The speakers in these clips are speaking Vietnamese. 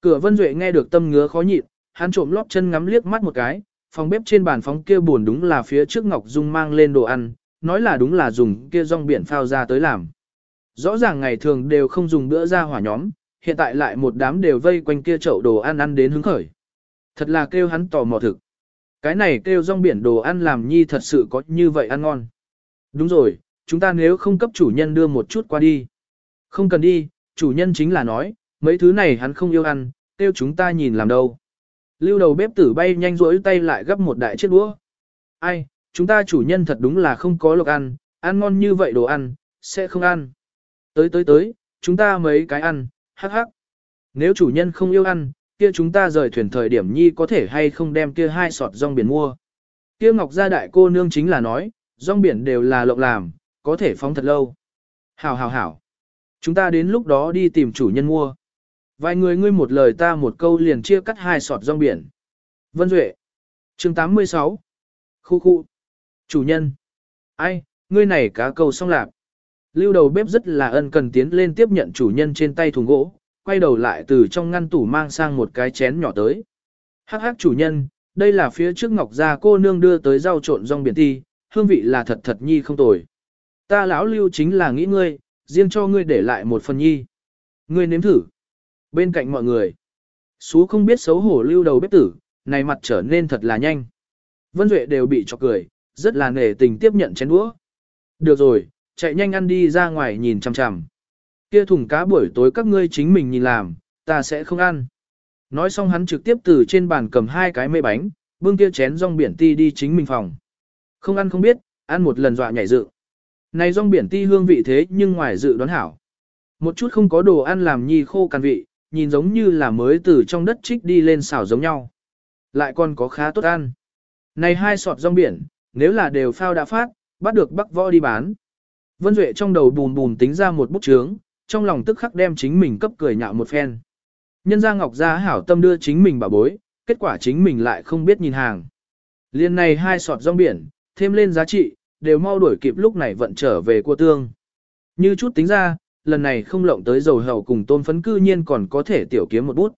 Cửa Vân Duệ nghe được tâm ngứa khó nhịn, hắn trộm lóp chân ngắm liếc mắt một cái, phòng bếp trên bàn phóng kia buồn đúng là phía trước Ngọc Dung mang lên đồ ăn, nói là đúng là dùng kia rong biển phao ra tới làm. Rõ ràng ngày thường đều không dùng bữa ra hỏa nhóm, hiện tại lại một đám đều vây quanh kia chậu đồ ăn ăn đến hứng khởi. Thật là kêu hắn tò mò thực. Cái này kêu rong biển đồ ăn làm nhi thật sự có như vậy ăn ngon. Đúng rồi, chúng ta nếu không cấp chủ nhân đưa một chút qua đi. Không cần đi, chủ nhân chính là nói, mấy thứ này hắn không yêu ăn, kêu chúng ta nhìn làm đâu. Lưu đầu bếp tử bay nhanh rỗi tay lại gấp một đại chiếc đũa. Ai, chúng ta chủ nhân thật đúng là không có lộc ăn, ăn ngon như vậy đồ ăn, sẽ không ăn. Tới tới tới, chúng ta mấy cái ăn, hắc hắc. Nếu chủ nhân không yêu ăn, kia chúng ta rời thuyền thời điểm nhi có thể hay không đem kia hai sọt rong biển mua. Kia ngọc gia đại cô nương chính là nói, rong biển đều là lộng làm, có thể phóng thật lâu. Hảo hảo hảo. Chúng ta đến lúc đó đi tìm chủ nhân mua. Vài người ngươi một lời ta một câu liền chia cắt hai sọt rong biển. Vân Duệ. chương 86. Khu khu. Chủ nhân. Ai, ngươi này cá câu xong lạp. Lưu đầu bếp rất là ân cần tiến lên tiếp nhận chủ nhân trên tay thùng gỗ, quay đầu lại từ trong ngăn tủ mang sang một cái chén nhỏ tới. Hắc hắc chủ nhân, đây là phía trước ngọc gia cô nương đưa tới rau trộn rong biển ti, hương vị là thật thật nhi không tồi. Ta lão lưu chính là nghĩ ngươi, riêng cho ngươi để lại một phần nhi. Ngươi nếm thử. Bên cạnh mọi người, Sú không biết xấu hổ lưu đầu bếp tử, này mặt trở nên thật là nhanh. Vân Duệ đều bị chọc cười, rất là nể tình tiếp nhận chén đũa. Được rồi, chạy nhanh ăn đi ra ngoài nhìn chằm chằm. Kia thùng cá buổi tối các ngươi chính mình nhìn làm, ta sẽ không ăn. Nói xong hắn trực tiếp từ trên bàn cầm hai cái mê bánh, bưng kia chén rong biển ti đi chính mình phòng. Không ăn không biết, ăn một lần dọa nhảy dự. Này rong biển ti hương vị thế nhưng ngoài dự đoán hảo. Một chút không có đồ ăn làm nhi khô cằn vị, nhìn giống như là mới từ trong đất trích đi lên xào giống nhau. Lại còn có khá tốt ăn. Này hai sọt rong biển, nếu là đều phao đã phát, bắt được bắc võ đi bán. Vân Duệ trong đầu bùn bùn tính ra một bút chướng, trong lòng tức khắc đem chính mình cấp cười nhạo một phen. Nhân gia Ngọc Gia hảo tâm đưa chính mình bảo bối, kết quả chính mình lại không biết nhìn hàng. Liên này hai sọt rong biển, thêm lên giá trị, đều mau đuổi kịp lúc này vận trở về cua tương. Như chút tính ra, lần này không lộng tới dầu hầu cùng tôn phấn cư nhiên còn có thể tiểu kiếm một bút.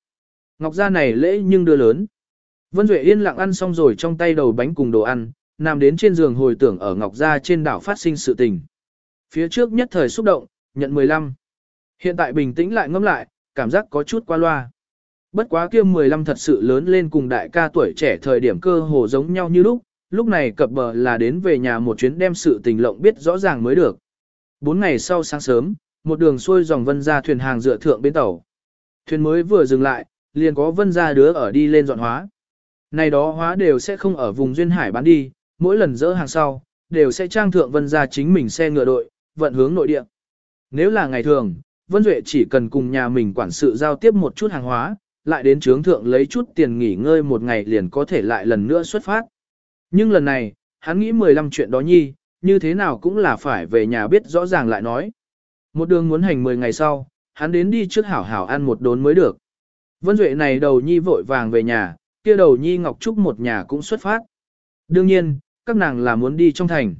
Ngọc Gia này lễ nhưng đưa lớn. Vân Duệ yên lặng ăn xong rồi trong tay đầu bánh cùng đồ ăn, nằm đến trên giường hồi tưởng ở Ngọc Gia trên đảo phát sinh sự tình. Phía trước nhất thời xúc động, nhận 15. Hiện tại bình tĩnh lại ngâm lại, cảm giác có chút qua loa. Bất quá kia 15 thật sự lớn lên cùng đại ca tuổi trẻ thời điểm cơ hồ giống nhau như lúc, lúc này cập bờ là đến về nhà một chuyến đem sự tình lộng biết rõ ràng mới được. Bốn ngày sau sáng sớm, một đường xuôi dòng vân ra thuyền hàng dựa thượng bên tàu. Thuyền mới vừa dừng lại, liền có vân ra đứa ở đi lên dọn hóa. Này đó hóa đều sẽ không ở vùng duyên hải bán đi, mỗi lần dỡ hàng sau, đều sẽ trang thượng vân ra chính mình xe ngựa đội, vận hướng nội địa. Nếu là ngày thường, Vân Duệ chỉ cần cùng nhà mình quản sự giao tiếp một chút hàng hóa, lại đến trướng thượng lấy chút tiền nghỉ ngơi một ngày liền có thể lại lần nữa xuất phát. Nhưng lần này, hắn nghĩ 15 chuyện đó nhi, như thế nào cũng là phải về nhà biết rõ ràng lại nói. Một đường muốn hành 10 ngày sau, hắn đến đi trước hảo hảo ăn một đốn mới được. Vân Duệ này đầu nhi vội vàng về nhà, kia đầu nhi Ngọc Trúc một nhà cũng xuất phát. Đương nhiên, các nàng là muốn đi trong thành.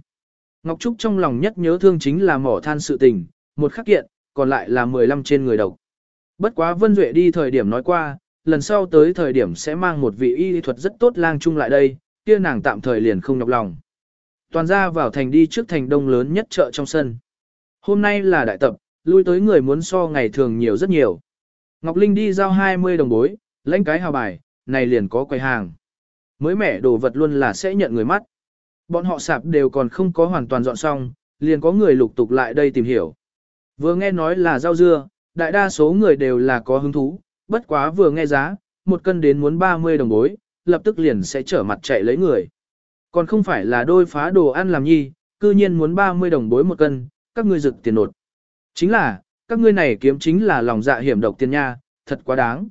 Ngọc Trúc trong lòng nhất nhớ thương chính là mỏ than sự tình, một khắc kiện, còn lại là 15 trên người độc. Bất quá Vân Duệ đi thời điểm nói qua, lần sau tới thời điểm sẽ mang một vị y thuật rất tốt lang chung lại đây, kia nàng tạm thời liền không nhọc lòng. Toàn ra vào thành đi trước thành đông lớn nhất chợ trong sân. Hôm nay là đại tập, lui tới người muốn so ngày thường nhiều rất nhiều. Ngọc Linh đi giao 20 đồng bối, lãnh cái hào bài, này liền có quầy hàng. Mới mẻ đồ vật luôn là sẽ nhận người mắt. Bọn họ sạp đều còn không có hoàn toàn dọn xong, liền có người lục tục lại đây tìm hiểu. Vừa nghe nói là rau dưa, đại đa số người đều là có hứng thú, bất quá vừa nghe giá, một cân đến muốn 30 đồng bối, lập tức liền sẽ trở mặt chạy lấy người. Còn không phải là đôi phá đồ ăn làm nhi, cư nhiên muốn 30 đồng bối một cân, các ngươi rực tiền nột. Chính là, các ngươi này kiếm chính là lòng dạ hiểm độc tiền nha, thật quá đáng.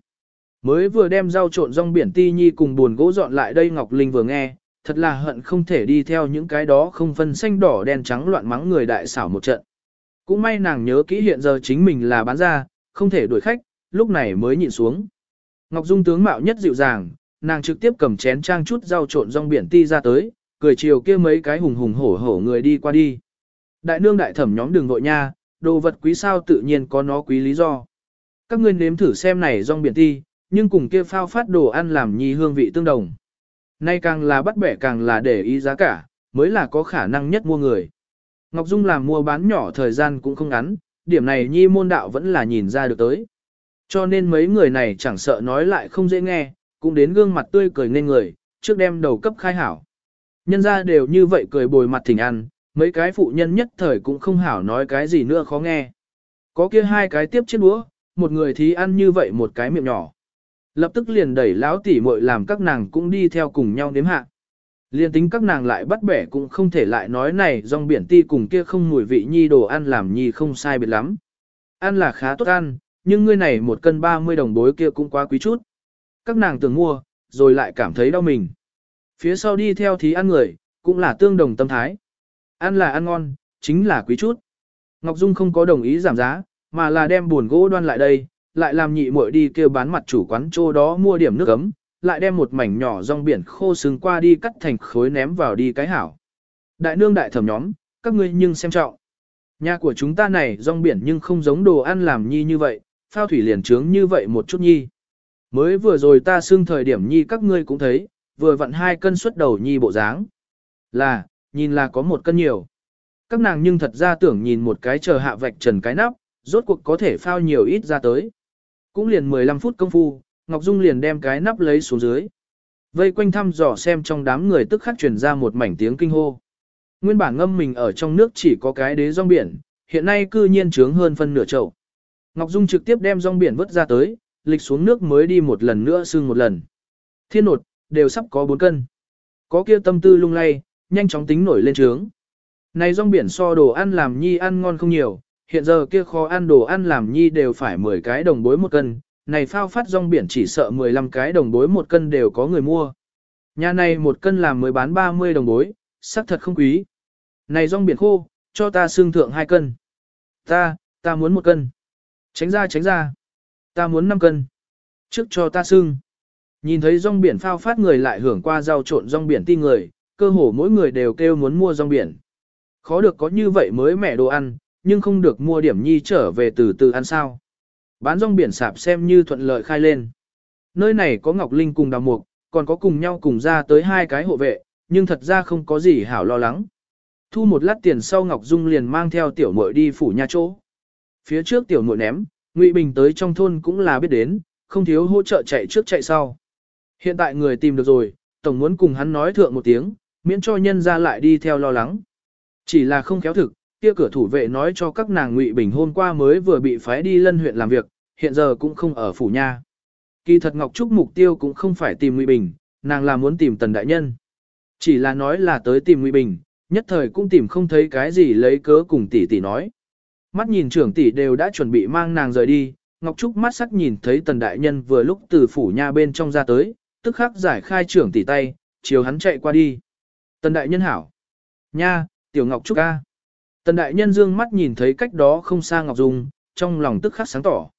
Mới vừa đem rau trộn rong biển ti nhi cùng buồn gỗ dọn lại đây Ngọc Linh vừa nghe, thật là hận không thể đi theo những cái đó không phân xanh đỏ đen trắng loạn mắng người đại xảo một trận. Cũng may nàng nhớ kỹ hiện giờ chính mình là bán ra, không thể đuổi khách, lúc này mới nhịn xuống. Ngọc Dung tướng mạo nhất dịu dàng, nàng trực tiếp cầm chén trang chút rau trộn rong biển ti ra tới, cười chiều kia mấy cái hùng hùng hổ hổ người đi qua đi. Đại nương đại thẩm nhóm đường vội nha, đồ vật quý sao tự nhiên có nó quý lý do. Các ngươi nếm thử xem này rong biển ti, nhưng cùng kia phao phát đồ ăn làm nhi hương vị tương đồng. Nay càng là bắt bẻ càng là để ý giá cả, mới là có khả năng nhất mua người. Ngọc Dung làm mua bán nhỏ thời gian cũng không ngắn, điểm này nhi môn đạo vẫn là nhìn ra được tới. Cho nên mấy người này chẳng sợ nói lại không dễ nghe, cũng đến gương mặt tươi cười nên người, trước đem đầu cấp khai hảo. Nhân ra đều như vậy cười bồi mặt thỉnh ăn, mấy cái phụ nhân nhất thời cũng không hảo nói cái gì nữa khó nghe. Có kia hai cái tiếp chiếc đũa, một người thì ăn như vậy một cái miệng nhỏ. Lập tức liền đẩy lão tỉ muội làm các nàng cũng đi theo cùng nhau nếm hạ. Liên tính các nàng lại bắt bẻ cũng không thể lại nói này rong biển ti cùng kia không mùi vị nhi đồ ăn làm nhi không sai biệt lắm. Ăn là khá tốt ăn, nhưng ngươi này một cân 30 đồng bối kia cũng quá quý chút. Các nàng tưởng mua, rồi lại cảm thấy đau mình. Phía sau đi theo thì ăn người, cũng là tương đồng tâm thái. Ăn là ăn ngon, chính là quý chút. Ngọc Dung không có đồng ý giảm giá, mà là đem buồn gỗ đoan lại đây, lại làm nhị muội đi kêu bán mặt chủ quán chỗ đó mua điểm nước ấm, lại đem một mảnh nhỏ rong biển khô sừng qua đi cắt thành khối ném vào đi cái hảo. Đại nương đại thẩm nhóm, các ngươi nhưng xem trọng. Nhà của chúng ta này rong biển nhưng không giống đồ ăn làm nhi như vậy, phao thủy liền trướng như vậy một chút nhi. Mới vừa rồi ta xưng thời điểm nhi các ngươi cũng thấy, vừa vặn hai cân xuất đầu nhi bộ dáng. Là, nhìn là có một cân nhiều. Các nàng nhưng thật ra tưởng nhìn một cái chờ hạ vạch trần cái nắp, rốt cuộc có thể phao nhiều ít ra tới. Cũng liền 15 phút công phu, Ngọc Dung liền đem cái nắp lấy xuống dưới. Vây quanh thăm dò xem trong đám người tức khắc truyền ra một mảnh tiếng kinh hô. Nguyên bản ngâm mình ở trong nước chỉ có cái đế rong biển, hiện nay cư nhiên trướng hơn phân nửa chậu. Ngọc Dung trực tiếp đem rong biển vớt ra tới, lịch xuống nước mới đi một lần nữa sưng một lần. Thiên nột, đều sắp có 4 cân. Có kia tâm tư lung lay, nhanh chóng tính nổi lên trướng. Này rong biển so đồ ăn làm nhi ăn ngon không nhiều, hiện giờ kia kho ăn đồ ăn làm nhi đều phải 10 cái đồng bối một cân, này phao phát rong biển chỉ sợ 15 cái đồng bối một cân đều có người mua. Nhà này một cân làm mới bán 30 đồng bối, sắc thật không quý. Này rong biển khô, cho ta xương thượng 2 cân. Ta, ta muốn một cân. Tránh ra tránh ra. Ta muốn 5 cân. Trước cho ta xương. Nhìn thấy rong biển phao phát người lại hưởng qua rau trộn rong biển ti người, cơ hồ mỗi người đều kêu muốn mua rong biển. Khó được có như vậy mới mẻ đồ ăn, nhưng không được mua điểm nhi trở về từ từ ăn sao. Bán rong biển sạp xem như thuận lợi khai lên. Nơi này có Ngọc Linh cùng đào mục, còn có cùng nhau cùng ra tới hai cái hộ vệ, nhưng thật ra không có gì hảo lo lắng. Thu một lát tiền sau Ngọc Dung liền mang theo tiểu muội đi phủ nhà chỗ. Phía trước tiểu muội ném, Ngụy Bình tới trong thôn cũng là biết đến, không thiếu hỗ trợ chạy trước chạy sau. Hiện tại người tìm được rồi, tổng muốn cùng hắn nói thượng một tiếng, miễn cho nhân ra lại đi theo lo lắng. Chỉ là không khéo thực, kia cửa thủ vệ nói cho các nàng Ngụy Bình hôm qua mới vừa bị phái đi lân huyện làm việc, hiện giờ cũng không ở phủ nha. Kỳ thật Ngọc Trúc mục tiêu cũng không phải tìm Ngụy Bình, nàng là muốn tìm Tần Đại Nhân. Chỉ là nói là tới tìm Ngụy Bình, nhất thời cũng tìm không thấy cái gì lấy cớ cùng tỷ tỷ nói. Mắt nhìn trưởng tỷ đều đã chuẩn bị mang nàng rời đi, Ngọc Trúc mắt sắc nhìn thấy Tần Đại Nhân vừa lúc từ phủ nha bên trong ra tới, tức khắc giải khai trưởng tỷ tay, chiều hắn chạy qua đi. Tần Đại Nhân hảo. Nha, Tiểu Ngọc Trúc ca. Tần đại nhân dương mắt nhìn thấy cách đó không xa Ngọc Dung, trong lòng tức khắc sáng tỏ.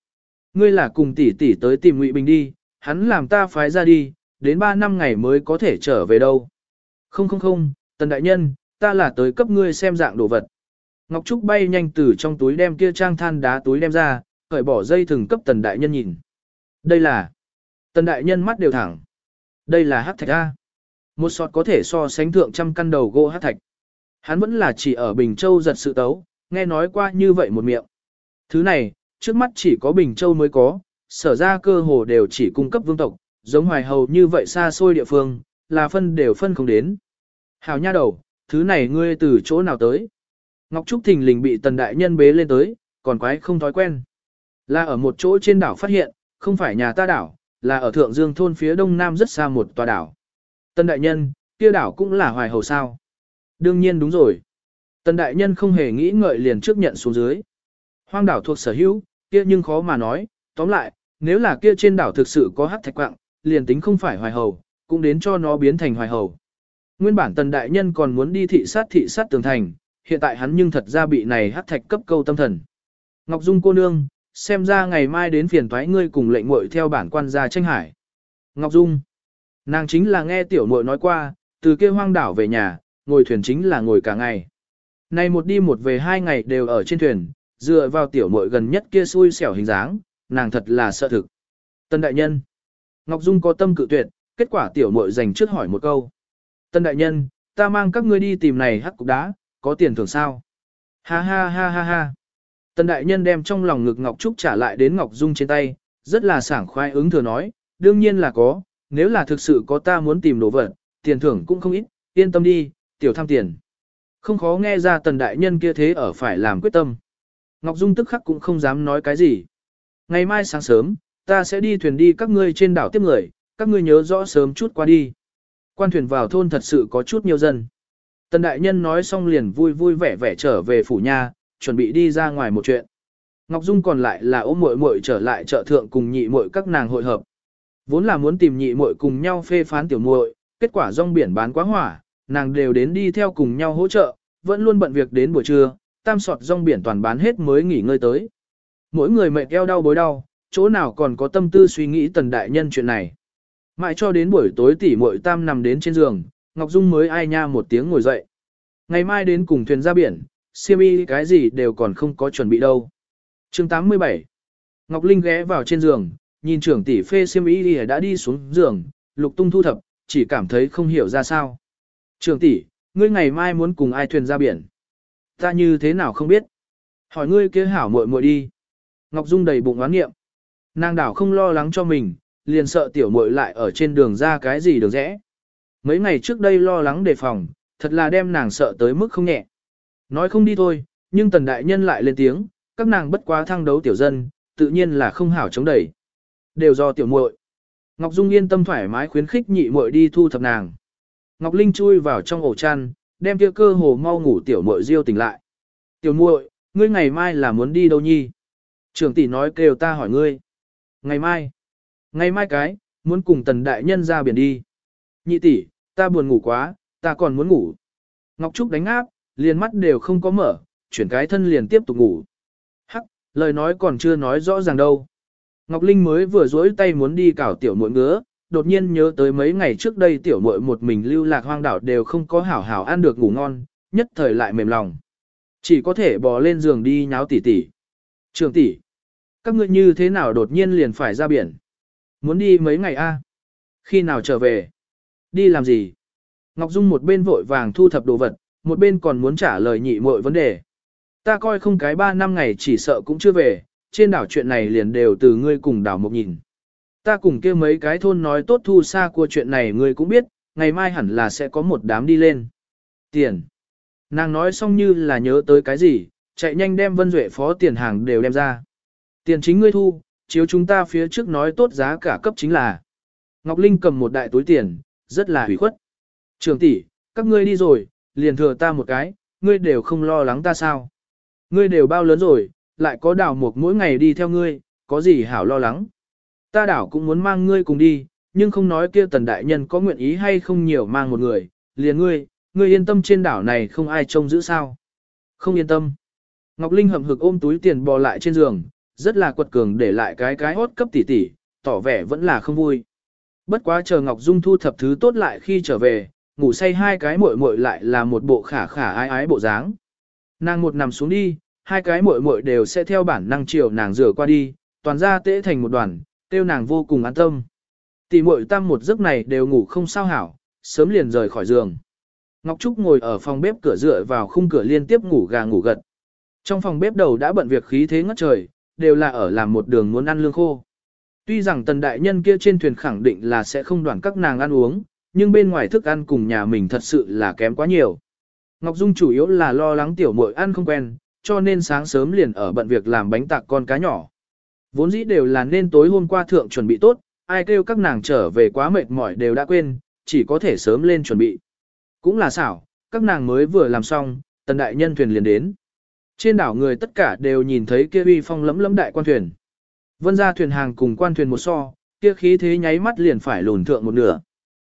Ngươi là cùng tỷ tỷ tới tìm Ngụy Bình đi, hắn làm ta phái ra đi, đến 3 năm ngày mới có thể trở về đâu. Không không không, tần đại nhân, ta là tới cấp ngươi xem dạng đồ vật. Ngọc Trúc bay nhanh từ trong túi đem kia trang than đá túi đem ra, cởi bỏ dây thừng cấp tần đại nhân nhìn. Đây là... Tần đại nhân mắt đều thẳng. Đây là hắc thạch A. Một sọt có thể so sánh thượng trăm căn đầu gỗ hát thạch. Hắn vẫn là chỉ ở Bình Châu giật sự tấu, nghe nói qua như vậy một miệng. Thứ này, trước mắt chỉ có Bình Châu mới có, sở ra cơ hồ đều chỉ cung cấp vương tộc, giống hoài hầu như vậy xa xôi địa phương, là phân đều phân không đến. Hào nha đầu, thứ này ngươi từ chỗ nào tới? Ngọc Trúc Thình lình bị tần đại nhân bế lên tới, còn quái không thói quen. Là ở một chỗ trên đảo phát hiện, không phải nhà ta đảo, là ở thượng dương thôn phía đông nam rất xa một tòa đảo. Tân đại nhân, kia đảo cũng là hoài hầu sao. Đương nhiên đúng rồi. Tân đại nhân không hề nghĩ ngợi liền trước nhận xuống dưới. Hoang đảo thuộc sở hữu, kia nhưng khó mà nói, tóm lại, nếu là kia trên đảo thực sự có hắc thạch quạng, liền tính không phải hoài hầu, cũng đến cho nó biến thành hoài hầu. Nguyên bản tần đại nhân còn muốn đi thị sát thị sát tường thành, hiện tại hắn nhưng thật ra bị này hắc thạch cấp câu tâm thần. Ngọc Dung cô nương, xem ra ngày mai đến phiền toái ngươi cùng lệnh muội theo bản quan gia tranh hải. Ngọc Dung, nàng chính là nghe tiểu muội nói qua, từ kia hoang đảo về nhà, ngồi thuyền chính là ngồi cả ngày. Này một đi một về hai ngày đều ở trên thuyền, dựa vào tiểu muội gần nhất kia xui xẻo hình dáng, nàng thật là sợ thực. Tân đại nhân, Ngọc Dung có tâm cự tuyệt, kết quả tiểu muội dành trước hỏi một câu. Tân đại nhân, ta mang các ngươi đi tìm này hắc cục đá, có tiền thưởng sao? Ha ha ha ha ha. Tân đại nhân đem trong lòng ngực Ngọc Trúc trả lại đến Ngọc Dung trên tay, rất là sảng khoái ứng thừa nói, đương nhiên là có, nếu là thực sự có ta muốn tìm đồ vật, tiền thưởng cũng không ít, yên tâm đi, tiểu tham tiền. Không khó nghe ra tần đại nhân kia thế ở phải làm quyết tâm. Ngọc Dung tức khắc cũng không dám nói cái gì. Ngày mai sáng sớm, ta sẽ đi thuyền đi các ngươi trên đảo tiếp người, các ngươi nhớ rõ sớm chút qua đi. Quan thuyền vào thôn thật sự có chút nhiều dân. Tần đại nhân nói xong liền vui vui vẻ vẻ trở về phủ nhà, chuẩn bị đi ra ngoài một chuyện. Ngọc Dung còn lại là ôm muội muội trở lại chợ thượng cùng nhị muội các nàng hội hợp. Vốn là muốn tìm nhị muội cùng nhau phê phán tiểu muội, kết quả rong biển bán quá hỏa, nàng đều đến đi theo cùng nhau hỗ trợ, vẫn luôn bận việc đến buổi trưa, tam sọt rong biển toàn bán hết mới nghỉ ngơi tới. Mỗi người mệt eo đau bối đau, chỗ nào còn có tâm tư suy nghĩ tần đại nhân chuyện này. Mãi cho đến buổi tối tỷ muội tam nằm đến trên giường, Ngọc Dung mới ai nha một tiếng ngồi dậy. Ngày mai đến cùng thuyền ra biển, siêm y cái gì đều còn không có chuẩn bị đâu. chương 87 Ngọc Linh ghé vào trên giường, nhìn trưởng tỷ phê siêm y đã đi xuống giường, lục tung thu thập, chỉ cảm thấy không hiểu ra sao. Trưởng tỷ, ngươi ngày mai muốn cùng ai thuyền ra biển? Ta như thế nào không biết? Hỏi ngươi kia hảo muội muội đi. Ngọc Dung đầy bụng oán nghiệm. Nàng đảo không lo lắng cho mình, liền sợ tiểu muội lại ở trên đường ra cái gì được rẽ. Mấy ngày trước đây lo lắng đề phòng, thật là đem nàng sợ tới mức không nhẹ. Nói không đi thôi, nhưng tần đại nhân lại lên tiếng, các nàng bất quá thăng đấu tiểu dân, tự nhiên là không hảo chống đẩy. Đều do tiểu muội. Ngọc Dung yên tâm thoải mái khuyến khích nhị muội đi thu thập nàng. Ngọc Linh chui vào trong ổ chăn, đem kia cơ hồ mau ngủ tiểu muội riêu tỉnh lại. Tiểu muội, ngươi ngày mai là muốn đi đâu nhi? Trường tỷ nói kêu ta hỏi ngươi. Ngày mai? Ngày mai cái, muốn cùng tần đại nhân ra biển đi. Nhị tỷ, ta buồn ngủ quá, ta còn muốn ngủ. Ngọc Trúc đánh áp, liền mắt đều không có mở, chuyển cái thân liền tiếp tục ngủ. Hắc, lời nói còn chưa nói rõ ràng đâu. Ngọc Linh mới vừa duỗi tay muốn đi cào tiểu muội ngứa, đột nhiên nhớ tới mấy ngày trước đây tiểu muội một mình lưu lạc hoang đảo đều không có hảo hảo ăn được ngủ ngon, nhất thời lại mềm lòng. Chỉ có thể bò lên giường đi nháo tỉ tỉ. Trường tỷ, các ngươi như thế nào đột nhiên liền phải ra biển? Muốn đi mấy ngày a? Khi nào trở về? Đi làm gì? Ngọc Dung một bên vội vàng thu thập đồ vật, một bên còn muốn trả lời nhị muội vấn đề. Ta coi không cái ba năm ngày chỉ sợ cũng chưa về, trên đảo chuyện này liền đều từ ngươi cùng đảo một nhìn. Ta cùng kia mấy cái thôn nói tốt thu xa của chuyện này ngươi cũng biết, ngày mai hẳn là sẽ có một đám đi lên. Tiền. Nàng nói xong như là nhớ tới cái gì, chạy nhanh đem Vân Duệ phó tiền hàng đều đem ra. Tiền chính ngươi thu, chiếu chúng ta phía trước nói tốt giá cả cấp chính là. Ngọc Linh cầm một đại túi tiền, rất là hủy khuất. Trường tỷ, các ngươi đi rồi, liền thừa ta một cái, ngươi đều không lo lắng ta sao. Ngươi đều bao lớn rồi, lại có đảo mục mỗi ngày đi theo ngươi, có gì hảo lo lắng. Ta đảo cũng muốn mang ngươi cùng đi, nhưng không nói kia tần đại nhân có nguyện ý hay không nhiều mang một người, liền ngươi, ngươi yên tâm trên đảo này không ai trông giữ sao. Không yên tâm. Ngọc Linh hậm hực ôm túi tiền bò lại trên giường, rất là quật cường để lại cái cái hốt cấp tỷ tỷ, tỏ vẻ vẫn là không vui. Bất quá chờ Ngọc Dung thu thập thứ tốt lại khi trở về, ngủ say hai cái muội muội lại là một bộ khả khả ái ái bộ dáng. Nàng một nằm xuống đi, hai cái muội muội đều sẽ theo bản năng chiều nàng rửa qua đi, toàn ra tễ thành một đoàn, tiêu nàng vô cùng an tâm. Tỷ muội tam một giấc này đều ngủ không sao hảo, sớm liền rời khỏi giường. Ngọc Trúc ngồi ở phòng bếp cửa dựa vào khung cửa liên tiếp ngủ gà ngủ gật. Trong phòng bếp đầu đã bận việc khí thế ngất trời, đều là ở làm một đường muốn ăn lương khô. Tuy rằng tần đại nhân kia trên thuyền khẳng định là sẽ không đoàn các nàng ăn uống, nhưng bên ngoài thức ăn cùng nhà mình thật sự là kém quá nhiều. Ngọc Dung chủ yếu là lo lắng tiểu muội ăn không quen, cho nên sáng sớm liền ở bận việc làm bánh tạc con cá nhỏ. Vốn dĩ đều là nên tối hôm qua thượng chuẩn bị tốt, ai kêu các nàng trở về quá mệt mỏi đều đã quên, chỉ có thể sớm lên chuẩn bị. Cũng là xảo, các nàng mới vừa làm xong, tần đại nhân thuyền liền đến. Trên đảo người tất cả đều nhìn thấy kia uy phong lẫm lẫm đại quan thuyền. Vân ra thuyền hàng cùng quan thuyền một so, kia khí thế nháy mắt liền phải lùn thượng một nửa.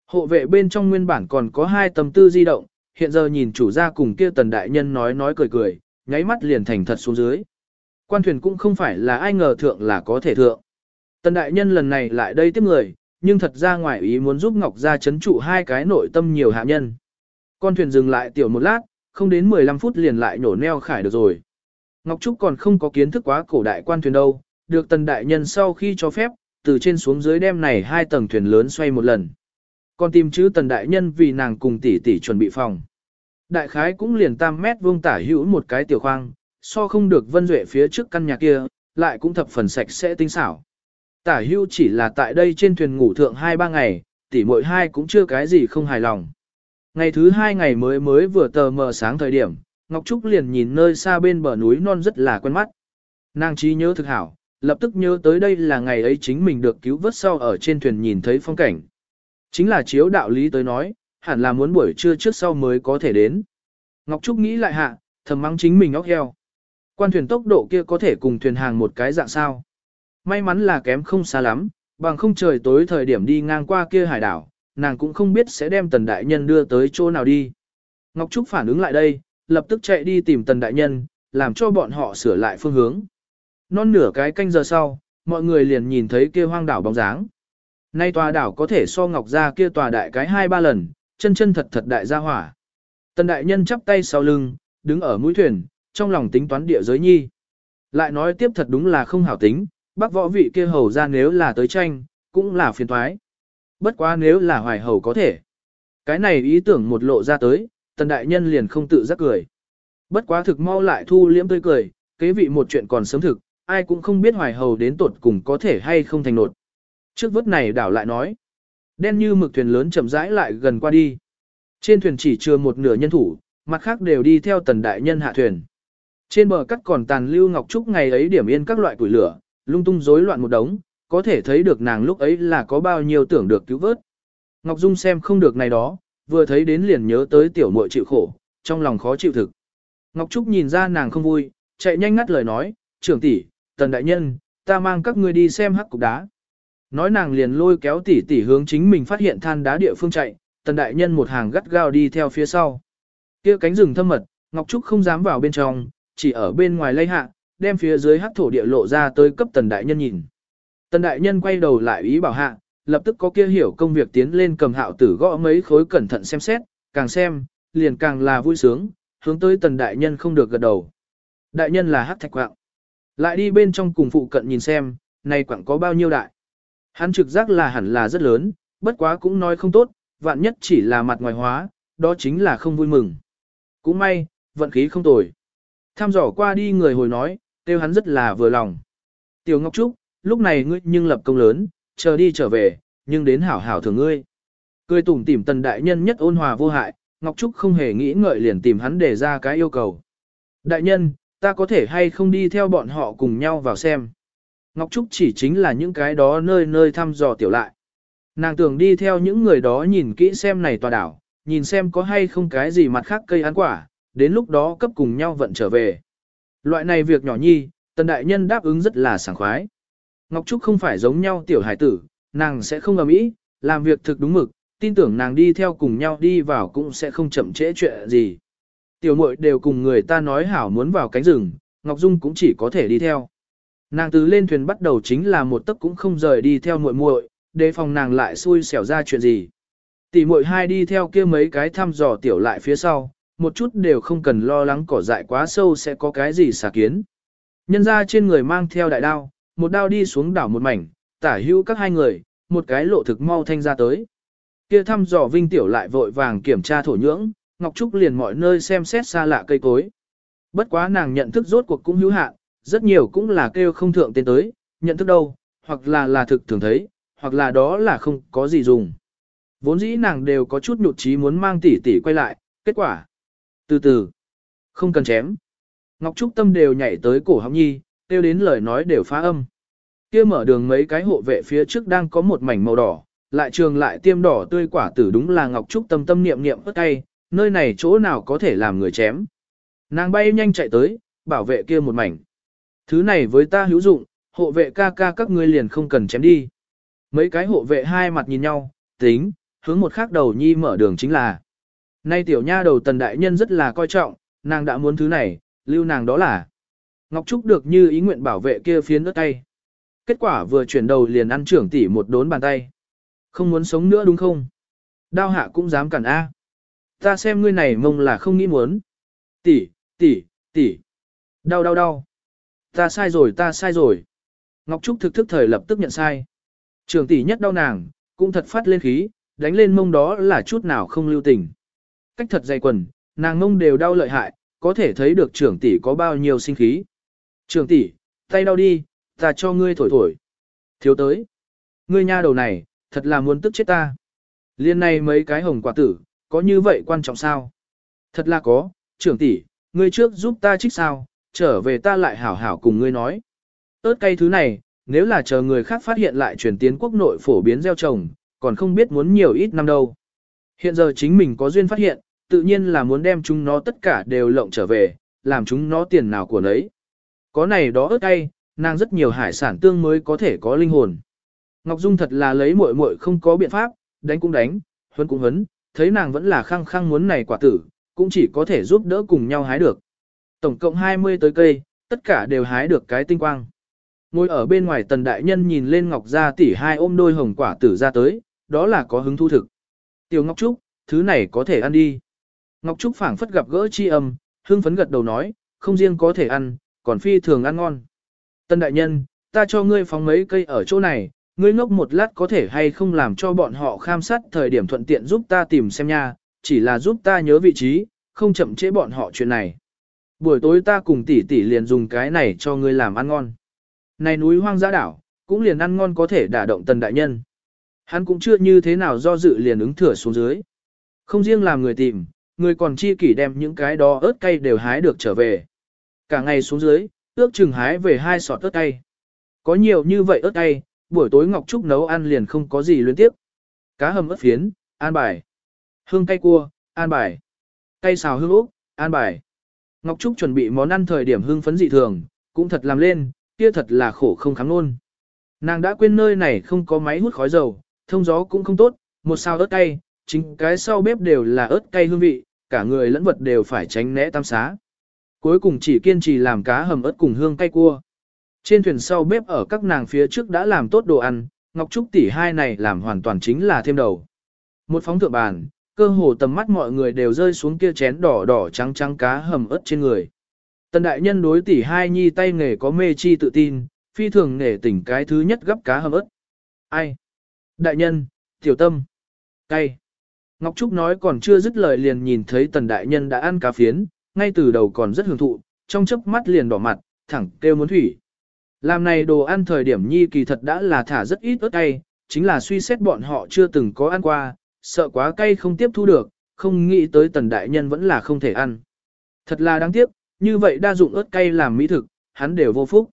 Hộ vệ bên trong nguyên bản còn có hai tâm tư di động, hiện giờ nhìn chủ gia cùng kia tần đại nhân nói nói cười cười, nháy mắt liền thành thật xuống dưới. Quan thuyền cũng không phải là ai ngờ thượng là có thể thượng. Tần đại nhân lần này lại đây tiếp người, nhưng thật ra ngoài ý muốn giúp Ngọc gia chấn trụ hai cái nội tâm nhiều hạ nhân. Con thuyền dừng lại tiểu một lát, không đến 15 phút liền lại nổ neo khải được rồi. Ngọc Trúc còn không có kiến thức quá cổ đại quan thuyền đâu, được tần đại nhân sau khi cho phép, từ trên xuống dưới đem này hai tầng thuyền lớn xoay một lần. Còn tìm chữ tần đại nhân vì nàng cùng tỷ tỷ chuẩn bị phòng. Đại khái cũng liền tam mét vuông tả hữu một cái tiểu khoang, so không được vân duệ phía trước căn nhà kia, lại cũng thập phần sạch sẽ tinh xảo. Tả hữu chỉ là tại đây trên thuyền ngủ thượng 2-3 ngày, tỷ mỗi hai cũng chưa cái gì không hài lòng. Ngày thứ hai ngày mới mới vừa tờ mờ sáng thời điểm, Ngọc Trúc liền nhìn nơi xa bên bờ núi non rất là quen mắt. Nàng trí nhớ thực hảo, lập tức nhớ tới đây là ngày ấy chính mình được cứu vớt sau ở trên thuyền nhìn thấy phong cảnh. Chính là chiếu đạo lý tới nói, hẳn là muốn buổi trưa trước sau mới có thể đến. Ngọc Trúc nghĩ lại hạ, thầm mắng chính mình óc heo. Quan thuyền tốc độ kia có thể cùng thuyền hàng một cái dạng sao. May mắn là kém không xa lắm, bằng không trời tối thời điểm đi ngang qua kia hải đảo, nàng cũng không biết sẽ đem tần đại nhân đưa tới chỗ nào đi. Ngọc Trúc phản ứng lại đây, lập tức chạy đi tìm tần đại nhân, làm cho bọn họ sửa lại phương hướng. Non nửa cái canh giờ sau, mọi người liền nhìn thấy kia hoang đảo bóng dáng. Nay tòa đảo có thể so ngọc ra kia tòa đại cái hai ba lần, chân chân thật thật đại gia hỏa. Tần đại nhân chắp tay sau lưng, đứng ở mũi thuyền, trong lòng tính toán địa giới nhi. Lại nói tiếp thật đúng là không hảo tính, bác võ vị kia hầu ra nếu là tới tranh, cũng là phiền thoái. Bất quá nếu là hoài hầu có thể. Cái này ý tưởng một lộ ra tới, tần đại nhân liền không tự giác cười. Bất quá thực mau lại thu liễm tươi cười, kế vị một chuyện còn sớm thực, ai cũng không biết hoài hầu đến tột cùng có thể hay không thành nột. Trước vớt này đảo lại nói, đen như mực thuyền lớn chậm rãi lại gần qua đi. Trên thuyền chỉ chưa một nửa nhân thủ, mặt khác đều đi theo tần đại nhân hạ thuyền. Trên bờ cắt còn tàn lưu ngọc trúc ngày ấy điểm yên các loại củi lửa, lung tung rối loạn một đống, có thể thấy được nàng lúc ấy là có bao nhiêu tưởng được cứu vớt. Ngọc Dung xem không được này đó, vừa thấy đến liền nhớ tới tiểu muội chịu khổ, trong lòng khó chịu thực. Ngọc Trúc nhìn ra nàng không vui, chạy nhanh ngắt lời nói, trưởng tỷ, tần đại nhân, ta mang các ngươi đi xem hắc cục đá. Nói nàng liền lôi kéo tỷ tỷ hướng chính mình phát hiện than đá địa phương chạy, tần đại nhân một hàng gắt gao đi theo phía sau. kia cánh rừng thâm mật, Ngọc Trúc không dám vào bên trong, chỉ ở bên ngoài lây hạ, đem phía dưới hắc thổ địa lộ ra tới cấp tần đại nhân nhìn. Tần đại nhân quay đầu lại ý bảo hạ, lập tức có kia hiểu công việc tiến lên cầm hạo tử gõ mấy khối cẩn thận xem xét, càng xem, liền càng là vui sướng, hướng tới tần đại nhân không được gật đầu. Đại nhân là hắc thạch quạng. Lại đi bên trong cùng phụ cận nhìn xem, này quạng có bao nhiêu đại. Hắn trực giác là hẳn là rất lớn, bất quá cũng nói không tốt, vạn nhất chỉ là mặt ngoài hóa, đó chính là không vui mừng. Cũng may, vận khí không tồi. Tham dò qua đi người hồi nói, tiêu hắn rất là vừa lòng. Tiểu Ngọc Trúc, lúc này ngươi nhưng lập công lớn, chờ đi trở về, nhưng đến hảo hảo thường ngươi. Cười tủm tỉm tần đại nhân nhất ôn hòa vô hại, Ngọc Trúc không hề nghĩ ngợi liền tìm hắn để ra cái yêu cầu. Đại nhân, ta có thể hay không đi theo bọn họ cùng nhau vào xem. Ngọc Trúc chỉ chính là những cái đó nơi nơi thăm dò tiểu lại. Nàng tưởng đi theo những người đó nhìn kỹ xem này tòa đảo, nhìn xem có hay không cái gì mặt khác cây ăn quả, đến lúc đó cấp cùng nhau vận trở về. Loại này việc nhỏ nhi, tần đại nhân đáp ứng rất là sảng khoái. Ngọc Trúc không phải giống nhau tiểu hải tử, nàng sẽ không ầm ĩ, làm việc thực đúng mực, tin tưởng nàng đi theo cùng nhau đi vào cũng sẽ không chậm trễ chuyện gì. Tiểu muội đều cùng người ta nói hảo muốn vào cánh rừng, Ngọc Dung cũng chỉ có thể đi theo. Nàng từ lên thuyền bắt đầu chính là một tấc cũng không rời đi theo muội muội, đề phòng nàng lại xui xẻo ra chuyện gì. Tỷ muội hai đi theo kia mấy cái thăm dò tiểu lại phía sau, một chút đều không cần lo lắng cỏ dại quá sâu sẽ có cái gì xả kiến. Nhân ra trên người mang theo đại đao, một đao đi xuống đảo một mảnh, tả hữu các hai người, một cái lộ thực mau thanh ra tới. Kia thăm dò Vinh Tiểu lại vội vàng kiểm tra thổ nhưỡng, Ngọc Trúc liền mọi nơi xem xét xa lạ cây cối. Bất quá nàng nhận thức rốt cuộc cũng hữu hạn, rất nhiều cũng là kêu không thượng tên tới, nhận thức đâu, hoặc là là thực thường thấy, hoặc là đó là không có gì dùng. Vốn dĩ nàng đều có chút nhụt chí muốn mang tỷ tỷ quay lại, kết quả. Từ từ, không cần chém. Ngọc Trúc tâm đều nhảy tới cổ họng nhi, tiêu đến lời nói đều phá âm. Kia mở đường mấy cái hộ vệ phía trước đang có một mảnh màu đỏ, lại trường lại tiêm đỏ tươi quả tử đúng là Ngọc Trúc tâm tâm niệm niệm ớt tay, nơi này chỗ nào có thể làm người chém. Nàng bay nhanh chạy tới, bảo vệ kia một mảnh. Thứ này với ta hữu dụng, hộ vệ ca ca các ngươi liền không cần chém đi. Mấy cái hộ vệ hai mặt nhìn nhau, tính, hướng một khác đầu nhi mở đường chính là. Nay tiểu nha đầu tần đại nhân rất là coi trọng, nàng đã muốn thứ này, lưu nàng đó là. Ngọc Trúc được như ý nguyện bảo vệ kia phiến ớt tay. Kết quả vừa chuyển đầu liền ăn trưởng tỷ một đốn bàn tay. Không muốn sống nữa đúng không? Đao hạ cũng dám cản A. Ta xem ngươi này mông là không nghĩ muốn. Tỷ, tỷ, tỷ. Đau đau đau. Ta sai rồi ta sai rồi. Ngọc Trúc thực thức thời lập tức nhận sai. Trường tỷ nhất đau nàng, cũng thật phát lên khí, đánh lên mông đó là chút nào không lưu tình. Cách thật dày quần, nàng mông đều đau lợi hại, có thể thấy được trưởng tỷ có bao nhiêu sinh khí. Trưởng tỷ, tay đau đi, ta cho ngươi thổi thổi. Thiếu tới. Ngươi nha đầu này, thật là muốn tức chết ta. Liên này mấy cái hồng quả tử, có như vậy quan trọng sao? Thật là có, trưởng tỷ, ngươi trước giúp ta trích sao, trở về ta lại hảo hảo cùng ngươi nói. Ơt cây thứ này, nếu là chờ người khác phát hiện lại chuyển tiến quốc nội phổ biến gieo trồng, còn không biết muốn nhiều ít năm đâu. Hiện giờ chính mình có duyên phát hiện, tự nhiên là muốn đem chúng nó tất cả đều lộng trở về, làm chúng nó tiền nào của nấy. Có này đó ớt cay, nàng rất nhiều hải sản tương mới có thể có linh hồn. Ngọc Dung thật là lấy muội muội không có biện pháp, đánh cũng đánh, huấn cũng huấn, thấy nàng vẫn là khăng khăng muốn này quả tử, cũng chỉ có thể giúp đỡ cùng nhau hái được. Tổng cộng 20 tới cây, tất cả đều hái được cái tinh quang. Ngồi ở bên ngoài tần đại nhân nhìn lên Ngọc Gia tỷ hai ôm đôi hồng quả tử ra tới, đó là có hứng thu thực. Tiểu Ngọc Trúc, thứ này có thể ăn đi. Ngọc Trúc phảng phất gặp gỡ chi âm, hương phấn gật đầu nói, không riêng có thể ăn, còn phi thường ăn ngon. Tân đại nhân, ta cho ngươi phóng mấy cây ở chỗ này, ngươi ngốc một lát có thể hay không làm cho bọn họ kham sát thời điểm thuận tiện giúp ta tìm xem nha, chỉ là giúp ta nhớ vị trí, không chậm trễ bọn họ chuyện này. Buổi tối ta cùng tỷ tỷ liền dùng cái này cho ngươi làm ăn ngon. Này núi hoang dã đảo, cũng liền ăn ngon có thể đả động tần đại nhân. Hắn cũng chưa như thế nào do dự liền ứng thừa xuống dưới. Không riêng làm người tìm, người còn chi kỷ đem những cái đó ớt cay đều hái được trở về. Cả ngày xuống dưới, ước chừng hái về hai sọt ớt cay. Có nhiều như vậy ớt cay, buổi tối Ngọc Trúc nấu ăn liền không có gì luyến tiếp. Cá hầm ớt phiến, an bài. Hương cay cua, an bài. Cay xào hương ốc, an bài. Ngọc Trúc chuẩn bị món ăn thời điểm hưng phấn dị thường, cũng thật làm lên, kia thật là khổ không kháng luôn. Nàng đã quên nơi này không có máy hút khói dầu, thông gió cũng không tốt, một sao ớt cay, chính cái sau bếp đều là ớt cay hương vị, cả người lẫn vật đều phải tránh né tam xá. Cuối cùng chỉ kiên trì làm cá hầm ớt cùng hương cay cua. Trên thuyền sau bếp ở các nàng phía trước đã làm tốt đồ ăn, Ngọc Trúc tỷ hai này làm hoàn toàn chính là thêm đầu. Một phóng thượng bàn, cơ hồ tầm mắt mọi người đều rơi xuống kia chén đỏ đỏ trắng trắng cá hầm ớt trên người. Tần đại nhân đối tỷ hai nhi tay nghề có mê chi tự tin, phi thường nghề tỉnh cái thứ nhất gấp cá hầm ớt. Ai? Đại nhân, tiểu tâm. Cay. Ngọc Trúc nói còn chưa dứt lời liền nhìn thấy tần đại nhân đã ăn cá phiến, ngay từ đầu còn rất hưởng thụ, trong chớp mắt liền đỏ mặt, thẳng kêu muốn thủy. Làm này đồ ăn thời điểm nhi kỳ thật đã là thả rất ít ớt cay, chính là suy xét bọn họ chưa từng có ăn qua, sợ quá cay không tiếp thu được, không nghĩ tới tần đại nhân vẫn là không thể ăn. Thật là đáng tiếc, như vậy đa dụng ớt cay làm mỹ thực, hắn đều vô phúc.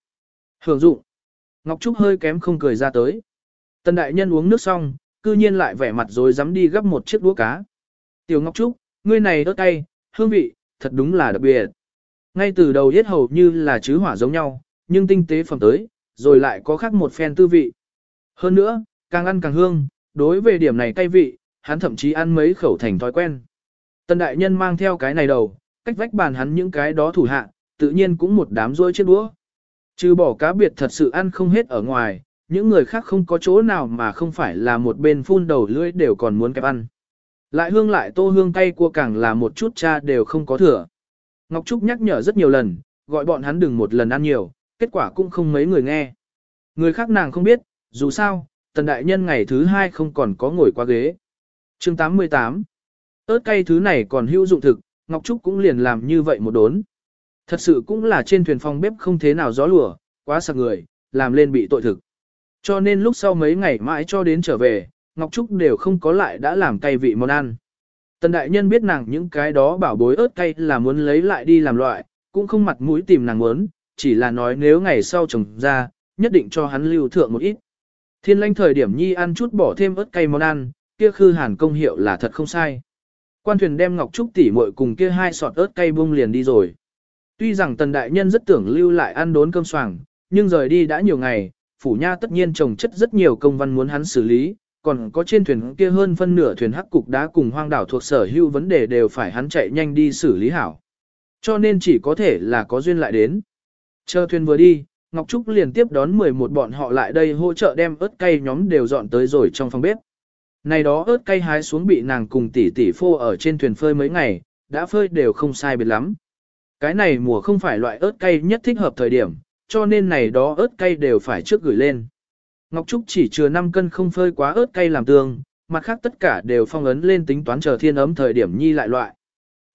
Hưởng dụng. Ngọc Trúc hơi kém không cười ra tới. Tần đại nhân uống nước xong, cư nhiên lại vẻ mặt rồi dám đi gấp một chiếc đũa cá. Tiểu Ngọc Trúc, ngươi này ớt cay, hương vị, thật đúng là đặc biệt. Ngay từ đầu hết hầu như là chứ hỏa giống nhau, nhưng tinh tế phẩm tới, rồi lại có khác một phen tư vị. Hơn nữa, càng ăn càng hương, đối về điểm này cay vị, hắn thậm chí ăn mấy khẩu thành thói quen. Tần đại nhân mang theo cái này đầu, cách vách bàn hắn những cái đó thủ hạ, tự nhiên cũng một đám rối chết đũa. Trừ bỏ cá biệt thật sự ăn không hết ở ngoài, những người khác không có chỗ nào mà không phải là một bên phun đầu lưỡi đều còn muốn kẹp ăn. Lại hương lại tô hương cay cua càng là một chút cha đều không có thừa. Ngọc Trúc nhắc nhở rất nhiều lần, gọi bọn hắn đừng một lần ăn nhiều, kết quả cũng không mấy người nghe. Người khác nàng không biết, dù sao, tần đại nhân ngày thứ hai không còn có ngồi qua ghế chương 88 ớt cay thứ này còn hữu dụng thực, Ngọc Trúc cũng liền làm như vậy một đốn. Thật sự cũng là trên thuyền phòng bếp không thế nào gió lùa, quá sạc người, làm lên bị tội thực. Cho nên lúc sau mấy ngày mãi cho đến trở về, Ngọc Trúc đều không có lại đã làm cay vị món ăn. Tần đại nhân biết nàng những cái đó bảo bối ớt cay là muốn lấy lại đi làm loại, cũng không mặt mũi tìm nàng muốn, chỉ là nói nếu ngày sau trồng ra, nhất định cho hắn lưu thượng một ít. Thiên lanh thời điểm nhi ăn chút bỏ thêm ớt cay món ăn, kia khư hàn công hiệu là thật không sai. Quan thuyền đem Ngọc Trúc tỉ muội cùng kia hai sọt ớt cay bung liền đi rồi. Tuy rằng tần đại nhân rất tưởng lưu lại ăn đốn cơm soảng, nhưng rời đi đã nhiều ngày, phủ nha tất nhiên trồng chất rất nhiều công văn muốn hắn xử lý, còn có trên thuyền kia hơn phân nửa thuyền hắc cục đá cùng hoang đảo thuộc sở hữu vấn đề đều phải hắn chạy nhanh đi xử lý hảo. Cho nên chỉ có thể là có duyên lại đến. Chờ thuyền vừa đi, Ngọc Trúc liền tiếp đón 11 bọn họ lại đây hỗ trợ đem ớt cay nhóm đều dọn tới rồi trong phòng bếp. Này đó ớt cay hái xuống bị nàng cùng tỷ tỷ phô ở trên thuyền phơi mấy ngày, đã phơi đều không sai biệt lắm. Cái này mùa không phải loại ớt cay nhất thích hợp thời điểm, cho nên này đó ớt cay đều phải trước gửi lên. Ngọc Trúc chỉ chừa 5 cân không phơi quá ớt cay làm tương, mặt khác tất cả đều phong ấn lên tính toán chờ thiên ấm thời điểm nhi lại loại.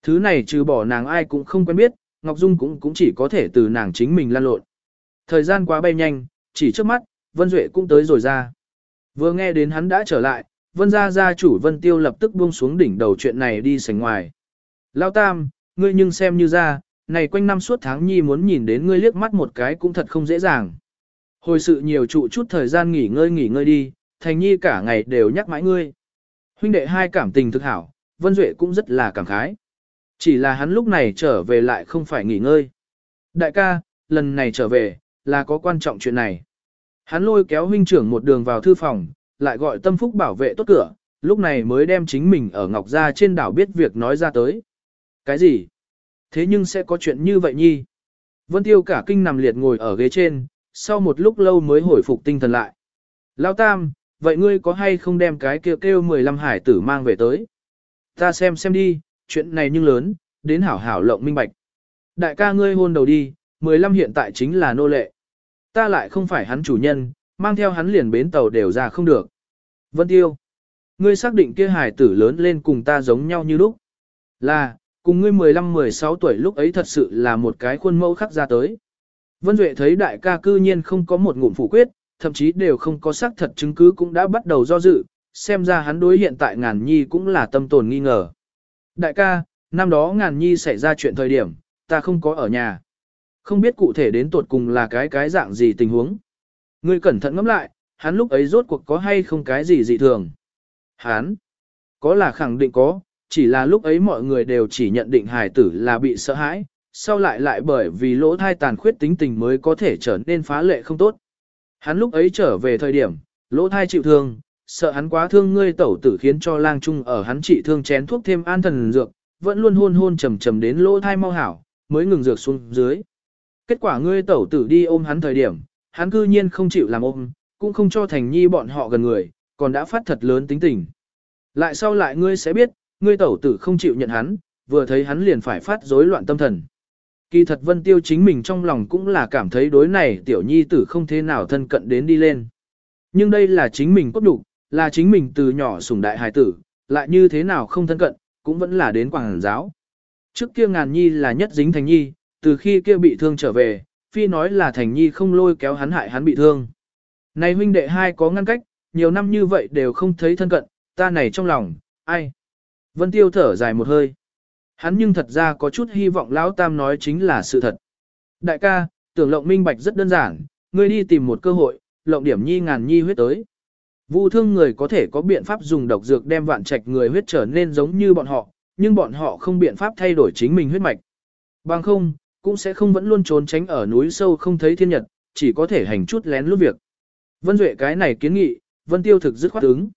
Thứ này trừ bỏ nàng ai cũng không quen biết, Ngọc Dung cũng cũng chỉ có thể từ nàng chính mình lan lộn. Thời gian quá bay nhanh, chỉ trước mắt, Vân Duệ cũng tới rồi ra. Vừa nghe đến hắn đã trở lại, Vân gia gia chủ Vân Tiêu lập tức buông xuống đỉnh đầu chuyện này đi sảnh ngoài. Lao Tam, ngươi nhưng xem như ra, này quanh năm suốt tháng nhi muốn nhìn đến ngươi liếc mắt một cái cũng thật không dễ dàng. Hồi sự nhiều trụ chút thời gian nghỉ ngơi nghỉ ngơi đi, thành nhi cả ngày đều nhắc mãi ngươi. Huynh đệ hai cảm tình thực hảo, Vân Duệ cũng rất là cảm khái. Chỉ là hắn lúc này trở về lại không phải nghỉ ngơi. Đại ca, lần này trở về, là có quan trọng chuyện này. Hắn lôi kéo huynh trưởng một đường vào thư phòng, lại gọi tâm phúc bảo vệ tốt cửa, lúc này mới đem chính mình ở Ngọc Gia trên đảo biết việc nói ra tới. Cái gì? Thế nhưng sẽ có chuyện như vậy nhi. Vân Tiêu cả kinh nằm liệt ngồi ở ghế trên, sau một lúc lâu mới hồi phục tinh thần lại. Lao Tam, vậy ngươi có hay không đem cái kêu kêu 15 hải tử mang về tới? Ta xem xem đi, chuyện này nhưng lớn, đến hảo hảo lộng minh bạch. Đại ca ngươi hôn đầu đi, 15 hiện tại chính là nô lệ. Ta lại không phải hắn chủ nhân, mang theo hắn liền bến tàu đều ra không được. Vân Tiêu, ngươi xác định kia hải tử lớn lên cùng ta giống nhau như lúc. Là, cùng ngươi 15-16 tuổi lúc ấy thật sự là một cái khuôn mẫu khắc ra tới. Vân Duệ thấy đại ca cư nhiên không có một ngụm phủ quyết, thậm chí đều không có xác thật chứng cứ cũng đã bắt đầu do dự, xem ra hắn đối hiện tại ngàn nhi cũng là tâm tồn nghi ngờ. Đại ca, năm đó ngàn nhi xảy ra chuyện thời điểm, ta không có ở nhà. Không biết cụ thể đến tuột cùng là cái cái dạng gì tình huống. Ngươi cẩn thận ngẫm lại, hắn lúc ấy rốt cuộc có hay không cái gì dị thường. Hắn, có là khẳng định có, chỉ là lúc ấy mọi người đều chỉ nhận định hài tử là bị sợ hãi, sau lại lại bởi vì lỗ thai tàn khuyết tính tình mới có thể trở nên phá lệ không tốt. Hắn lúc ấy trở về thời điểm, lỗ thai chịu thương, sợ hắn quá thương ngươi tẩu tử khiến cho lang trung ở hắn trị thương chén thuốc thêm an thần dược, vẫn luôn hôn hôn trầm trầm đến lỗ thai mau hảo, mới ngừng dược xuống dưới. Kết quả ngươi tẩu tử đi ôm hắn thời điểm, hắn cư nhiên không chịu làm ôm, cũng không cho thành nhi bọn họ gần người, còn đã phát thật lớn tính tình. Lại sau lại ngươi sẽ biết, ngươi tẩu tử không chịu nhận hắn, vừa thấy hắn liền phải phát rối loạn tâm thần. Kỳ thật Vân Tiêu chính mình trong lòng cũng là cảm thấy đối này tiểu nhi tử không thế nào thân cận đến đi lên. Nhưng đây là chính mình cốt đục, là chính mình từ nhỏ sủng đại hài tử, lại như thế nào không thân cận, cũng vẫn là đến quảng giáo. Trước kia ngàn nhi là nhất dính thành nhi, từ khi kia bị thương trở về, phi nói là thành nhi không lôi kéo hắn hại hắn bị thương. Này huynh đệ hai có ngăn cách, nhiều năm như vậy đều không thấy thân cận, ta này trong lòng, ai? Vân Tiêu thở dài một hơi. Hắn nhưng thật ra có chút hy vọng Lão Tam nói chính là sự thật. Đại ca, tưởng lộng minh bạch rất đơn giản, ngươi đi tìm một cơ hội, lộng điểm nhi ngàn nhi huyết tới. Vu thương người có thể có biện pháp dùng độc dược đem vạn trạch người huyết trở nên giống như bọn họ, nhưng bọn họ không biện pháp thay đổi chính mình huyết mạch. Bằng không, cũng sẽ không vẫn luôn trốn tránh ở núi sâu không thấy thiên nhật, chỉ có thể hành chút lén lút việc. Vân Duệ cái này kiến nghị, Vân Tiêu thực dứt khoát ứng.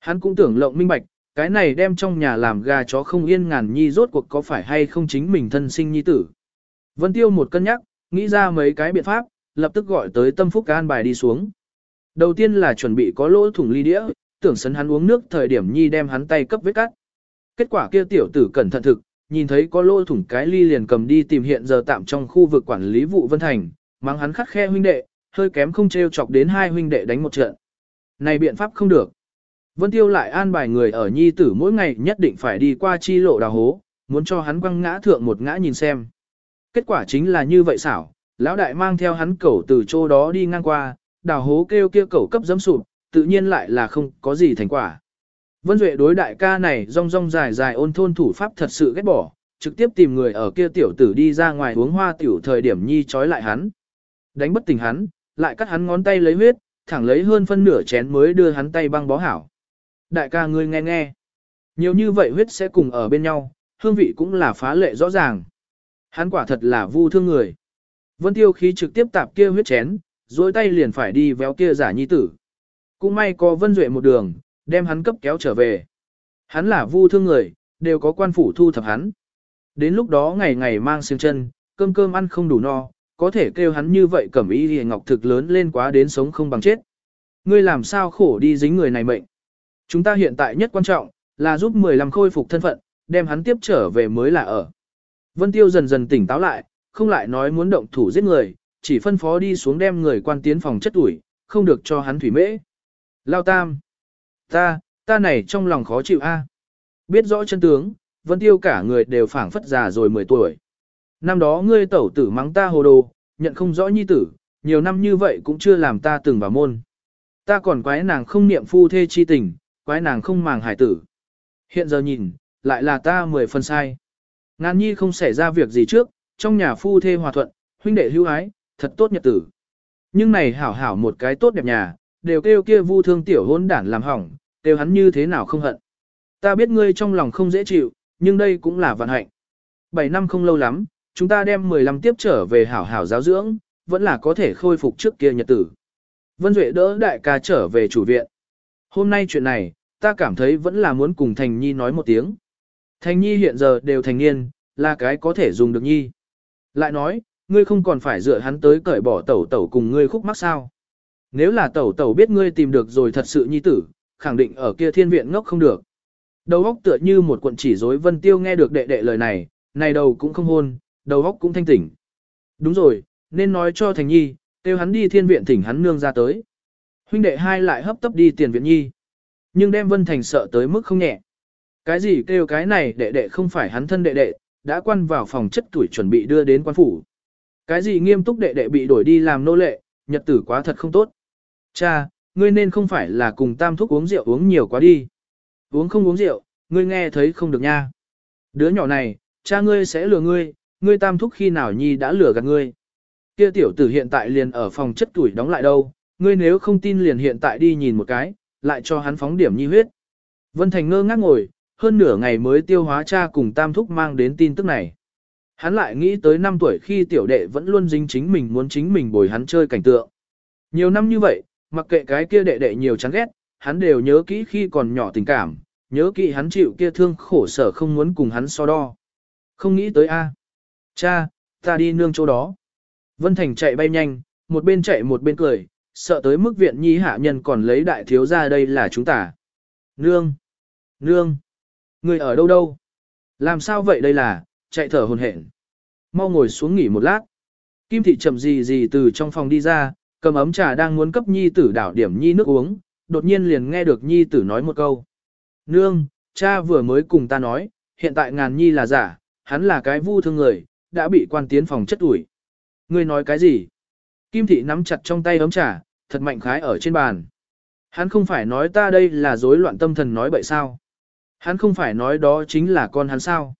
Hắn cũng tưởng lộng minh bạch, cái này đem trong nhà làm gà chó không yên ngàn nhi rốt cuộc có phải hay không chính mình thân sinh nhi tử. Vân Tiêu một cân nhắc, nghĩ ra mấy cái biện pháp, lập tức gọi tới tâm phúc an bài đi xuống. Đầu tiên là chuẩn bị có lỗ thủng ly đĩa, tưởng sấn hắn uống nước thời điểm nhi đem hắn tay cấp vết cắt. Kết quả kia tiểu tử cẩn thận thực, nhìn thấy có lỗ thủng cái ly liền cầm đi tìm hiện giờ tạm trong khu vực quản lý vụ Vân Thành, mang hắn khắc khe huynh đệ, hơi kém không treo chọc đến hai huynh đệ đánh một trận. Này biện pháp không được. Vân Tiêu lại an bài người ở nhi tử mỗi ngày nhất định phải đi qua chi lộ đào hố, muốn cho hắn quăng ngã thượng một ngã nhìn xem. Kết quả chính là như vậy xảo, lão đại mang theo hắn cẩu từ chỗ đó đi ngang qua, đào hố kêu kia cẩu cấp dấm sụp, tự nhiên lại là không có gì thành quả. Vân Duệ đối đại ca này rong rong dài dài ôn thôn thủ pháp thật sự ghét bỏ, trực tiếp tìm người ở kia tiểu tử đi ra ngoài uống hoa tiểu thời điểm nhi trói lại hắn. Đánh bất tỉnh hắn, lại cắt hắn ngón tay lấy huyết, thẳng lấy hơn phân nửa chén mới đưa hắn tay băng bó hảo. Đại ca ngươi nghe nghe. Nhiều như vậy huyết sẽ cùng ở bên nhau, hương vị cũng là phá lệ rõ ràng. Hắn quả thật là vu thương người. Vân tiêu khí trực tiếp tạp kia huyết chén, dối tay liền phải đi véo kia giả nhi tử. Cũng may có vân duệ một đường, đem hắn cấp kéo trở về. Hắn là vu thương người, đều có quan phủ thu thập hắn. Đến lúc đó ngày ngày mang xiềng chân, cơm cơm ăn không đủ no, có thể kêu hắn như vậy cẩm y thì ngọc thực lớn lên quá đến sống không bằng chết. Ngươi làm sao khổ đi dính người này mệnh. Chúng ta hiện tại nhất quan trọng, là giúp 15 khôi phục thân phận, đem hắn tiếp trở về mới là ở. Vân Tiêu dần dần tỉnh táo lại, không lại nói muốn động thủ giết người, chỉ phân phó đi xuống đem người quan tiến phòng chất ủi, không được cho hắn thủy mễ. Lao tam. Ta, ta này trong lòng khó chịu a. Biết rõ chân tướng, Vân Tiêu cả người đều phảng phất già rồi 10 tuổi. Năm đó ngươi tẩu tử mắng ta hồ đồ, nhận không rõ nhi tử, nhiều năm như vậy cũng chưa làm ta từng vào môn. Ta còn quái nàng không niệm phu thê chi tình, quái nàng không màng hải tử. Hiện giờ nhìn, lại là ta mười phần sai. Ngàn nhi không xảy ra việc gì trước, trong nhà phu thê hòa thuận, huynh đệ hữu ái, thật tốt nhật tử. Nhưng này hảo hảo một cái tốt đẹp nhà, đều kêu kia vu thương tiểu hôn đản làm hỏng, kêu hắn như thế nào không hận. Ta biết ngươi trong lòng không dễ chịu, nhưng đây cũng là vận hạnh. Bảy năm không lâu lắm, chúng ta đem 15 tiếp trở về hảo hảo giáo dưỡng, vẫn là có thể khôi phục trước kia nhật tử. Vân Duệ đỡ đại ca trở về chủ viện. Hôm nay chuyện này, ta cảm thấy vẫn là muốn cùng Thành Nhi nói một tiếng. Thành Nhi hiện giờ đều thành niên, là cái có thể dùng được Nhi. Lại nói, ngươi không còn phải dựa hắn tới cởi bỏ tẩu tẩu cùng ngươi khúc mắc sao. Nếu là tẩu tẩu biết ngươi tìm được rồi thật sự Nhi tử, khẳng định ở kia thiên viện ngốc không được. Đầu óc tựa như một cuộn chỉ rối Vân Tiêu nghe được đệ đệ lời này, này đầu cũng không hôn, đầu óc cũng thanh tỉnh. Đúng rồi, nên nói cho Thành Nhi, kêu hắn đi thiên viện thỉnh hắn nương ra tới. Huynh đệ hai lại hấp tấp đi tiền viện nhi. Nhưng đem Vân Thành sợ tới mức không nhẹ. Cái gì kêu cái này đệ đệ không phải hắn thân đệ đệ, đã quan vào phòng chất tuổi chuẩn bị đưa đến quan phủ. Cái gì nghiêm túc đệ đệ bị đổi đi làm nô lệ, nhật tử quá thật không tốt. Cha, ngươi nên không phải là cùng tam thúc uống rượu uống nhiều quá đi. Uống không uống rượu, ngươi nghe thấy không được nha. Đứa nhỏ này, cha ngươi sẽ lừa ngươi, ngươi tam thúc khi nào nhi đã lừa gạt ngươi. Kia tiểu tử hiện tại liền ở phòng chất tuổi đóng lại đâu, ngươi nếu không tin liền hiện tại đi nhìn một cái, lại cho hắn phóng điểm nhi huyết. Vân Thành ngơ ngác ngồi, hơn nửa ngày mới tiêu hóa cha cùng tam thúc mang đến tin tức này. Hắn lại nghĩ tới năm tuổi khi tiểu đệ vẫn luôn dính chính mình muốn chính mình bồi hắn chơi cảnh tượng. Nhiều năm như vậy, mặc kệ cái kia đệ đệ nhiều chán ghét, hắn đều nhớ kỹ khi còn nhỏ tình cảm, nhớ kỹ hắn chịu kia thương khổ sở không muốn cùng hắn so đo. Không nghĩ tới a, Cha, ta đi nương chỗ đó. Vân Thành chạy bay nhanh, một bên chạy một bên cười, sợ tới mức viện nhi hạ nhân còn lấy đại thiếu ra đây là chúng ta. Nương! Nương! Người ở đâu đâu? Làm sao vậy đây là, chạy thở hồn hển. Mau ngồi xuống nghỉ một lát. Kim thị chậm gì gì từ trong phòng đi ra, cầm ấm trà đang muốn cấp nhi tử đảo điểm nhi nước uống, đột nhiên liền nghe được nhi tử nói một câu. Nương, cha vừa mới cùng ta nói, hiện tại ngàn nhi là giả, hắn là cái vu thương người, đã bị quan tiến phòng chất ủi. Ngươi nói cái gì? Kim thị nắm chặt trong tay ấm trà, thật mạnh khái ở trên bàn. Hắn không phải nói ta đây là rối loạn tâm thần nói bậy sao? Hắn không phải nói đó chính là con hắn sao?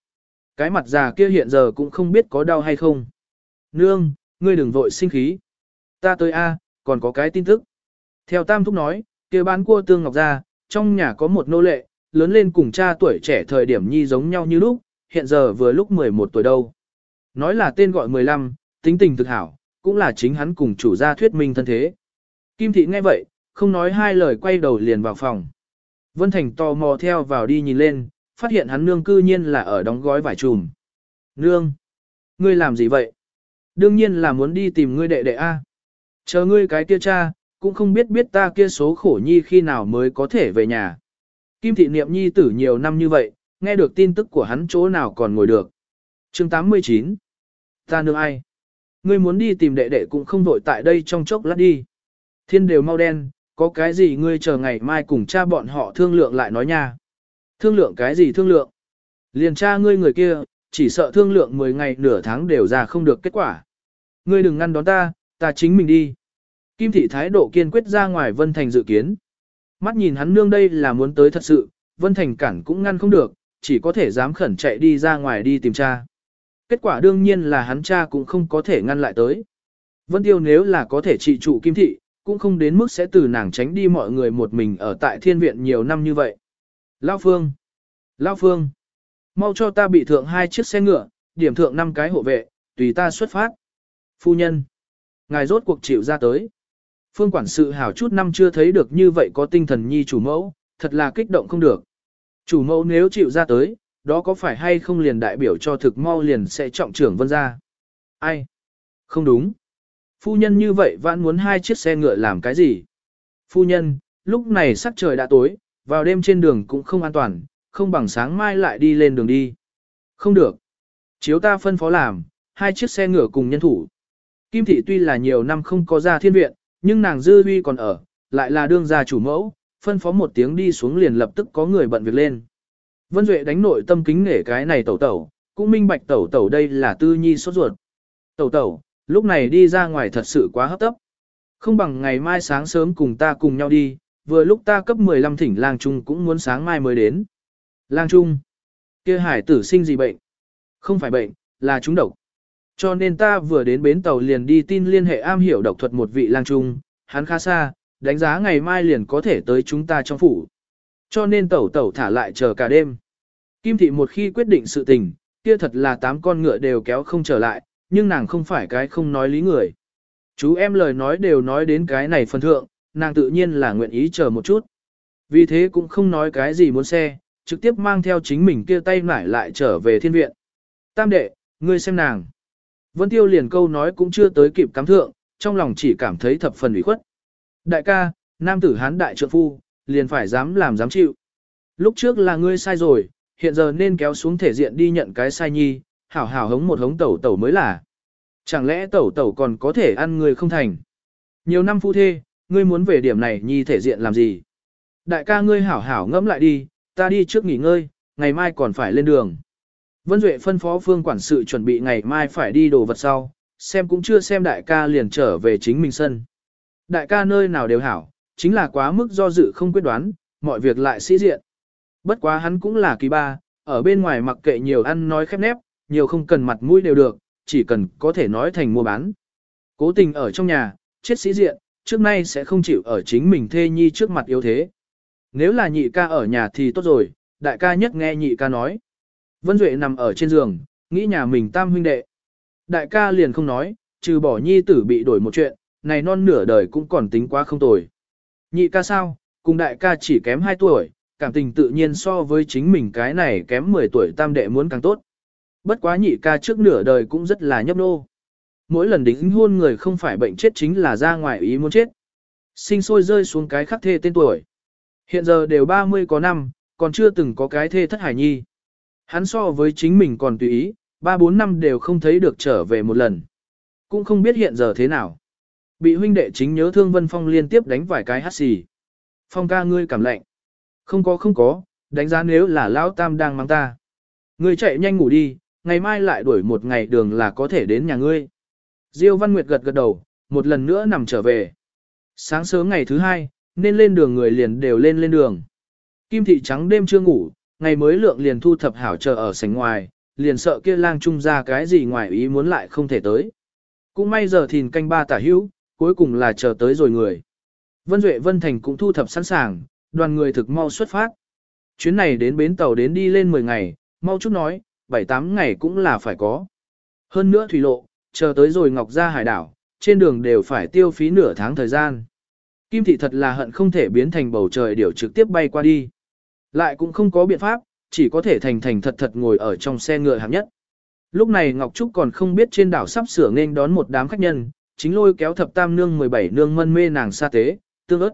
Cái mặt già kia hiện giờ cũng không biết có đau hay không. Nương, ngươi đừng vội sinh khí. Ta tới A, còn có cái tin tức. Theo Tam Thúc nói, kia bán cua tương ngọc ra, trong nhà có một nô lệ, lớn lên cùng cha tuổi trẻ thời điểm nhi giống nhau như lúc, hiện giờ vừa lúc 11 tuổi đâu. Nói là tên gọi 15, tính tình thực hảo, cũng là chính hắn cùng chủ gia thuyết minh thân thế. Kim thị nghe vậy, không nói hai lời quay đầu liền vào phòng. Vân Thành tò mò theo vào đi nhìn lên, phát hiện hắn nương cư nhiên là ở đóng gói vải trùm. Nương! Ngươi làm gì vậy? Đương nhiên là muốn đi tìm ngươi đệ đệ A. Chờ ngươi cái kia cha, cũng không biết biết ta kia số khổ nhi khi nào mới có thể về nhà. Kim thị niệm nhi tử nhiều năm như vậy, nghe được tin tức của hắn chỗ nào còn ngồi được. chương 89 Ta nương ai? Ngươi muốn đi tìm đệ đệ cũng không vội tại đây trong chốc lát đi. Thiên đều mau đen, có cái gì ngươi chờ ngày mai cùng cha bọn họ thương lượng lại nói nha. Thương lượng cái gì thương lượng? Liền cha ngươi người kia, chỉ sợ thương lượng 10 ngày nửa tháng đều ra không được kết quả. Ngươi đừng ngăn đón ta, ta chính mình đi. Kim thị thái độ kiên quyết ra ngoài Vân Thành dự kiến. Mắt nhìn hắn nương đây là muốn tới thật sự, Vân Thành cản cũng ngăn không được, chỉ có thể dám khẩn chạy đi ra ngoài đi tìm cha. Kết quả đương nhiên là hắn cha cũng không có thể ngăn lại tới. Vân Tiêu nếu là có thể trị trụ kim thị, cũng không đến mức sẽ từ nàng tránh đi mọi người một mình ở tại thiên viện nhiều năm như vậy. Lao Phương! Lao Phương! Mau cho ta bị thượng hai chiếc xe ngựa, điểm thượng năm cái hộ vệ, tùy ta xuất phát. Phu nhân! Ngài rốt cuộc chịu ra tới. Phương quản sự hảo chút năm chưa thấy được như vậy có tinh thần nhi chủ mẫu, thật là kích động không được. Chủ mẫu nếu chịu ra tới, đó có phải hay không liền đại biểu cho thực mau liền sẽ trọng trưởng vân ra? Ai? Không đúng. Phu nhân như vậy vẫn muốn hai chiếc xe ngựa làm cái gì? Phu nhân, lúc này sắc trời đã tối, vào đêm trên đường cũng không an toàn, không bằng sáng mai lại đi lên đường đi. Không được. Chiếu ta phân phó làm, hai chiếc xe ngựa cùng nhân thủ. Kim thị tuy là nhiều năm không có ra thiên viện, Nhưng nàng dư huy còn ở, lại là đương gia chủ mẫu, phân phó một tiếng đi xuống liền lập tức có người bận việc lên. Vân Duệ đánh nội tâm kính nể cái này tẩu tẩu, cũng minh bạch tẩu tẩu đây là tư nhi sốt ruột. Tẩu tẩu, lúc này đi ra ngoài thật sự quá hấp tấp. Không bằng ngày mai sáng sớm cùng ta cùng nhau đi, vừa lúc ta cấp 15 thỉnh lang trung cũng muốn sáng mai mới đến. Lang trung, kia hải tử sinh gì bệnh? Không phải bệnh, là trúng độc. Cho nên ta vừa đến bến tàu liền đi tin liên hệ am hiểu độc thuật một vị lang trung, hắn khá xa, đánh giá ngày mai liền có thể tới chúng ta trong phủ. Cho nên tẩu tẩu thả lại chờ cả đêm. Kim thị một khi quyết định sự tình, kia thật là tám con ngựa đều kéo không trở lại, nhưng nàng không phải cái không nói lý người. Chú em lời nói đều nói đến cái này phần thượng, nàng tự nhiên là nguyện ý chờ một chút. Vì thế cũng không nói cái gì muốn xe, trực tiếp mang theo chính mình kia tay nải lại trở về thiên viện. Tam đệ, ngươi xem nàng. Vân Tiêu liền câu nói cũng chưa tới kịp cắm thượng, trong lòng chỉ cảm thấy thập phần ủy khuất. Đại ca, nam tử hán đại trượng phu, liền phải dám làm dám chịu. Lúc trước là ngươi sai rồi, hiện giờ nên kéo xuống thể diện đi nhận cái sai nhi, hảo hảo hống một hống tẩu tẩu mới là. Chẳng lẽ tẩu tẩu còn có thể ăn người không thành? Nhiều năm phu thê, ngươi muốn về điểm này nhi thể diện làm gì? Đại ca ngươi hảo hảo ngẫm lại đi, ta đi trước nghỉ ngơi, ngày mai còn phải lên đường. Vân Duệ phân phó phương quản sự chuẩn bị ngày mai phải đi đồ vật sau, xem cũng chưa xem đại ca liền trở về chính mình sân. Đại ca nơi nào đều hảo, chính là quá mức do dự không quyết đoán, mọi việc lại sĩ diện. Bất quá hắn cũng là kỳ ba, ở bên ngoài mặc kệ nhiều ăn nói khép nép, nhiều không cần mặt mũi đều được, chỉ cần có thể nói thành mua bán. Cố tình ở trong nhà, chết sĩ diện, trước nay sẽ không chịu ở chính mình thê nhi trước mặt yếu thế. Nếu là nhị ca ở nhà thì tốt rồi, đại ca nhất nghe nhị ca nói. Vân Duệ nằm ở trên giường, nghĩ nhà mình tam huynh đệ. Đại ca liền không nói, trừ bỏ nhi tử bị đổi một chuyện, này non nửa đời cũng còn tính quá không tồi. Nhị ca sao, cùng đại ca chỉ kém 2 tuổi, cảm tình tự nhiên so với chính mình cái này kém 10 tuổi tam đệ muốn càng tốt. Bất quá nhị ca trước nửa đời cũng rất là nhấp nô. Mỗi lần đính hôn người không phải bệnh chết chính là ra ngoài ý muốn chết. Sinh sôi rơi xuống cái khắc thê tên tuổi. Hiện giờ đều 30 có năm, còn chưa từng có cái thê thất hải nhi. Hắn so với chính mình còn tùy ý, 3-4 năm đều không thấy được trở về một lần. Cũng không biết hiện giờ thế nào. Bị huynh đệ chính nhớ thương Vân Phong liên tiếp đánh vài cái hát xì. Phong ca ngươi cảm lạnh. Không có không có, đánh giá nếu là Lão Tam đang mang ta. Ngươi chạy nhanh ngủ đi, ngày mai lại đuổi một ngày đường là có thể đến nhà ngươi. Diêu Văn Nguyệt gật gật đầu, một lần nữa nằm trở về. Sáng sớm ngày thứ hai, nên lên đường người liền đều lên lên đường. Kim thị trắng đêm chưa ngủ, ngày mới lượng liền thu thập hảo chờ ở sảnh ngoài, liền sợ kia lang trung ra cái gì ngoài ý muốn lại không thể tới. Cũng may giờ thìn canh ba tả hữu, cuối cùng là chờ tới rồi người. Vân Duệ Vân Thành cũng thu thập sẵn sàng, đoàn người thực mau xuất phát. Chuyến này đến bến tàu đến đi lên 10 ngày, mau chút nói, 7-8 ngày cũng là phải có. Hơn nữa thủy lộ, chờ tới rồi Ngọc ra hải đảo, trên đường đều phải tiêu phí nửa tháng thời gian. Kim thị thật là hận không thể biến thành bầu trời điều trực tiếp bay qua đi. Lại cũng không có biện pháp, chỉ có thể thành thành thật thật ngồi ở trong xe ngựa hạng nhất. Lúc này Ngọc Trúc còn không biết trên đảo sắp sửa nên đón một đám khách nhân, chính lôi kéo thập tam nương 17 nương mân mê nàng sa tế, tương ớt.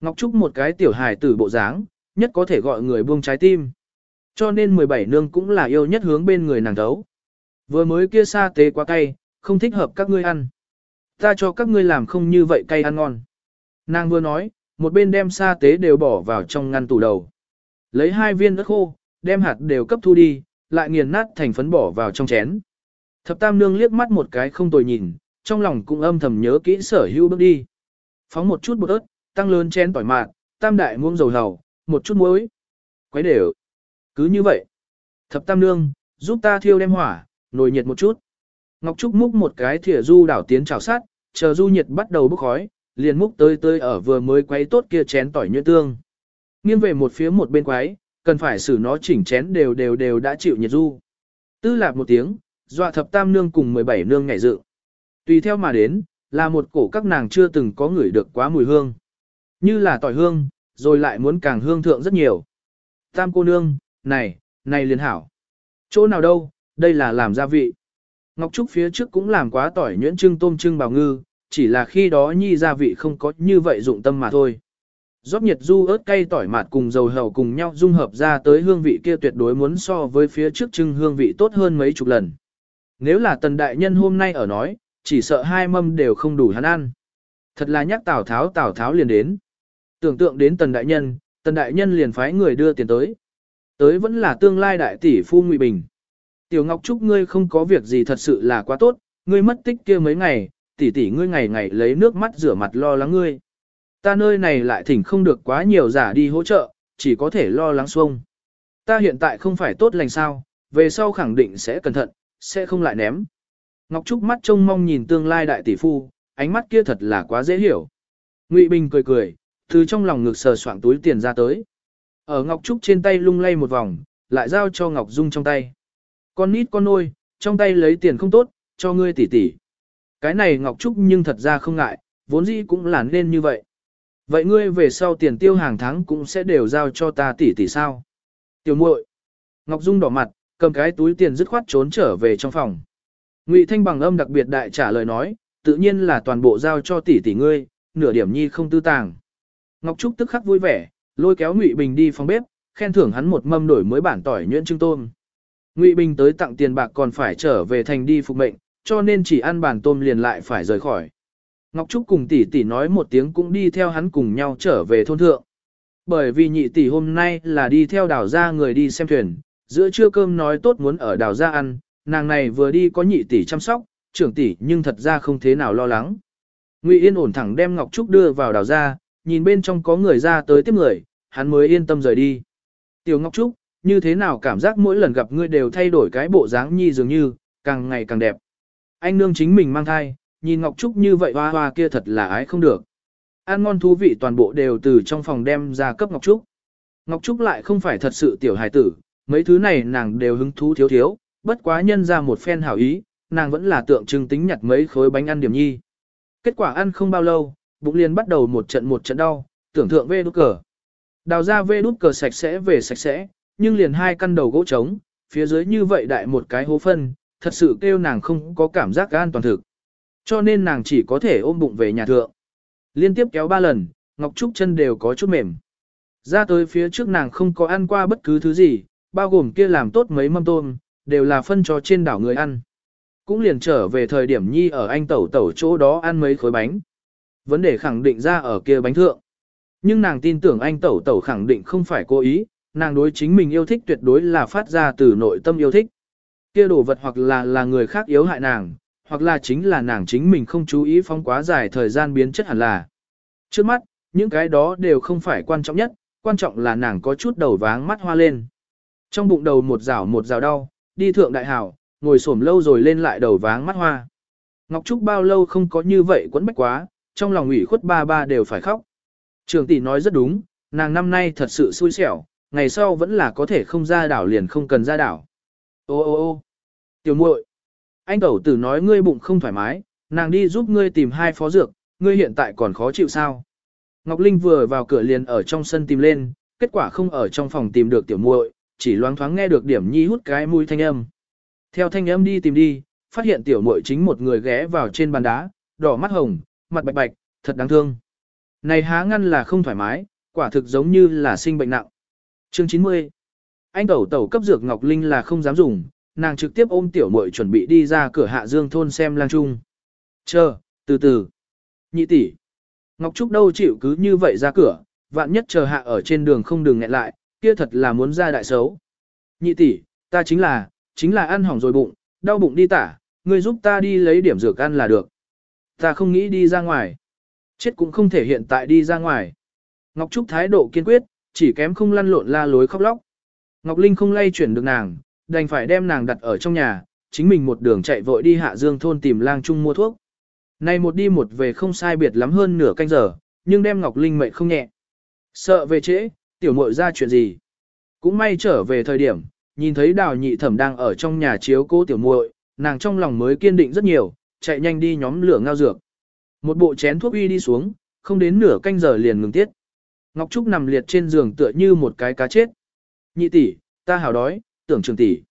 Ngọc Trúc một cái tiểu hài tử bộ dáng, nhất có thể gọi người buông trái tim. Cho nên 17 nương cũng là yêu nhất hướng bên người nàng đấu. Vừa mới kia sa tế quá cay, không thích hợp các ngươi ăn. Ta cho các ngươi làm không như vậy cay ăn ngon. Nàng vừa nói, một bên đem sa tế đều bỏ vào trong ngăn tủ đầu. Lấy hai viên ớt khô, đem hạt đều cấp thu đi, lại nghiền nát thành phấn bỏ vào trong chén. Thập tam nương liếc mắt một cái không tồi nhìn, trong lòng cũng âm thầm nhớ kỹ sở hữu bước đi. Phóng một chút bột ớt, tăng lớn chén tỏi mạt, tam đại muỗng dầu hầu, một chút muối. Quấy đều. Cứ như vậy. Thập tam nương, giúp ta thiêu đem hỏa, nồi nhiệt một chút. Ngọc Trúc múc một cái thìa du đảo tiến chảo sát, chờ du nhiệt bắt đầu bốc khói, liền múc tới tới ở vừa mới quấy tốt kia chén tỏi nhuyễn tương. Nghiêng về một phía một bên quái cần phải xử nó chỉnh chén đều đều đều đã chịu nhiệt du. Tư lạp một tiếng, dọa thập tam nương cùng 17 nương nhảy dự. Tùy theo mà đến, là một cổ các nàng chưa từng có ngửi được quá mùi hương. Như là tỏi hương, rồi lại muốn càng hương thượng rất nhiều. Tam cô nương, này, này liền hảo. Chỗ nào đâu, đây là làm gia vị. Ngọc Trúc phía trước cũng làm quá tỏi nhuyễn trưng tôm trưng bào ngư, chỉ là khi đó nhi gia vị không có như vậy dụng tâm mà thôi. Rót nhiệt du ớt cay tỏi mạt cùng dầu hầu cùng nhau dung hợp ra tới hương vị kia tuyệt đối muốn so với phía trước trưng hương vị tốt hơn mấy chục lần. Nếu là tần đại nhân hôm nay ở nói, chỉ sợ hai mâm đều không đủ hắn ăn. Thật là nhắc Tào Tháo Tào Tháo liền đến. Tưởng tượng đến Tần Đại Nhân, Tần Đại Nhân liền phái người đưa tiền tới. Tới vẫn là tương lai đại tỷ phu Ngụy Bình. Tiểu Ngọc Trúc ngươi không có việc gì thật sự là quá tốt, ngươi mất tích kia mấy ngày, tỷ tỷ ngươi ngày ngày lấy nước mắt rửa mặt lo lắng ngươi. Ta nơi này lại thỉnh không được quá nhiều giả đi hỗ trợ, chỉ có thể lo lắng xuông. Ta hiện tại không phải tốt lành sao, về sau khẳng định sẽ cẩn thận, sẽ không lại ném. Ngọc Trúc mắt trông mong nhìn tương lai đại tỷ phu, ánh mắt kia thật là quá dễ hiểu. Ngụy Bình cười cười, từ trong lòng ngực sờ soạng túi tiền ra tới. Ở Ngọc Trúc trên tay lung lay một vòng, lại giao cho Ngọc Dung trong tay. Con nít con nôi, trong tay lấy tiền không tốt, cho ngươi tỷ tỷ. Cái này Ngọc Trúc nhưng thật ra không ngại, vốn dĩ cũng là nên như vậy. Vậy ngươi về sau tiền tiêu hàng tháng cũng sẽ đều giao cho ta tỷ tỷ sao? Tiểu muội. Ngọc Dung đỏ mặt, cầm cái túi tiền dứt khoát trốn trở về trong phòng. Ngụy Thanh bằng âm đặc biệt đại trả lời nói, tự nhiên là toàn bộ giao cho tỷ tỷ ngươi, nửa điểm nhi không tư tàng. Ngọc Trúc tức khắc vui vẻ, lôi kéo Ngụy Bình đi phòng bếp, khen thưởng hắn một mâm đổi mới bản tỏi nhuyễn trưng tôm. Ngụy Bình tới tặng tiền bạc còn phải trở về thành đi phục mệnh, cho nên chỉ ăn bản tôm liền lại phải rời khỏi. Ngọc Trúc cùng tỷ tỷ nói một tiếng cũng đi theo hắn cùng nhau trở về thôn thượng. Bởi vì nhị tỷ hôm nay là đi theo đảo ra người đi xem thuyền, giữa trưa cơm nói tốt muốn ở đảo ra ăn, nàng này vừa đi có nhị tỷ chăm sóc, trưởng tỷ nhưng thật ra không thế nào lo lắng. Ngụy Yên ổn thẳng đem Ngọc Trúc đưa vào đảo ra, nhìn bên trong có người ra tới tiếp người, hắn mới yên tâm rời đi. Tiểu Ngọc Trúc, như thế nào cảm giác mỗi lần gặp ngươi đều thay đổi cái bộ dáng nhi dường như, càng ngày càng đẹp. Anh nương chính mình mang thai, nhìn Ngọc Trúc như vậy hoa hoa kia thật là ái không được. Ăn ngon thú vị toàn bộ đều từ trong phòng đem ra cấp Ngọc Trúc. Ngọc Trúc lại không phải thật sự tiểu hài tử, mấy thứ này nàng đều hứng thú thiếu thiếu, bất quá nhân ra một phen hảo ý, nàng vẫn là tượng trưng tính nhặt mấy khối bánh ăn điểm nhi. Kết quả ăn không bao lâu, bụng liền bắt đầu một trận một trận đau, tưởng thượng vê đút cờ. Đào ra vê đút cờ sạch sẽ về sạch sẽ, nhưng liền hai căn đầu gỗ trống, phía dưới như vậy đại một cái hố phân, thật sự kêu nàng không có cảm giác an toàn thực. Cho nên nàng chỉ có thể ôm bụng về nhà thượng. Liên tiếp kéo ba lần, Ngọc Trúc chân đều có chút mềm. Ra tới phía trước nàng không có ăn qua bất cứ thứ gì, bao gồm kia làm tốt mấy mâm tôm, đều là phân cho trên đảo người ăn. Cũng liền trở về thời điểm nhi ở anh tẩu tẩu chỗ đó ăn mấy khối bánh. Vấn đề khẳng định ra ở kia bánh thượng. Nhưng nàng tin tưởng anh tẩu tẩu khẳng định không phải cố ý, nàng đối chính mình yêu thích tuyệt đối là phát ra từ nội tâm yêu thích. Kia đồ vật hoặc là là người khác yếu hại nàng, hoặc là chính là nàng chính mình không chú ý phong quá dài thời gian biến chất hẳn là. Trước mắt, những cái đó đều không phải quan trọng nhất, quan trọng là nàng có chút đầu váng mắt hoa lên. Trong bụng đầu một rào một rào đau, đi thượng đại hảo, ngồi xổm lâu rồi lên lại đầu váng mắt hoa. Ngọc Trúc bao lâu không có như vậy quẫn bách quá, trong lòng ủy khuất ba ba đều phải khóc. Trường tỷ nói rất đúng, nàng năm nay thật sự xui xẻo, ngày sau vẫn là có thể không ra đảo liền không cần ra đảo. Ô ô ô tiểu muội, anh tẩu tử nói ngươi bụng không thoải mái, nàng đi giúp ngươi tìm hai phó dược, ngươi hiện tại còn khó chịu sao. Ngọc Linh vừa vào cửa liền ở trong sân tìm lên, kết quả không ở trong phòng tìm được tiểu muội, chỉ loáng thoáng nghe được điểm nhi hút cái mũi thanh âm. Theo thanh âm đi tìm đi, phát hiện tiểu muội chính một người ghé vào trên bàn đá, đỏ mắt hồng, mặt bạch bạch, thật đáng thương. Này há ngăn là không thoải mái, quả thực giống như là sinh bệnh nặng. Chương 90 Anh tẩu tẩu cấp dược Ngọc Linh là không dám dùng, nàng trực tiếp ôm tiểu muội chuẩn bị đi ra cửa hạ dương thôn xem lang trung. Chờ, từ từ. Nhị tỷ. Ngọc Trúc đâu chịu cứ như vậy ra cửa, vạn nhất chờ hạ ở trên đường không đường nghẹn lại, kia thật là muốn ra đại xấu. Nhị tỷ, ta chính là, chính là ăn hỏng rồi bụng, đau bụng đi tả, ngươi giúp ta đi lấy điểm dược ăn là được. Ta không nghĩ đi ra ngoài. Chết cũng không thể hiện tại đi ra ngoài. Ngọc Trúc thái độ kiên quyết, chỉ kém không lăn lộn la lối khóc lóc. Ngọc Linh không lay chuyển được nàng, đành phải đem nàng đặt ở trong nhà, chính mình một đường chạy vội đi hạ dương thôn tìm lang trung mua thuốc. Này một đi một về không sai biệt lắm hơn nửa canh giờ, nhưng đem Ngọc Linh mệnh không nhẹ. Sợ về trễ, tiểu muội ra chuyện gì. Cũng may trở về thời điểm, nhìn thấy đào nhị thẩm đang ở trong nhà chiếu cố tiểu muội, nàng trong lòng mới kiên định rất nhiều, chạy nhanh đi nhóm lửa ngao dược. Một bộ chén thuốc uy đi xuống, không đến nửa canh giờ liền ngừng tiết. Ngọc Trúc nằm liệt trên giường tựa như một cái cá chết. Nhị tỷ, ta hào đói, tưởng trường tỷ.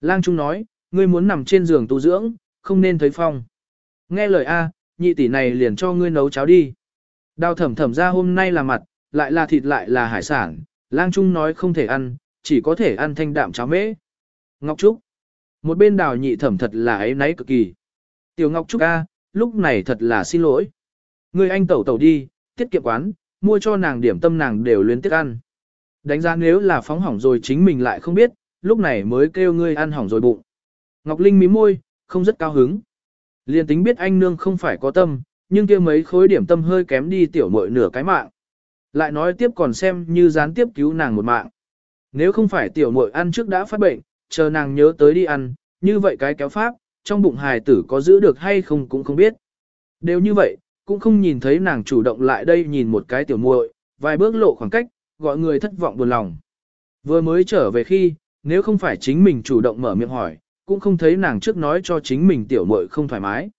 Lang Trung nói, ngươi muốn nằm trên giường tu dưỡng, không nên thấy phong. Nghe lời A, nhị tỷ này liền cho ngươi nấu cháo đi. Đào thẩm thẩm ra hôm nay là mặt, lại là thịt lại là hải sản, lang trung nói không thể ăn, chỉ có thể ăn thanh đạm cháo mễ. Ngọc Trúc. Một bên đào nhị thẩm thật là ấy náy cực kỳ. Tiểu Ngọc Trúc A, lúc này thật là xin lỗi. Người anh tẩu tẩu đi, tiết kiệm quán, mua cho nàng điểm tâm nàng đều luyến tiếc ăn. Đánh giá nếu là phóng hỏng rồi chính mình lại không biết, lúc này mới kêu ngươi ăn hỏng rồi bụng. Ngọc Linh mím môi, không rất cao hứng. Liên tính biết anh nương không phải có tâm, nhưng kia mấy khối điểm tâm hơi kém đi tiểu muội nửa cái mạng. Lại nói tiếp còn xem như gián tiếp cứu nàng một mạng. Nếu không phải tiểu muội ăn trước đã phát bệnh, chờ nàng nhớ tới đi ăn, như vậy cái kéo pháp, trong bụng hài tử có giữ được hay không cũng không biết. Đều như vậy, cũng không nhìn thấy nàng chủ động lại đây nhìn một cái tiểu muội, vài bước lộ khoảng cách, gọi người thất vọng buồn lòng. Vừa mới trở về khi, nếu không phải chính mình chủ động mở miệng hỏi, cũng không thấy nàng trước nói cho chính mình tiểu muội không thoải mái.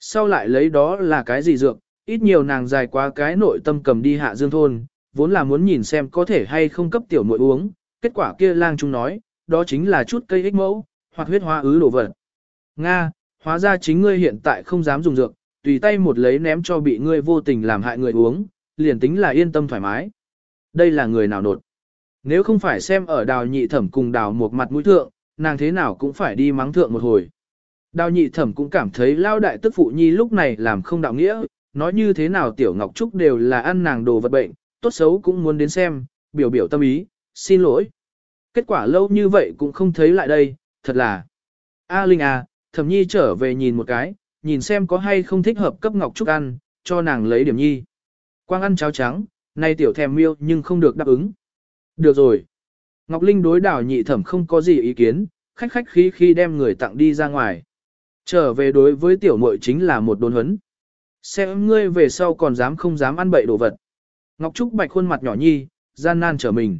Sau lại lấy đó là cái gì dược, ít nhiều nàng dài quá cái nội tâm cầm đi hạ dương thôn, vốn là muốn nhìn xem có thể hay không cấp tiểu muội uống, kết quả kia lang trung nói, đó chính là chút cây ích mẫu, hoặc huyết hoa ứ đổ vật. Nga, hóa ra chính ngươi hiện tại không dám dùng dược, tùy tay một lấy ném cho bị ngươi vô tình làm hại người uống, liền tính là yên tâm thoải mái. Đây là người nào nột. Nếu không phải xem ở đào nhị thẩm cùng đào một mặt mũi thượng, nàng thế nào cũng phải đi mắng thượng một hồi. Đào nhị thẩm cũng cảm thấy lao đại tức phụ nhi lúc này làm không đạo nghĩa, nói như thế nào tiểu ngọc trúc đều là ăn nàng đồ vật bệnh, tốt xấu cũng muốn đến xem, biểu biểu tâm ý, xin lỗi. Kết quả lâu như vậy cũng không thấy lại đây, thật là. A Linh à, thẩm nhi trở về nhìn một cái, nhìn xem có hay không thích hợp cấp ngọc trúc ăn, cho nàng lấy điểm nhi. Quang ăn cháo trắng, nay tiểu thèm miêu nhưng không được đáp ứng. Được rồi. Ngọc Linh đối đảo nhị thẩm không có gì ý kiến, khách khách khí khi đem người tặng đi ra ngoài. Trở về đối với tiểu muội chính là một đồn huấn. Xem ngươi về sau còn dám không dám ăn bậy đồ vật. Ngọc Trúc bạch khuôn mặt nhỏ nhi, gian nan trở mình.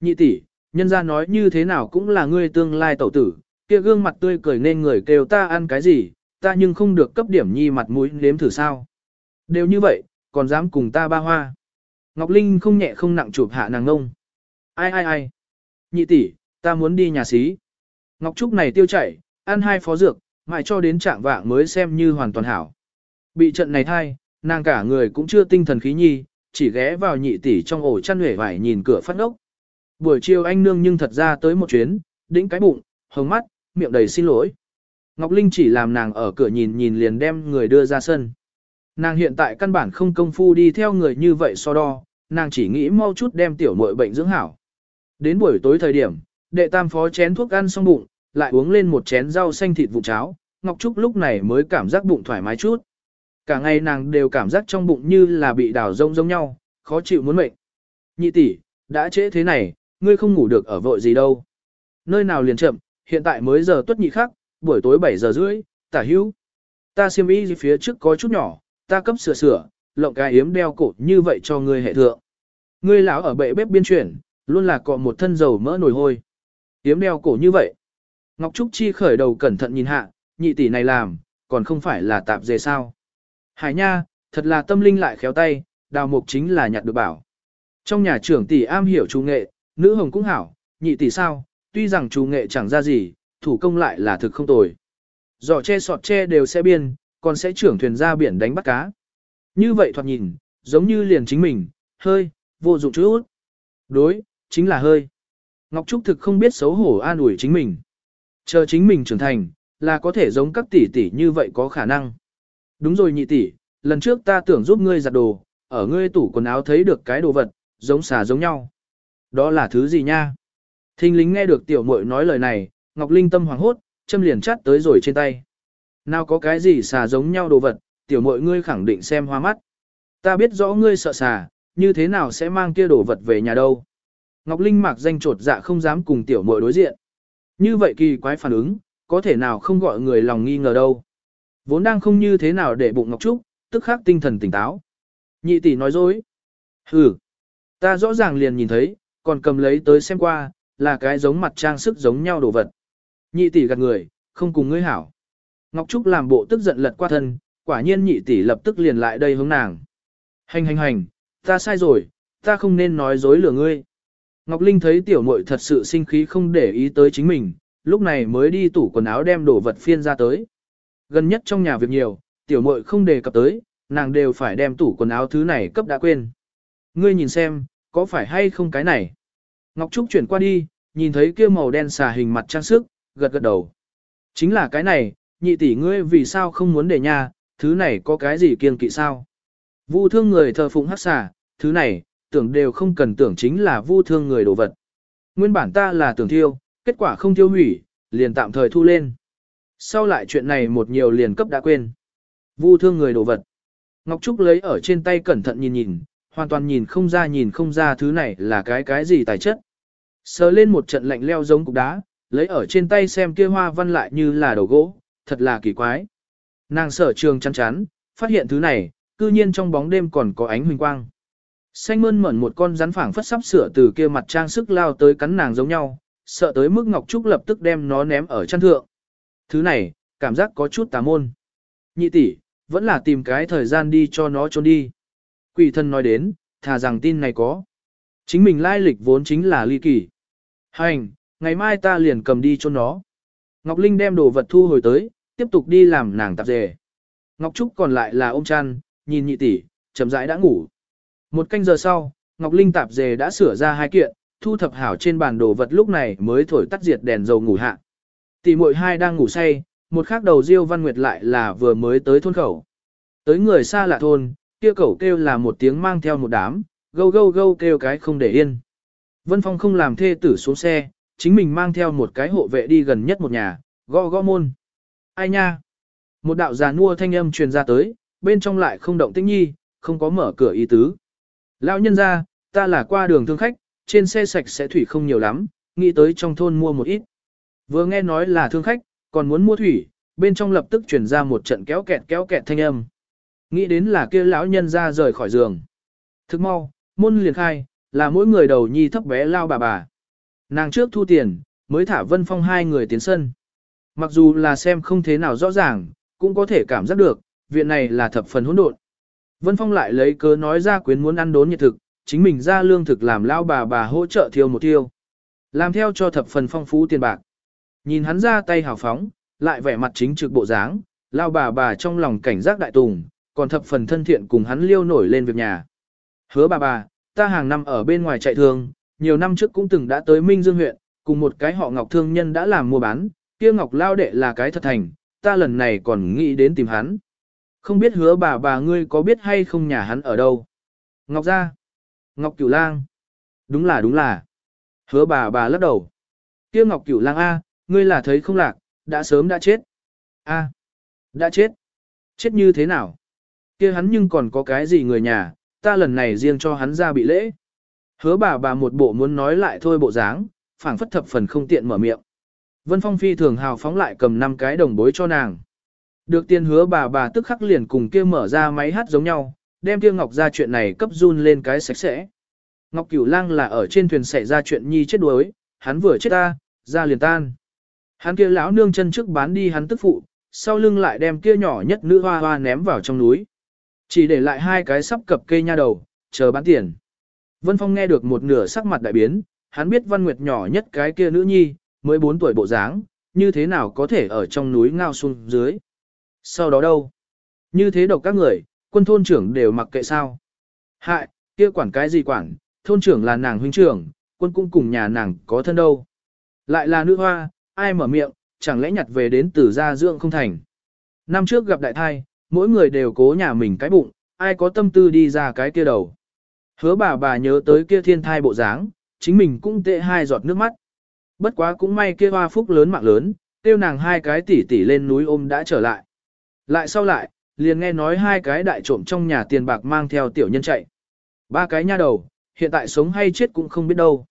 Nhị tỷ, nhân ra nói như thế nào cũng là ngươi tương lai tẩu tử, kia gương mặt tươi cười nên người kêu ta ăn cái gì, ta nhưng không được cấp điểm nhi mặt mũi nếm thử sao. Đều như vậy, còn dám cùng ta ba hoa. Ngọc Linh không nhẹ không nặng chụp hạ nàng ngông. Ai ai ai. Nhị tỷ, ta muốn đi nhà xí. Ngọc Trúc này tiêu chảy, ăn hai phó dược, mãi cho đến trạng vạng mới xem như hoàn toàn hảo. Bị trận này thai, nàng cả người cũng chưa tinh thần khí nhi, chỉ ghé vào nhị tỷ trong ổ chăn huệ vải nhìn cửa phát ốc. Buổi chiều anh nương nhưng thật ra tới một chuyến, đĩnh cái bụng, hồng mắt, miệng đầy xin lỗi. Ngọc Linh chỉ làm nàng ở cửa nhìn nhìn liền đem người đưa ra sân. Nàng hiện tại căn bản không công phu đi theo người như vậy so đo, nàng chỉ nghĩ mau chút đem tiểu muội bệnh dưỡng hảo. Đến buổi tối thời điểm, đệ tam phó chén thuốc ăn xong bụng, lại uống lên một chén rau xanh thịt vụ cháo, Ngọc Trúc lúc này mới cảm giác bụng thoải mái chút. Cả ngày nàng đều cảm giác trong bụng như là bị đào rông giống nhau, khó chịu muốn mệnh. Nhị tỷ, đã trễ thế này, ngươi không ngủ được ở vội gì đâu. Nơi nào liền chậm, hiện tại mới giờ tuất nhị khắc, buổi tối 7 giờ rưỡi, tả hữu. Ta xiêm y phía trước có chút nhỏ, ta cấp sửa sửa, lộng cái yếm đeo cổ như vậy cho ngươi hệ thượng. Ngươi lão ở bệ bếp biên chuyển, luôn là cọ một thân dầu mỡ nồi hôi. Yếm đeo cổ như vậy. Ngọc Trúc Chi khởi đầu cẩn thận nhìn hạ, nhị tỷ này làm, còn không phải là tạp dề sao. Hải nha, thật là tâm linh lại khéo tay, đào mục chính là nhặt được bảo. Trong nhà trưởng tỷ am hiểu chú nghệ, nữ hồng cũng hảo, nhị tỷ sao, tuy rằng chú nghệ chẳng ra gì, thủ công lại là thực không tồi. Giỏ che sọt che đều sẽ biên, còn sẽ trưởng thuyền ra biển đánh bắt cá. Như vậy thoạt nhìn, giống như liền chính mình, hơi, vô dụng chút. Đối, chính là hơi. Ngọc Trúc thực không biết xấu hổ an ủi chính mình. Chờ chính mình trưởng thành, là có thể giống các tỷ tỷ như vậy có khả năng. Đúng rồi nhị tỷ, lần trước ta tưởng giúp ngươi giặt đồ, ở ngươi tủ quần áo thấy được cái đồ vật, giống xà giống nhau. Đó là thứ gì nha? Thinh lính nghe được tiểu muội nói lời này, Ngọc Linh tâm hoảng hốt, châm liền chát tới rồi trên tay. Nào có cái gì xà giống nhau đồ vật, tiểu muội ngươi khẳng định xem hoa mắt. Ta biết rõ ngươi sợ xà, như thế nào sẽ mang kia đồ vật về nhà đâu. Ngọc Linh mặc danh trột dạ không dám cùng tiểu muội đối diện. Như vậy kỳ quái phản ứng, có thể nào không gọi người lòng nghi ngờ đâu. Vốn đang không như thế nào để bụng Ngọc Trúc, tức khắc tinh thần tỉnh táo. Nhị tỷ nói dối. Ừ, ta rõ ràng liền nhìn thấy, còn cầm lấy tới xem qua, là cái giống mặt trang sức giống nhau đồ vật. Nhị tỷ gạt người, không cùng ngươi hảo. Ngọc Trúc làm bộ tức giận lật qua thân, quả nhiên nhị tỷ lập tức liền lại đây hướng nàng. Hành hành hành, ta sai rồi, ta không nên nói dối lừa ngươi. Ngọc Linh thấy tiểu muội thật sự sinh khí không để ý tới chính mình, lúc này mới đi tủ quần áo đem đồ vật phiên ra tới. Gần nhất trong nhà việc nhiều, tiểu muội không đề cập tới, nàng đều phải đem tủ quần áo thứ này cấp đã quên. Ngươi nhìn xem, có phải hay không cái này? Ngọc Trúc chuyển qua đi, nhìn thấy kia màu đen xà hình mặt trang sức, gật gật đầu. Chính là cái này, nhị tỷ ngươi vì sao không muốn để nha, thứ này có cái gì kiêng kỵ sao? Vu thương người thờ phụng hắc xà, thứ này, tưởng đều không cần tưởng chính là vu thương người đồ vật. Nguyên bản ta là tưởng thiêu, kết quả không thiêu hủy, liền tạm thời thu lên. Sau lại chuyện này một nhiều liền cấp đã quên. Vu thương người đồ vật. Ngọc Trúc lấy ở trên tay cẩn thận nhìn nhìn, hoàn toàn nhìn không ra nhìn không ra thứ này là cái cái gì tài chất. Sờ lên một trận lạnh leo giống cục đá, lấy ở trên tay xem kia hoa văn lại như là đầu gỗ, thật là kỳ quái. Nàng sở trường chăn chán, phát hiện thứ này, cư nhiên trong bóng đêm còn có ánh huỳnh quang. Xanh mơn mẩn một con rắn phẳng phất sắp sửa từ kia mặt trang sức lao tới cắn nàng giống nhau, sợ tới mức Ngọc Trúc lập tức đem nó ném ở chân thượng. Thứ này, cảm giác có chút tà môn. Nhị tỷ, vẫn là tìm cái thời gian đi cho nó trốn đi. Quỷ thân nói đến, thà rằng tin này có. Chính mình lai lịch vốn chính là ly kỳ. Hành, ngày mai ta liền cầm đi cho nó. Ngọc Linh đem đồ vật thu hồi tới, tiếp tục đi làm nàng tạp dề. Ngọc Trúc còn lại là ôm chăn, nhìn nhị tỷ, chậm rãi đã ngủ. Một canh giờ sau, Ngọc Linh tạp dề đã sửa ra hai kiện, thu thập hảo trên bàn đồ vật lúc này mới thổi tắt diệt đèn dầu ngủ hạ. Tỷ muội hai đang ngủ say, một khác đầu Diêu Văn Nguyệt lại là vừa mới tới thôn khẩu. Tới người xa lạ thôn, kia cẩu kêu là một tiếng mang theo một đám, gâu gâu gâu kêu cái không để yên. Vân Phong không làm thê tử xuống xe, chính mình mang theo một cái hộ vệ đi gần nhất một nhà, gõ gõ môn. Ai nha? Một đạo già nua thanh âm truyền ra tới, bên trong lại không động tĩnh nhi, không có mở cửa ý tứ. Lão nhân ra, ta là qua đường thương khách, trên xe sạch sẽ thủy không nhiều lắm, nghĩ tới trong thôn mua một ít. Vừa nghe nói là thương khách, còn muốn mua thủy, bên trong lập tức truyền ra một trận kéo kẹt kéo kẹt thanh âm. Nghĩ đến là kia lão nhân ra rời khỏi giường. Thức mau, môn liền khai, là mỗi người đầu nhi thấp bé lao bà bà. Nàng trước thu tiền, mới thả Vân Phong hai người tiến sân. Mặc dù là xem không thế nào rõ ràng, cũng có thể cảm giác được, viện này là thập phần hỗn độn. Vân Phong lại lấy cớ nói ra quyến muốn ăn đốn nhiệt thực, chính mình ra lương thực làm lao bà bà hỗ trợ thiêu một tiêu. Làm theo cho thập phần phong phú tiền bạc. Nhìn hắn ra tay hào phóng, lại vẻ mặt chính trực bộ dáng, lao bà bà trong lòng cảnh giác đại tùng, còn thập phần thân thiện cùng hắn liêu nổi lên việc nhà. Hứa bà bà, ta hàng năm ở bên ngoài chạy thường, nhiều năm trước cũng từng đã tới Minh Dương huyện, cùng một cái họ Ngọc thương nhân đã làm mua bán, kia Ngọc lao đệ là cái thật thành, ta lần này còn nghĩ đến tìm hắn. Không biết hứa bà bà ngươi có biết hay không nhà hắn ở đâu? Ngọc gia, Ngọc Cửu Lang. Đúng là đúng là. Hứa bà bà lắc đầu. Kia Ngọc Cửu Lang A, ngươi là thấy không lạc, đã sớm đã chết. A, đã chết. Chết như thế nào? Kia hắn nhưng còn có cái gì người nhà, ta lần này riêng cho hắn ra bị lễ. Hứa bà bà một bộ muốn nói lại thôi bộ dáng, phảng phất thập phần không tiện mở miệng. Vân Phong phi thường hào phóng lại cầm năm cái đồng bối cho nàng. Được tiền hứa bà bà tức khắc liền cùng kia mở ra máy hát giống nhau, đem kia Ngọc ra chuyện này cấp run lên cái sạch sẽ. Ngọc Cửu Lang là ở trên thuyền xảy ra chuyện nhi chết đuối, hắn vừa chết ta, ra liền tan. Hắn kia lão nương chân trước bán đi hắn tức phụ, sau lưng lại đem kia nhỏ nhất nữ hoa hoa ném vào trong núi. Chỉ để lại hai cái sắp cập cây nha đầu, chờ bán tiền. Vân Phong nghe được một nửa sắc mặt đại biến, hắn biết Văn Nguyệt nhỏ nhất cái kia nữ nhi, mới 4 tuổi bộ dáng, như thế nào có thể ở trong núi ngao xuống dưới. Sau đó đâu? Như thế độc các người, quân thôn trưởng đều mặc kệ sao? Hại, kia quản cái gì quản, thôn trưởng là nàng huynh trưởng, quân cũng cùng nhà nàng có thân đâu. Lại là nữ hoa, ai mở miệng, chẳng lẽ nhặt về đến từ gia dưỡng không thành. Năm trước gặp đại thai, mỗi người đều cố nhà mình cái bụng, ai có tâm tư đi ra cái kia đầu. Hứa bà bà nhớ tới kia thiên thai bộ dáng, chính mình cũng tệ hai giọt nước mắt. Bất quá cũng may kia hoa phúc lớn mạng lớn, tiêu nàng hai cái tỷ tỷ lên núi ôm đã trở lại. Lại sau lại, liền nghe nói hai cái đại trộm trong nhà tiền bạc mang theo tiểu nhân chạy. Ba cái nha đầu, hiện tại sống hay chết cũng không biết đâu.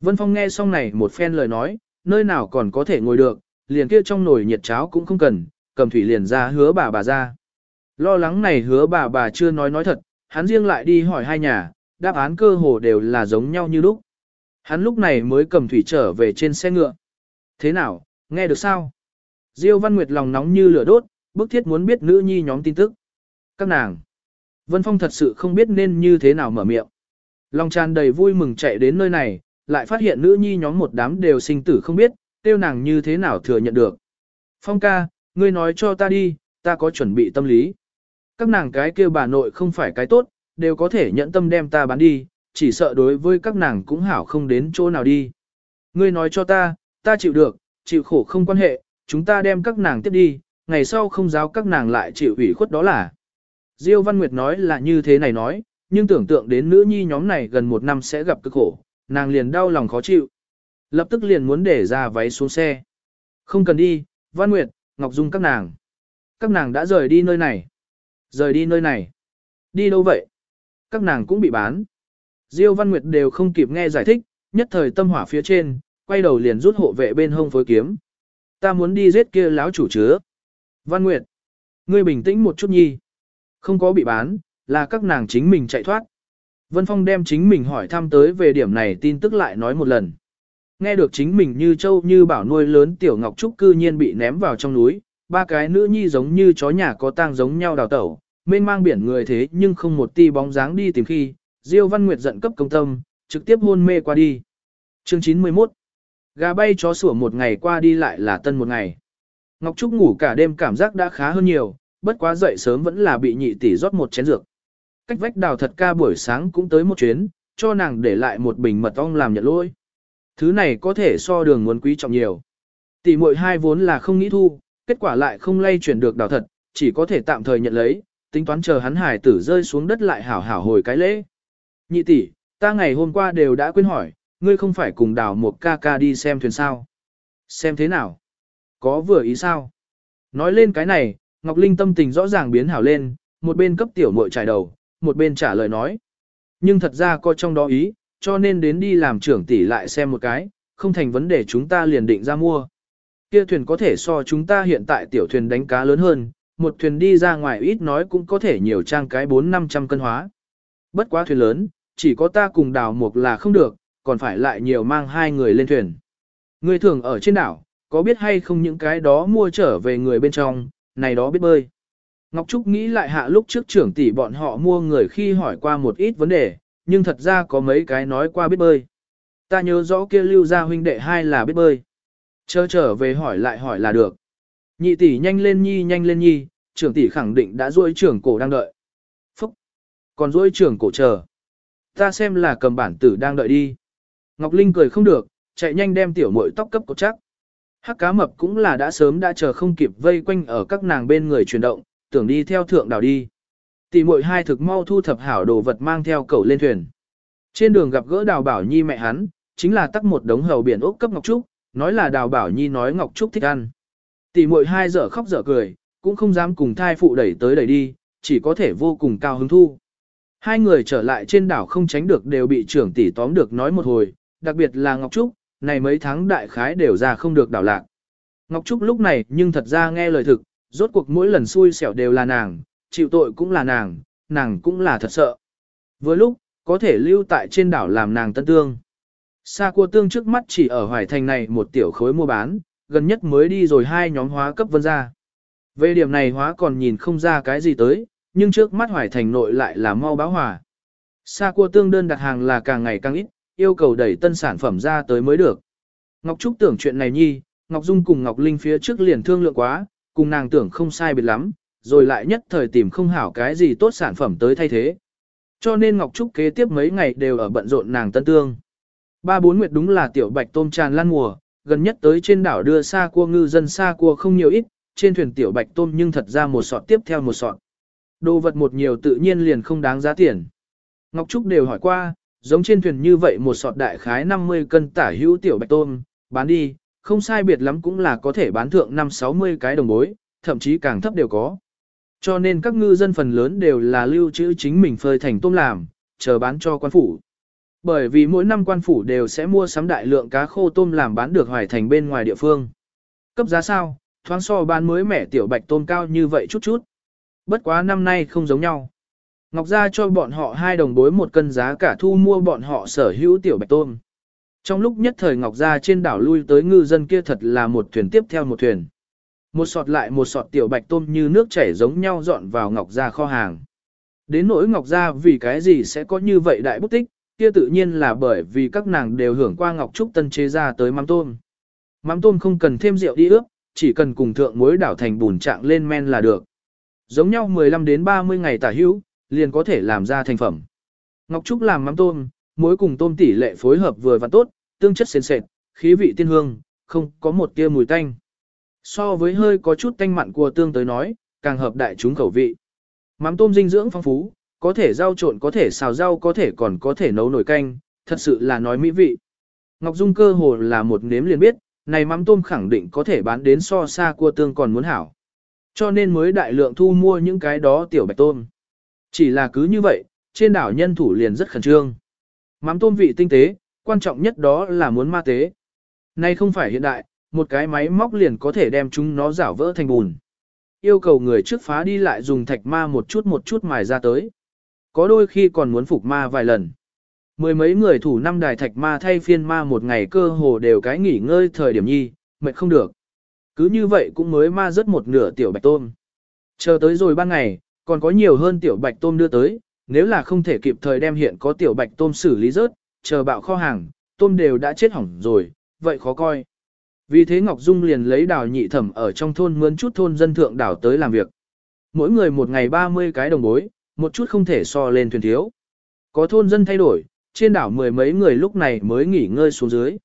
Vân Phong nghe xong này một phen lời nói, nơi nào còn có thể ngồi được, liền kia trong nồi nhiệt cháo cũng không cần, cầm thủy liền ra hứa bà bà ra. Lo lắng này hứa bà bà chưa nói nói thật, hắn riêng lại đi hỏi hai nhà, đáp án cơ hồ đều là giống nhau như lúc. Hắn lúc này mới cầm thủy trở về trên xe ngựa. Thế nào, nghe được sao? Diêu Văn Nguyệt lòng nóng như lửa đốt, bức thiết muốn biết nữ nhi nhóm tin tức. Các nàng. Vân Phong thật sự không biết nên như thế nào mở miệng. Lòng tràn đầy vui mừng chạy đến nơi này, lại phát hiện nữ nhi nhóm một đám đều sinh tử không biết, tiêu nàng như thế nào thừa nhận được. Phong ca, ngươi nói cho ta đi, ta có chuẩn bị tâm lý. Các nàng cái kia bà nội không phải cái tốt, đều có thể nhận tâm đem ta bán đi, chỉ sợ đối với các nàng cũng hảo không đến chỗ nào đi. Ngươi nói cho ta, ta chịu được, chịu khổ không quan hệ, chúng ta đem các nàng tiếp đi, ngày sau không giáo các nàng lại chịu ủy khuất đó là. Diêu Văn Nguyệt nói là như thế này nói, nhưng tưởng tượng đến nữ nhi nhóm này gần một năm sẽ gặp cực khổ, nàng liền đau lòng khó chịu. Lập tức liền muốn để ra váy xuống xe. Không cần đi, Văn Nguyệt, Ngọc Dung các nàng. Các nàng đã rời đi nơi này. Rời đi nơi này. Đi đâu vậy? Các nàng cũng bị bán. Diêu Văn Nguyệt đều không kịp nghe giải thích, nhất thời tâm hỏa phía trên, quay đầu liền rút hộ vệ bên hông phối kiếm. Ta muốn đi giết kia láo chủ chứa. Văn Nguyệt, ngươi bình tĩnh một chút nhi. Không có bị bán, là các nàng chính mình chạy thoát. Vân Phong đem chính mình hỏi thăm tới về điểm này tin tức lại nói một lần. Nghe được chính mình như châu như bảo nuôi lớn tiểu ngọc trúc cư nhiên bị ném vào trong núi, ba cái nữ nhi giống như chó nhà có tang giống nhau đào tẩu, mênh mang biển người thế nhưng không một ti bóng dáng đi tìm khi, Diêu Văn Nguyệt giận cấp công tâm, trực tiếp hôn mê qua đi. Chương 91 Gà bay chó sủa một ngày qua đi lại là tân một ngày. Ngọc Trúc ngủ cả đêm cảm giác đã khá hơn nhiều, bất quá dậy sớm vẫn là bị nhị tỷ rót một chén dược. Cách vách đào thật ca buổi sáng cũng tới một chuyến, cho nàng để lại một bình mật ong làm nhận lỗi. Thứ này có thể so đường nguồn quý trọng nhiều. Tỷ muội hai vốn là không nghĩ thu, kết quả lại không lay chuyển được đào thật, chỉ có thể tạm thời nhận lấy, tính toán chờ hắn hải tử rơi xuống đất lại hảo hảo hồi cái lễ. Nhị tỷ, ta ngày hôm qua đều đã quên hỏi, ngươi không phải cùng đào một ca ca đi xem thuyền sao? Xem thế nào? Có vừa ý sao? Nói lên cái này, Ngọc Linh tâm tình rõ ràng biến hảo lên, một bên cấp tiểu muội trải đầu, một bên trả lời nói. Nhưng thật ra có trong đó ý, cho nên đến đi làm trưởng tỷ lại xem một cái, không thành vấn đề chúng ta liền định ra mua. Kia thuyền có thể so chúng ta hiện tại tiểu thuyền đánh cá lớn hơn, một thuyền đi ra ngoài ít nói cũng có thể nhiều trang cái 4-500 cân hóa. Bất quá thuyền lớn, chỉ có ta cùng đào mục là không được, còn phải lại nhiều mang hai người lên thuyền. Người thường ở trên đảo, có biết hay không những cái đó mua trở về người bên trong, này đó biết bơi. Ngọc Trúc nghĩ lại hạ lúc trước trưởng tỷ bọn họ mua người khi hỏi qua một ít vấn đề, nhưng thật ra có mấy cái nói qua biết bơi. Ta nhớ rõ kia lưu gia huynh đệ hai là biết bơi. Chờ trở về hỏi lại hỏi là được. Nhị tỷ nhanh lên nhi nhanh lên nhi, trưởng tỷ khẳng định đã duỗi trưởng cổ đang đợi. Phúc! Còn duỗi trưởng cổ chờ. Ta xem là cầm bản tử đang đợi đi. Ngọc Linh cười không được, chạy nhanh đem tiểu muội tóc cấp cột chắc. Hắc cá mập cũng là đã sớm đã chờ không kịp vây quanh ở các nàng bên người chuyển động, tưởng đi theo thượng đảo đi. Tỷ muội hai thực mau thu thập hảo đồ vật mang theo cậu lên thuyền. Trên đường gặp gỡ đào bảo nhi mẹ hắn, chính là tắc một đống hầu biển ốc cấp Ngọc Trúc, nói là đào bảo nhi nói Ngọc Trúc thích ăn. Tỷ muội hai dở khóc dở cười, cũng không dám cùng thai phụ đẩy tới đẩy đi, chỉ có thể vô cùng cao hứng thu. Hai người trở lại trên đảo không tránh được đều bị trưởng tỷ tóm được nói một hồi, đặc biệt là Ngọc Trúc, này mấy tháng đại khái đều ra không được đảo lạc. Ngọc Trúc lúc này nhưng thật ra nghe lời thực, rốt cuộc mỗi lần xui xẻo đều là nàng, chịu tội cũng là nàng, nàng cũng là thật sợ. Với lúc, có thể lưu tại trên đảo làm nàng tân tương. Sa cua tương trước mắt chỉ ở hoài thành này một tiểu khối mua bán, gần nhất mới đi rồi hai nhóm hóa cấp vân ra. Về điểm này hóa còn nhìn không ra cái gì tới, nhưng trước mắt hoài thành nội lại là mau báo hòa. Sa cua tương đơn đặt hàng là càng ngày càng ít, yêu cầu đẩy tân sản phẩm ra tới mới được. Ngọc Trúc tưởng chuyện này nhi, Ngọc Dung cùng Ngọc Linh phía trước liền thương lượng quá, cùng nàng tưởng không sai biệt lắm, rồi lại nhất thời tìm không hảo cái gì tốt sản phẩm tới thay thế. Cho nên Ngọc Trúc kế tiếp mấy ngày đều ở bận rộn nàng tân tương. Ba bốn nguyệt đúng là tiểu bạch tôm tràn lan mùa, gần nhất tới trên đảo đưa xa cua ngư dân xa cua không nhiều ít, trên thuyền tiểu bạch tôm nhưng thật ra một sọt tiếp theo một sọt. Đồ vật một nhiều tự nhiên liền không đáng giá tiền. Ngọc Trúc đều hỏi qua, giống trên thuyền như vậy một sọt đại khái 50 cân tả hữu tiểu bạch tôm, bán đi, không sai biệt lắm cũng là có thể bán thượng 5-60 cái đồng bối, thậm chí càng thấp đều có. Cho nên các ngư dân phần lớn đều là lưu trữ chính mình phơi thành tôm làm, chờ bán cho quan phủ. Bởi vì mỗi năm quan phủ đều sẽ mua sắm đại lượng cá khô tôm làm bán được hoài thành bên ngoài địa phương. Cấp giá sao, thoáng so bán mới mẻ tiểu bạch tôm cao như vậy chút chút. Bất quá năm nay không giống nhau. Ngọc Gia cho bọn họ hai đồng bối một cân giá cả thu mua bọn họ sở hữu tiểu bạch tôm. Trong lúc nhất thời Ngọc Gia trên đảo lui tới ngư dân kia thật là một thuyền tiếp theo một thuyền. Một sọt lại một sọt tiểu bạch tôm như nước chảy giống nhau dọn vào Ngọc Gia kho hàng. Đến nỗi Ngọc Gia vì cái gì sẽ có như vậy đại bút tích, kia tự nhiên là bởi vì các nàng đều hưởng qua Ngọc Trúc Tân chế ra tới mắm tôm. Mắm tôm không cần thêm rượu đi ướp, chỉ cần cùng thượng muối đảo thành bùn trạng lên men là được. Giống nhau 15 đến 30 ngày tả hữu, liền có thể làm ra thành phẩm. Ngọc Trúc làm mắm tôm, muối cùng tôm tỷ lệ phối hợp vừa và tốt, tương chất sền sệt, khí vị tiên hương, không có một tia mùi tanh. So với hơi có chút tanh mặn của tương tới nói, càng hợp đại chúng khẩu vị. Mắm tôm dinh dưỡng phong phú, có thể rau trộn có thể xào rau có thể còn có thể nấu nồi canh, thật sự là nói mỹ vị. Ngọc Dung cơ hồ là một nếm liền biết, này mắm tôm khẳng định có thể bán đến so xa cua tương còn muốn hảo. Cho nên mới đại lượng thu mua những cái đó tiểu bạch tôm. Chỉ là cứ như vậy, trên đảo nhân thủ liền rất khẩn trương. Mắm tôm vị tinh tế, quan trọng nhất đó là muốn ma tế. Nay không phải hiện đại, một cái máy móc liền có thể đem chúng nó rảo vỡ thành bùn. Yêu cầu người trước phá đi lại dùng thạch ma một chút một chút mài ra tới. Có đôi khi còn muốn phục ma vài lần. Mười mấy người thủ năm đài thạch ma thay phiên ma một ngày cơ hồ đều cái nghỉ ngơi thời điểm nhi, mệt không được. Cứ như vậy cũng mới ma rất một nửa tiểu bạch tôm. Chờ tới rồi ban ngày, còn có nhiều hơn tiểu bạch tôm đưa tới, nếu là không thể kịp thời đem hiện có tiểu bạch tôm xử lý rớt, chờ bạo kho hàng, tôm đều đã chết hỏng rồi, vậy khó coi. Vì thế Ngọc Dung liền lấy đào nhị thẩm ở trong thôn mướn chút thôn dân thượng đảo tới làm việc. Mỗi người một ngày 30 cái đồng bối, một chút không thể so lên thuyền thiếu. Có thôn dân thay đổi, trên đảo mười mấy người lúc này mới nghỉ ngơi xuống dưới.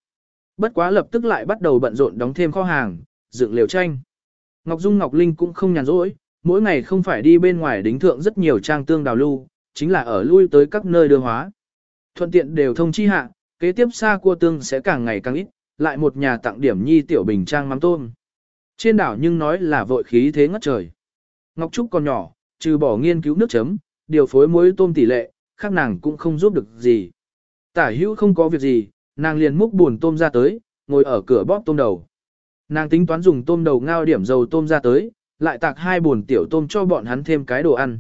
Bất quá lập tức lại bắt đầu bận rộn đóng thêm kho hàng, dựng liều tranh. Ngọc Dung Ngọc Linh cũng không nhàn rỗi, mỗi ngày không phải đi bên ngoài đính thượng rất nhiều trang tương đào lưu, chính là ở lui tới các nơi đưa hóa. Thuận tiện đều thông chi hạ, kế tiếp xa cua tương sẽ càng ngày càng ít, lại một nhà tặng điểm nhi tiểu bình trang mắm tôm. Trên đảo nhưng nói là vội khí thế ngất trời. Ngọc Trúc còn nhỏ, trừ bỏ nghiên cứu nước chấm, điều phối muối tôm tỷ lệ, khác nàng cũng không giúp được gì. Tả hữu không có việc gì, nàng liền múc buồn tôm ra tới, ngồi ở cửa bóp tôm đầu. Nàng tính toán dùng tôm đầu ngao điểm dầu tôm ra tới, lại tạc hai buồn tiểu tôm cho bọn hắn thêm cái đồ ăn.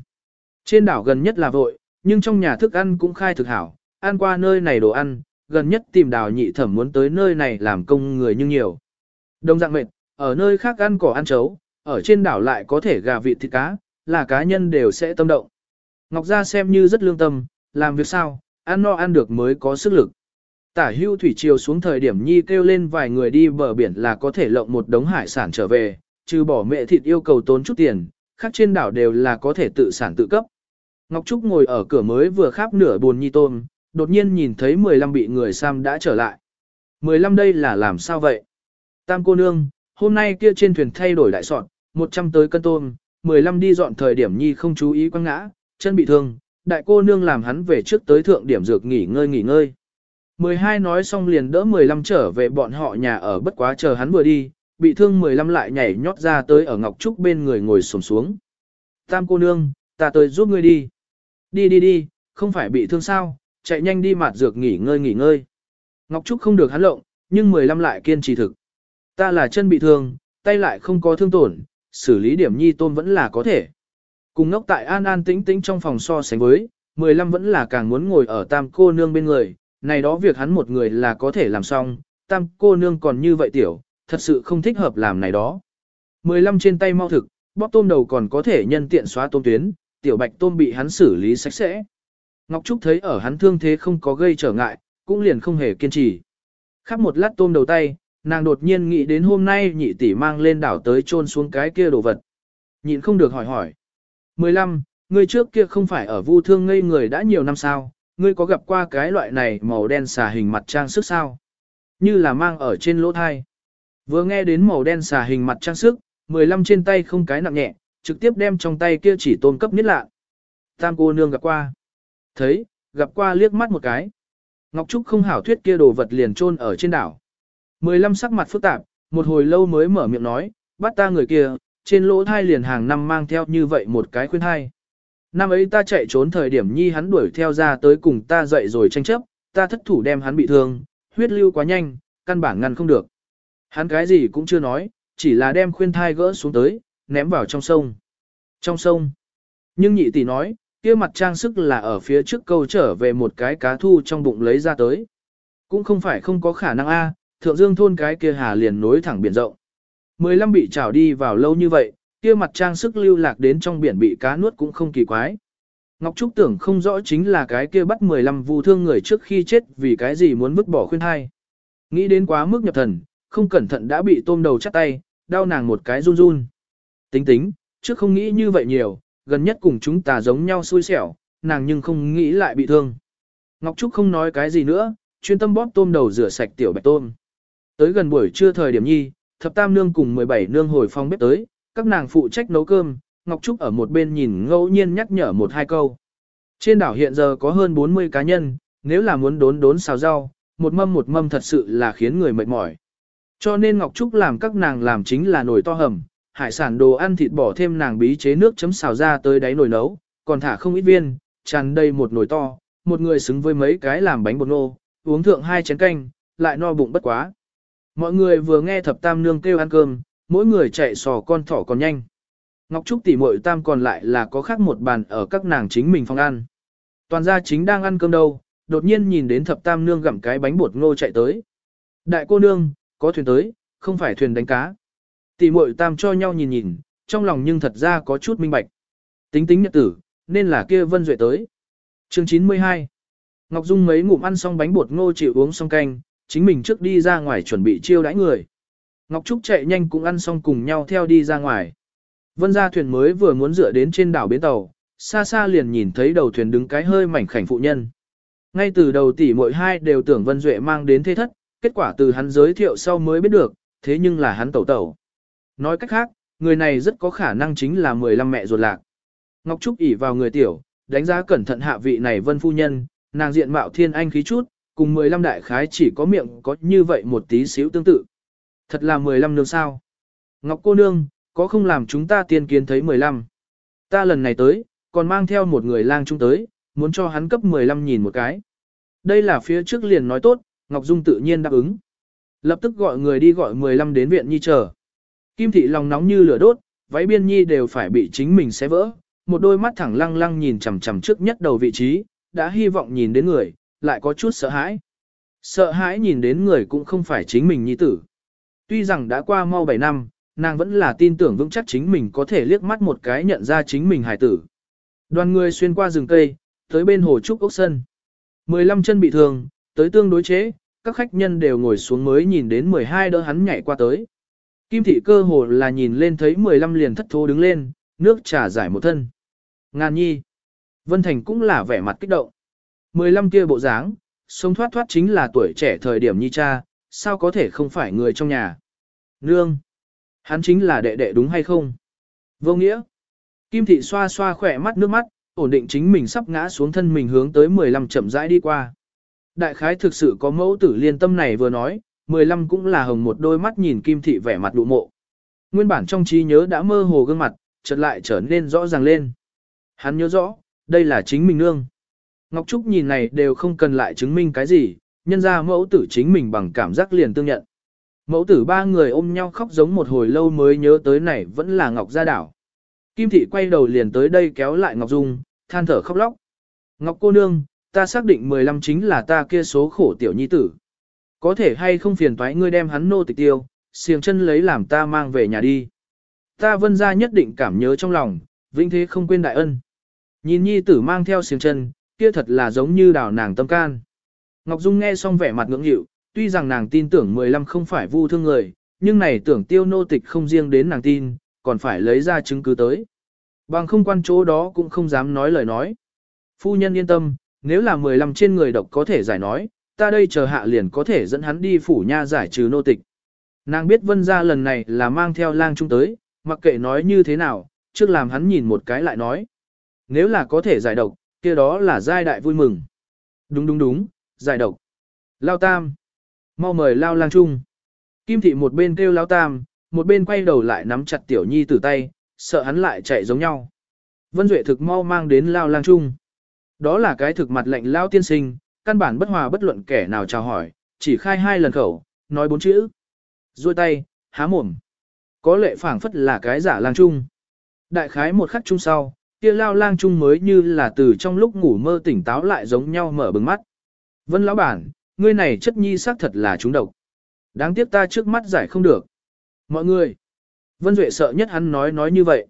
Trên đảo gần nhất là vội, nhưng trong nhà thức ăn cũng khai thực hảo, ăn qua nơi này đồ ăn, gần nhất tìm đào nhị thẩm muốn tới nơi này làm công người nhưng nhiều. Đông dạng mệt, ở nơi khác ăn cỏ ăn chấu, ở trên đảo lại có thể gà vịt thịt cá, là cá nhân đều sẽ tâm động. Ngọc Gia xem như rất lương tâm, làm việc sao, ăn no ăn được mới có sức lực. Tả hưu thủy chiều xuống thời điểm nhi kêu lên vài người đi bờ biển là có thể lộng một đống hải sản trở về, trừ bỏ mẹ thịt yêu cầu tốn chút tiền, khác trên đảo đều là có thể tự sản tự cấp. Ngọc Trúc ngồi ở cửa mới vừa khắp nửa buồn nhi tôm, đột nhiên nhìn thấy 15 bị người Sam đã trở lại. 15 đây là làm sao vậy? Tam cô nương, hôm nay kia trên thuyền thay đổi đại soạn, 100 tới cân tôm, 15 đi dọn thời điểm nhi không chú ý quăng ngã, chân bị thương, đại cô nương làm hắn về trước tới thượng điểm dược nghỉ ngơi nghỉ ngơi. 12 nói xong liền đỡ 15 trở về bọn họ nhà ở bất quá chờ hắn vừa đi, bị thương 15 lại nhảy nhót ra tới ở Ngọc Trúc bên người ngồi xổm xuống. Tam cô nương, ta tới giúp ngươi đi. Đi đi đi, không phải bị thương sao, chạy nhanh đi mạt dược nghỉ ngơi nghỉ ngơi. Ngọc Trúc không được hắn lộng, nhưng 15 lại kiên trì thực. Ta là chân bị thương, tay lại không có thương tổn, xử lý điểm nhi tôn vẫn là có thể. Cùng ngốc tại an an tĩnh tĩnh trong phòng so sánh với, 15 vẫn là càng muốn ngồi ở tam cô nương bên người, này đó việc hắn một người là có thể làm xong, tam cô nương còn như vậy tiểu, thật sự không thích hợp làm này đó. 15 trên tay mau thực, bóp tôm đầu còn có thể nhân tiện xóa tôm tuyến, tiểu bạch tôm bị hắn xử lý sạch sẽ. Ngọc Trúc thấy ở hắn thương thế không có gây trở ngại, cũng liền không hề kiên trì. Khắp một lát tôm đầu tay, nàng đột nhiên nghĩ đến hôm nay nhị tỷ mang lên đảo tới trôn xuống cái kia đồ vật. Nhịn không được hỏi hỏi. 15. Ngươi trước kia không phải ở vu thương ngây người đã nhiều năm sao, ngươi có gặp qua cái loại này màu đen xà hình mặt trang sức sao? Như là mang ở trên lỗ thai. Vừa nghe đến màu đen xà hình mặt trang sức, 15 trên tay không cái nặng nhẹ, trực tiếp đem trong tay kia chỉ tôn cấp nhất lạ. Tam cô nương gặp qua. Thấy, gặp qua liếc mắt một cái. Ngọc Trúc không hảo thuyết kia đồ vật liền trôn ở trên đảo. 15 sắc mặt phức tạp, một hồi lâu mới mở miệng nói, bắt ta người kia, trên lỗ thai liền hàng năm mang theo như vậy một cái khuyên thai. Năm ấy ta chạy trốn thời điểm nhi hắn đuổi theo ra tới cùng ta dậy rồi tranh chấp, ta thất thủ đem hắn bị thương, huyết lưu quá nhanh, căn bản ngăn không được. Hắn cái gì cũng chưa nói, chỉ là đem khuyên thai gỡ xuống tới, ném vào trong sông. Trong sông. Nhưng nhị tỷ nói, kia mặt trang sức là ở phía trước câu trở về một cái cá thu trong bụng lấy ra tới. Cũng không phải không có khả năng a, thượng dương thôn cái kia hà liền nối thẳng biển rộng. 15 bị trảo đi vào lâu như vậy, kia mặt trang sức lưu lạc đến trong biển bị cá nuốt cũng không kỳ quái. Ngọc Trúc tưởng không rõ chính là cái kia bắt 15 vu thương người trước khi chết vì cái gì muốn vứt bỏ khuyên thai. Nghĩ đến quá mức nhập thần, không cẩn thận đã bị tôm đầu chắt tay, đau nàng một cái run run. Tính tính, trước không nghĩ như vậy nhiều, gần nhất cùng chúng ta giống nhau xui xẻo, nàng nhưng không nghĩ lại bị thương. Ngọc Trúc không nói cái gì nữa, chuyên tâm bóp tôm đầu rửa sạch tiểu bạch tôm. Tới gần buổi trưa thời điểm nhi, thập tam nương cùng 17 nương hồi phong bếp tới, các nàng phụ trách nấu cơm, Ngọc Trúc ở một bên nhìn ngẫu nhiên nhắc nhở một hai câu. Trên đảo hiện giờ có hơn 40 cá nhân, nếu là muốn đốn đốn xào rau, một mâm một mâm thật sự là khiến người mệt mỏi. Cho nên Ngọc Trúc làm các nàng làm chính là nồi to hầm, hải sản đồ ăn thịt bỏ thêm nàng bí chế nước chấm xào ra tới đáy nồi nấu, còn thả không ít viên, tràn đầy một nồi to, một người xứng với mấy cái làm bánh bột nô, uống thượng hai chén canh, lại no bụng bất quá. Mọi người vừa nghe thập tam nương kêu ăn cơm, mỗi người chạy sò con thỏ còn nhanh. Ngọc Trúc tỷ muội tam còn lại là có khác một bàn ở các nàng chính mình phòng ăn. Toàn gia chính đang ăn cơm đâu, đột nhiên nhìn đến thập tam nương gặm cái bánh bột ngô chạy tới. Đại cô nương, có thuyền tới, không phải thuyền đánh cá. Tỷ muội tam cho nhau nhìn nhìn, trong lòng nhưng thật ra có chút minh bạch. Tính tính nhật tử, nên là kia vân duệ tới. Chương 92 Ngọc Dung mấy ngụm ăn xong bánh bột ngô chịu uống xong canh, chính mình trước đi ra ngoài chuẩn bị chiêu đãi người. Ngọc Trúc chạy nhanh cũng ăn xong cùng nhau theo đi ra ngoài. Vân ra thuyền mới vừa muốn dựa đến trên đảo bến tàu, xa xa liền nhìn thấy đầu thuyền đứng cái hơi mảnh khảnh phụ nhân. Ngay từ đầu tỷ mỗi hai đều tưởng Vân Duệ mang đến thế thất, kết quả từ hắn giới thiệu sau mới biết được, thế nhưng là hắn tẩu tẩu. Nói cách khác, người này rất có khả năng chính là 15 mẹ ruột lạc. Ngọc Trúc ỉ vào người tiểu, đánh giá cẩn thận hạ vị này Vân Phu Nhân, nàng diện mạo thiên anh khí chút, cùng 15 đại khái chỉ có miệng có như vậy một tí xíu tương tự. Thật là 15 nương sao. Ngọc cô nương, có không làm chúng ta tiên kiến thấy 15. Ta lần này tới, còn mang theo một người lang trung tới, muốn cho hắn cấp 15 nhìn một cái. Đây là phía trước liền nói tốt, Ngọc Dung tự nhiên đáp ứng. Lập tức gọi người đi gọi 15 đến viện nhi chờ. Kim thị lòng nóng như lửa đốt, váy biên nhi đều phải bị chính mình xé vỡ, một đôi mắt thẳng lăng lăng nhìn chằm chằm trước nhất đầu vị trí, đã hy vọng nhìn đến người, lại có chút sợ hãi. Sợ hãi nhìn đến người cũng không phải chính mình nhi tử. Tuy rằng đã qua mau 7 năm, nàng vẫn là tin tưởng vững chắc chính mình có thể liếc mắt một cái nhận ra chính mình hải tử. Đoàn người xuyên qua rừng cây, tới bên hồ trúc ốc sân. 15 chân bị thương, tới tương đối chế, các khách nhân đều ngồi xuống mới nhìn đến 12 đỡ hắn nhảy qua tới. Kim thị cơ hồ là nhìn lên thấy 15 liền thất thố đứng lên, nước trà giải một thân. Ngàn nhi. Vân Thành cũng là vẻ mặt kích động. 15 kia bộ dáng, sống thoát thoát chính là tuổi trẻ thời điểm nhi cha, sao có thể không phải người trong nhà. Nương. Hắn chính là đệ đệ đúng hay không? Vô nghĩa. Kim thị xoa xoa khỏe mắt nước mắt, ổn định chính mình sắp ngã xuống thân mình hướng tới 15 chậm rãi đi qua. Đại khái thực sự có mẫu tử liên tâm này vừa nói, 15 cũng là hồng một đôi mắt nhìn kim thị vẻ mặt đụ mộ. Nguyên bản trong trí nhớ đã mơ hồ gương mặt, chợt lại trở nên rõ ràng lên. Hắn nhớ rõ, đây là chính mình nương. Ngọc Trúc nhìn này đều không cần lại chứng minh cái gì, nhân ra mẫu tử chính mình bằng cảm giác liền tương nhận. Mẫu tử ba người ôm nhau khóc giống một hồi lâu mới nhớ tới này vẫn là Ngọc Gia Đảo. Kim Thị quay đầu liền tới đây kéo lại Ngọc Dung, than thở khóc lóc. Ngọc cô nương, ta xác định 15 chính là ta kia số khổ tiểu nhi tử. Có thể hay không phiền toái ngươi đem hắn nô tịch tiêu, xiềng chân lấy làm ta mang về nhà đi. Ta vân ra nhất định cảm nhớ trong lòng, vĩnh thế không quên đại ân. Nhìn nhi tử mang theo xiềng chân, kia thật là giống như đào nàng tâm can. Ngọc Dung nghe xong vẻ mặt ngưỡng hiệu, tuy rằng nàng tin tưởng 15 không phải vu thương người, nhưng này tưởng tiêu nô tịch không riêng đến nàng tin, còn phải lấy ra chứng cứ tới. Bằng không quan chỗ đó cũng không dám nói lời nói. Phu nhân yên tâm, nếu là 15 trên người độc có thể giải nói, ta đây chờ hạ liền có thể dẫn hắn đi phủ nha giải trừ nô tịch. Nàng biết vân ra lần này là mang theo lang trung tới, mặc kệ nói như thế nào, trước làm hắn nhìn một cái lại nói. Nếu là có thể giải độc, kia đó là giai đại vui mừng. Đúng đúng đúng, giải độc. Lao tam. Mau mời Lao lang trung. Kim thị một bên kêu Lao tam, một bên quay đầu lại nắm chặt tiểu nhi từ tay, sợ hắn lại chạy giống nhau. Vân Duệ thực mau mang đến Lao lang trung. Đó là cái thực mặt lệnh Lao tiên sinh, căn bản bất hòa bất luận kẻ nào chào hỏi, chỉ khai hai lần khẩu, nói bốn chữ. Rồi tay, há mồm. Có lệ phảng phất là cái giả lang trung. Đại khái một khắc chung sau, kia lao lang trung mới như là từ trong lúc ngủ mơ tỉnh táo lại giống nhau mở bừng mắt. Vân lão bản, ngươi này chất nhi xác thật là trúng độc. Đáng tiếc ta trước mắt giải không được. Mọi người, Vân Duệ sợ nhất hắn nói nói như vậy.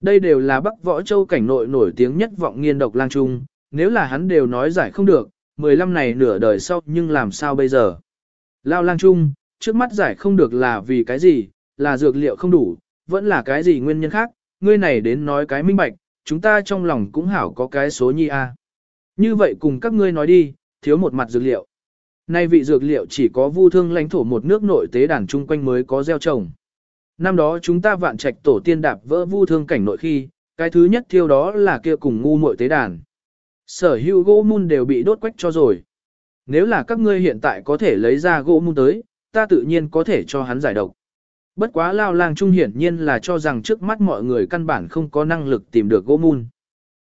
Đây đều là Bắc Võ Châu cảnh nội nổi tiếng nhất vọng nghiên độc lang trung, nếu là hắn đều nói giải không được, 15 này nửa đời sau nhưng làm sao bây giờ? Lao lang trung, trước mắt giải không được là vì cái gì, là dược liệu không đủ, vẫn là cái gì nguyên nhân khác, ngươi này đến nói cái minh bạch, chúng ta trong lòng cũng hảo có cái số nhi a. Như vậy cùng các ngươi nói đi, thiếu một mặt dược liệu. Nay vị dược liệu chỉ có vu thương lãnh thổ một nước nội tế đàn chung quanh mới có gieo trồng. Năm đó chúng ta vạn trạch tổ tiên đạp vỡ vu thương cảnh nội khi, cái thứ nhất thiêu đó là kia cùng ngu muội tế đàn. Sở hữu gỗ mun đều bị đốt quách cho rồi. Nếu là các ngươi hiện tại có thể lấy ra gỗ mun tới, ta tự nhiên có thể cho hắn giải độc. Bất quá lao lang trung hiển nhiên là cho rằng trước mắt mọi người căn bản không có năng lực tìm được gỗ mun.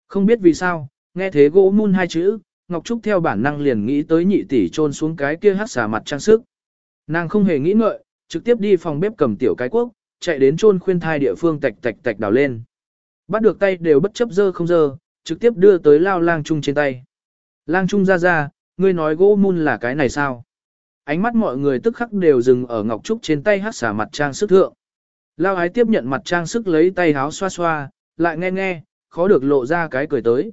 Không biết vì sao, nghe thế gỗ mun hai chữ, Ngọc Trúc theo bản năng liền nghĩ tới nhị tỷ trôn xuống cái kia hát xà mặt trang sức. Nàng không hề nghĩ ngợi, trực tiếp đi phòng bếp cầm tiểu cái quốc, chạy đến trôn khuyên thai địa phương tạch tạch tạch đào lên. Bắt được tay đều bất chấp dơ không dơ, trực tiếp đưa tới lao lang trung trên tay. Lang trung ra ra, ngươi nói gỗ mun là cái này sao? Ánh mắt mọi người tức khắc đều dừng ở Ngọc Trúc trên tay hát xả mặt trang sức thượng. Lao ái tiếp nhận mặt trang sức lấy tay háo xoa xoa, lại nghe nghe, khó được lộ ra cái cười tới.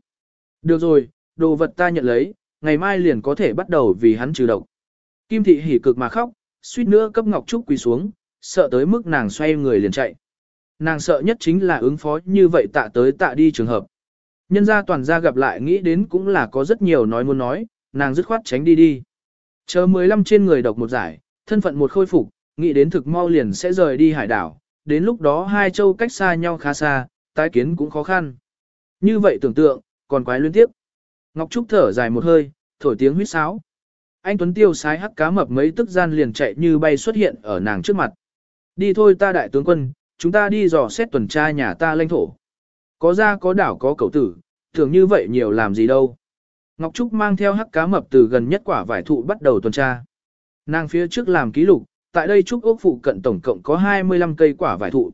Được rồi, đồ vật ta nhận lấy, ngày mai liền có thể bắt đầu vì hắn trừ độc. Kim thị hỉ cực mà khóc, suýt nữa cấp Ngọc Trúc quỳ xuống, sợ tới mức nàng xoay người liền chạy. Nàng sợ nhất chính là ứng phó như vậy tạ tới tạ đi trường hợp. Nhân gia toàn gia gặp lại nghĩ đến cũng là có rất nhiều nói muốn nói, nàng dứt khoát tránh đi đi. Chờ 15 trên người độc một giải, thân phận một khôi phục, nghĩ đến thực mau liền sẽ rời đi hải đảo, đến lúc đó hai châu cách xa nhau khá xa, tái kiến cũng khó khăn. Như vậy tưởng tượng, còn quái liên tiếp. Ngọc Trúc thở dài một hơi, thổi tiếng huýt sáo. Anh Tuấn Tiêu sái hắc cá mập mấy tức gian liền chạy như bay xuất hiện ở nàng trước mặt. Đi thôi ta đại tướng quân, chúng ta đi dò xét tuần tra nhà ta lãnh thổ. Có ra có đảo có cầu tử, thường như vậy nhiều làm gì đâu. Ngọc Trúc mang theo hắc cá mập từ gần nhất quả vải thụ bắt đầu tuần tra. Nàng phía trước làm ký lục, tại đây Trúc ốc phụ cận tổng cộng có 25 cây quả vải thụ.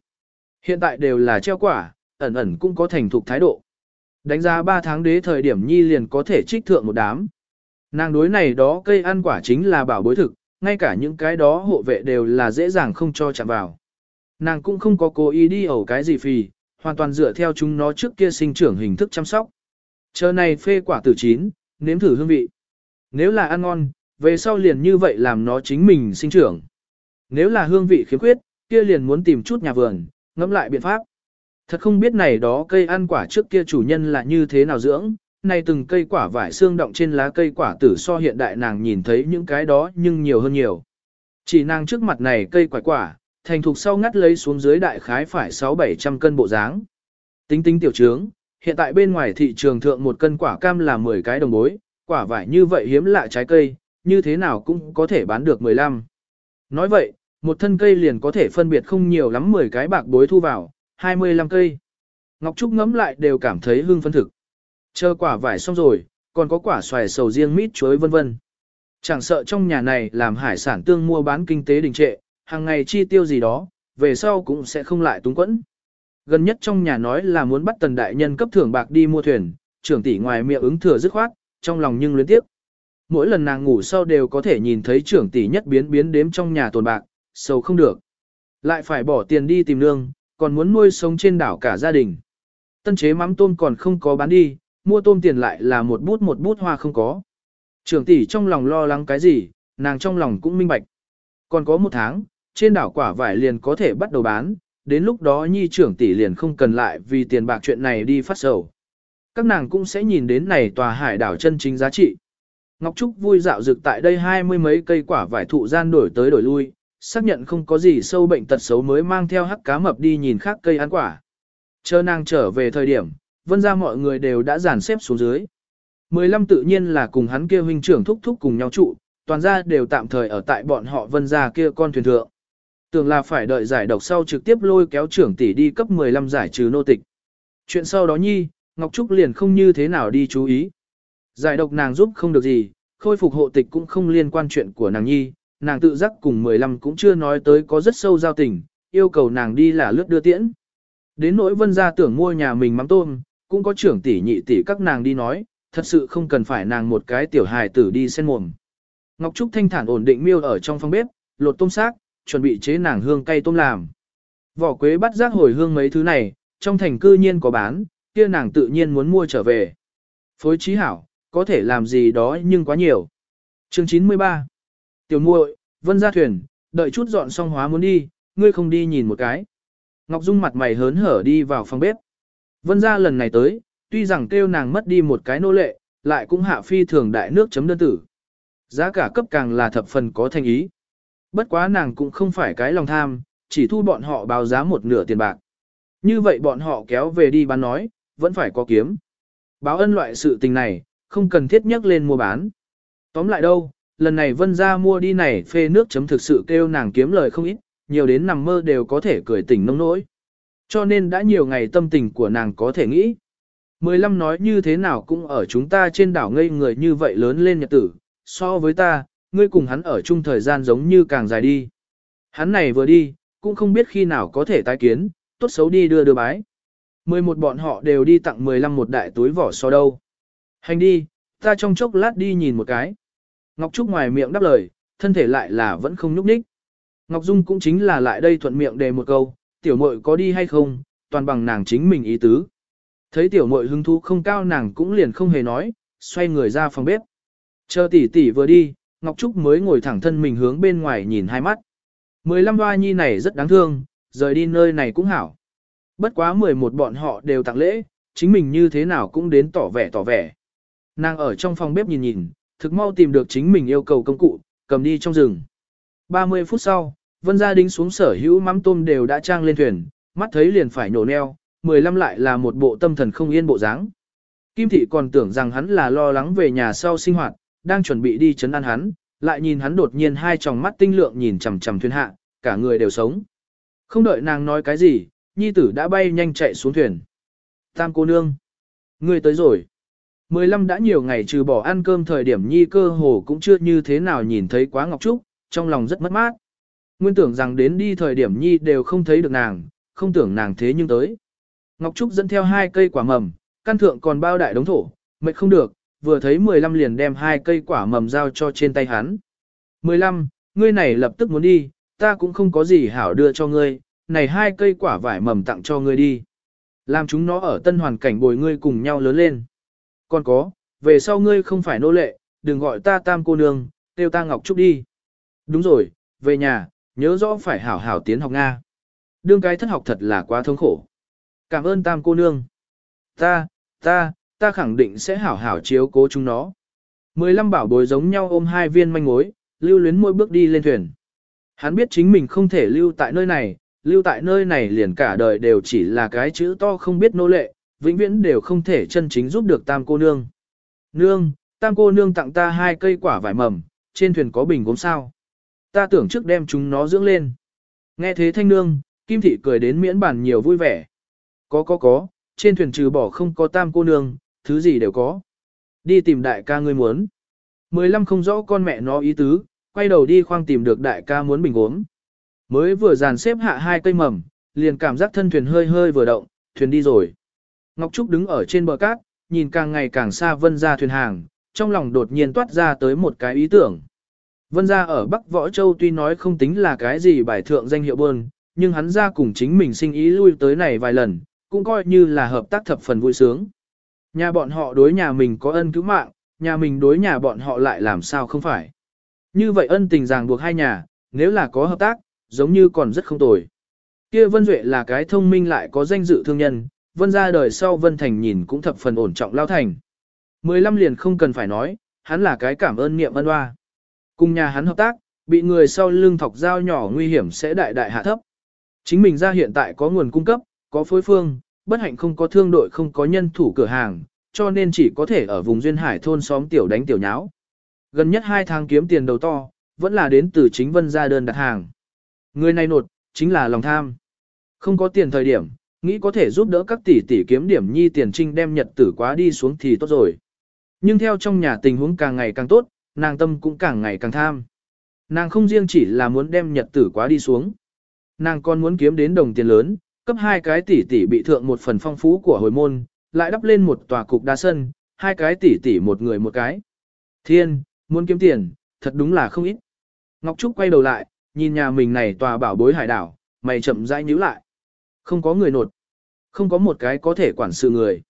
Hiện tại đều là treo quả, ẩn ẩn cũng có thành thục thái độ. Đánh giá 3 tháng đế thời điểm nhi liền có thể trích thượng một đám. Nàng đối này đó cây ăn quả chính là bảo bối thực, ngay cả những cái đó hộ vệ đều là dễ dàng không cho chạm vào. Nàng cũng không có cố ý đi ẩu cái gì phì, hoàn toàn dựa theo chúng nó trước kia sinh trưởng hình thức chăm sóc. Chờ này phê quả tử chín, nếm thử hương vị. Nếu là ăn ngon, về sau liền như vậy làm nó chính mình sinh trưởng. Nếu là hương vị khiếm khuyết, kia liền muốn tìm chút nhà vườn, ngẫm lại biện pháp. Thật không biết này đó cây ăn quả trước kia chủ nhân là như thế nào dưỡng, này từng cây quả vải xương động trên lá cây quả tử so hiện đại nàng nhìn thấy những cái đó nhưng nhiều hơn nhiều. Chỉ nàng trước mặt này cây quả quả, thành thục sau ngắt lấy xuống dưới đại khái phải 6-700 cân bộ dáng. Tính tính tiểu trướng, hiện tại bên ngoài thị trường thượng một cân quả cam là 10 cái đồng bối, quả vải như vậy hiếm lạ trái cây, như thế nào cũng có thể bán được 15. Nói vậy, một thân cây liền có thể phân biệt không nhiều lắm 10 cái bạc bối thu vào, 25 cây. Ngọc Trúc ngấm lại đều cảm thấy hưng phấn thực. Chờ quả vải xong rồi, còn có quả xoài sầu riêng mít chuối vân vân. Chẳng sợ trong nhà này làm hải sản tương mua bán kinh tế đình trệ, hàng ngày chi tiêu gì đó, về sau cũng sẽ không lại túng quẫn. Gần nhất trong nhà nói là muốn bắt tần đại nhân cấp thưởng bạc đi mua thuyền, trưởng tỷ ngoài miệng ứng thừa dứt khoát, trong lòng nhưng luyến tiếp. Mỗi lần nàng ngủ sau đều có thể nhìn thấy trưởng tỷ nhất biến biến đếm trong nhà tồn bạc, sầu không được. Lại phải bỏ tiền đi tìm nương, còn muốn nuôi sống trên đảo cả gia đình. Tân chế mắm tôm còn không có bán đi, mua tôm tiền lại là một bút một bút hoa không có. Trưởng tỷ trong lòng lo lắng cái gì, nàng trong lòng cũng minh bạch. Còn có một tháng, trên đảo quả vải liền có thể bắt đầu bán, đến lúc đó nhi trưởng tỷ liền không cần lại vì tiền bạc chuyện này đi phát sầu. Các nàng cũng sẽ nhìn đến này tòa hải đảo chân chính giá trị. Ngọc Trúc vui dạo dực tại đây hai mươi mấy cây quả vải thụ gian đổi tới đổi lui, xác nhận không có gì sâu bệnh tật xấu mới mang theo hắc cá mập đi nhìn khác cây ăn quả. Chờ nàng trở về thời điểm, vân ra mọi người đều đã dàn xếp xuống dưới. Mười lăm tự nhiên là cùng hắn kia huynh trưởng thúc thúc cùng nhau trụ, toàn ra đều tạm thời ở tại bọn họ vân ra kia con thuyền thượng. Tưởng là phải đợi giải độc sau trực tiếp lôi kéo trưởng tỷ đi cấp 15 giải trừ nô tịch. Chuyện sau đó nhi, Ngọc Trúc liền không như thế nào đi chú ý. Giải độc nàng giúp không được gì, khôi phục hộ tịch cũng không liên quan chuyện của nàng nhi, nàng tự giác cùng 15 cũng chưa nói tới có rất sâu giao tình, yêu cầu nàng đi là lướt đưa tiễn. Đến nỗi vân gia tưởng mua nhà mình mắm tôm, cũng có trưởng tỷ nhị tỷ các nàng đi nói, thật sự không cần phải nàng một cái tiểu hài tử đi sen mồm. Ngọc Trúc thanh thản ổn định miêu ở trong phòng bếp, lột tôm xác, chuẩn bị chế nàng hương cay tôm làm. Vỏ quế bắt giác hồi hương mấy thứ này, trong thành cư nhiên có bán, kia nàng tự nhiên muốn mua trở về. Phối trí hảo, có thể làm gì đó nhưng quá nhiều. Chương 93 Tiểu muội, vân ra thuyền, đợi chút dọn xong hóa muốn đi, ngươi không đi nhìn một cái. Ngọc Dung mặt mày hớn hở đi vào phòng bếp. Vân ra lần này tới, tuy rằng kêu nàng mất đi một cái nô lệ, lại cũng hạ phi thường đại nước chấm đơn tử. Giá cả cấp càng là thập phần có thành ý. Bất quá nàng cũng không phải cái lòng tham, chỉ thu bọn họ báo giá một nửa tiền bạc. Như vậy bọn họ kéo về đi bán nói, vẫn phải có kiếm. Báo ân loại sự tình này, không cần thiết nhắc lên mua bán. Tóm lại đâu, lần này vân ra mua đi này phê nước chấm thực sự kêu nàng kiếm lời không ít, nhiều đến nằm mơ đều có thể cười tỉnh nông nỗi. Cho nên đã nhiều ngày tâm tình của nàng có thể nghĩ. Mười lăm nói như thế nào cũng ở chúng ta trên đảo ngây người như vậy lớn lên nhật tử, so với ta, ngươi cùng hắn ở chung thời gian giống như càng dài đi. Hắn này vừa đi, cũng không biết khi nào có thể tái kiến, tốt xấu đi đưa đưa bái. Mười một bọn họ đều đi tặng mười lăm một đại túi vỏ so đâu. Hành đi, ta trong chốc lát đi nhìn một cái. Ngọc Trúc ngoài miệng đáp lời, thân thể lại là vẫn không nhúc nhích. Ngọc Dung cũng chính là lại đây thuận miệng đề một câu, tiểu muội có đi hay không, toàn bằng nàng chính mình ý tứ. Thấy tiểu muội hứng thú không cao nàng cũng liền không hề nói, xoay người ra phòng bếp. Chờ tỷ tỷ vừa đi, Ngọc Trúc mới ngồi thẳng thân mình hướng bên ngoài nhìn hai mắt. Mười lăm hoa nhi này rất đáng thương, rời đi nơi này cũng hảo. Bất quá mười một bọn họ đều tặng lễ, chính mình như thế nào cũng đến tỏ vẻ tỏ vẻ. Nàng ở trong phòng bếp nhìn nhìn, thực mau tìm được chính mình yêu cầu công cụ, cầm đi trong rừng. 30 phút sau, vân gia đính xuống sở hữu mắm tôm đều đã trang lên thuyền, mắt thấy liền phải nổ neo, 15 lại là một bộ tâm thần không yên bộ dáng. Kim thị còn tưởng rằng hắn là lo lắng về nhà sau sinh hoạt, đang chuẩn bị đi chấn an hắn, lại nhìn hắn đột nhiên hai tròng mắt tinh lượng nhìn chằm chằm thuyền hạ, cả người đều sống. Không đợi nàng nói cái gì, nhi tử đã bay nhanh chạy xuống thuyền. Tam cô nương. Ngươi tới rồi. Mười lăm đã nhiều ngày trừ bỏ ăn cơm thời điểm nhi cơ hồ cũng chưa như thế nào nhìn thấy quá Ngọc Trúc, trong lòng rất mất mát. Nguyên tưởng rằng đến đi thời điểm nhi đều không thấy được nàng, không tưởng nàng thế nhưng tới. Ngọc Trúc dẫn theo hai cây quả mầm, căn thượng còn bao đại đống thổ, mệt không được, vừa thấy 15 liền đem hai cây quả mầm giao cho trên tay hắn. 15, ngươi này lập tức muốn đi, ta cũng không có gì hảo đưa cho ngươi, này hai cây quả vải mầm tặng cho ngươi đi. Làm chúng nó ở tân hoàn cảnh bồi ngươi cùng nhau lớn lên. Còn có, về sau ngươi không phải nô lệ, đừng gọi ta tam cô nương, tiêu ta Ngọc Trúc đi. Đúng rồi, về nhà, nhớ rõ phải hảo hảo tiến học Nga. Đương cái thất học thật là quá thống khổ. Cảm ơn tam cô nương. Ta, ta, ta khẳng định sẽ hảo hảo chiếu cố chúng nó. Mười lăm bảo bối giống nhau ôm hai viên manh mối, lưu luyến mỗi bước đi lên thuyền. Hắn biết chính mình không thể lưu tại nơi này, lưu tại nơi này liền cả đời đều chỉ là cái chữ to không biết nô lệ, vĩnh viễn đều không thể chân chính giúp được tam cô nương. Nương, tam cô nương tặng ta hai cây quả vải mầm, trên thuyền có bình gốm sao. Ta tưởng trước đem chúng nó dưỡng lên. Nghe thế thanh nương, Kim Thị cười đến miễn bản nhiều vui vẻ. Có có có, trên thuyền trừ bỏ không có tam cô nương, thứ gì đều có. Đi tìm đại ca ngươi muốn. Mười lăm không rõ con mẹ nó ý tứ, quay đầu đi khoang tìm được đại ca muốn bình uống Mới vừa dàn xếp hạ hai cây mầm, liền cảm giác thân thuyền hơi hơi vừa động, thuyền đi rồi. Ngọc Trúc đứng ở trên bờ cát, nhìn càng ngày càng xa vân ra thuyền hàng, trong lòng đột nhiên toát ra tới một cái ý tưởng. Vân ra ở Bắc Võ Châu tuy nói không tính là cái gì bài thượng danh hiệu bơn, nhưng hắn ra cùng chính mình sinh ý lui tới này vài lần, cũng coi như là hợp tác thập phần vui sướng. Nhà bọn họ đối nhà mình có ân cứu mạng, nhà mình đối nhà bọn họ lại làm sao không phải. Như vậy ân tình ràng buộc hai nhà, nếu là có hợp tác, giống như còn rất không tồi. Kia Vân Duệ là cái thông minh lại có danh dự thương nhân, Vân ra đời sau Vân Thành nhìn cũng thập phần ổn trọng lao thành. Mười lăm liền không cần phải nói, hắn là cái cảm ơn niệm ân hoa. Cùng nhà hắn hợp tác, bị người sau lưng thọc dao nhỏ nguy hiểm sẽ đại đại hạ thấp. Chính mình ra hiện tại có nguồn cung cấp, có phối phương, bất hạnh không có thương đội không có nhân thủ cửa hàng, cho nên chỉ có thể ở vùng duyên hải thôn xóm tiểu đánh tiểu nháo. Gần nhất 2 tháng kiếm tiền đầu to, vẫn là đến từ chính vân ra đơn đặt hàng. Người này nột, chính là lòng tham. Không có tiền thời điểm, nghĩ có thể giúp đỡ các tỷ tỷ kiếm điểm nhi tiền trinh đem nhật tử quá đi xuống thì tốt rồi. Nhưng theo trong nhà tình huống càng ngày càng tốt, nàng tâm cũng càng ngày càng tham. Nàng không riêng chỉ là muốn đem nhật tử quá đi xuống. Nàng còn muốn kiếm đến đồng tiền lớn, cấp hai cái tỷ tỷ bị thượng một phần phong phú của hồi môn, lại đắp lên một tòa cục đa sân, hai cái tỷ tỷ một người một cái. Thiên, muốn kiếm tiền, thật đúng là không ít. Ngọc Trúc quay đầu lại, nhìn nhà mình này tòa bảo bối hải đảo, mày chậm rãi nhíu lại. Không có người nột. Không có một cái có thể quản sự người.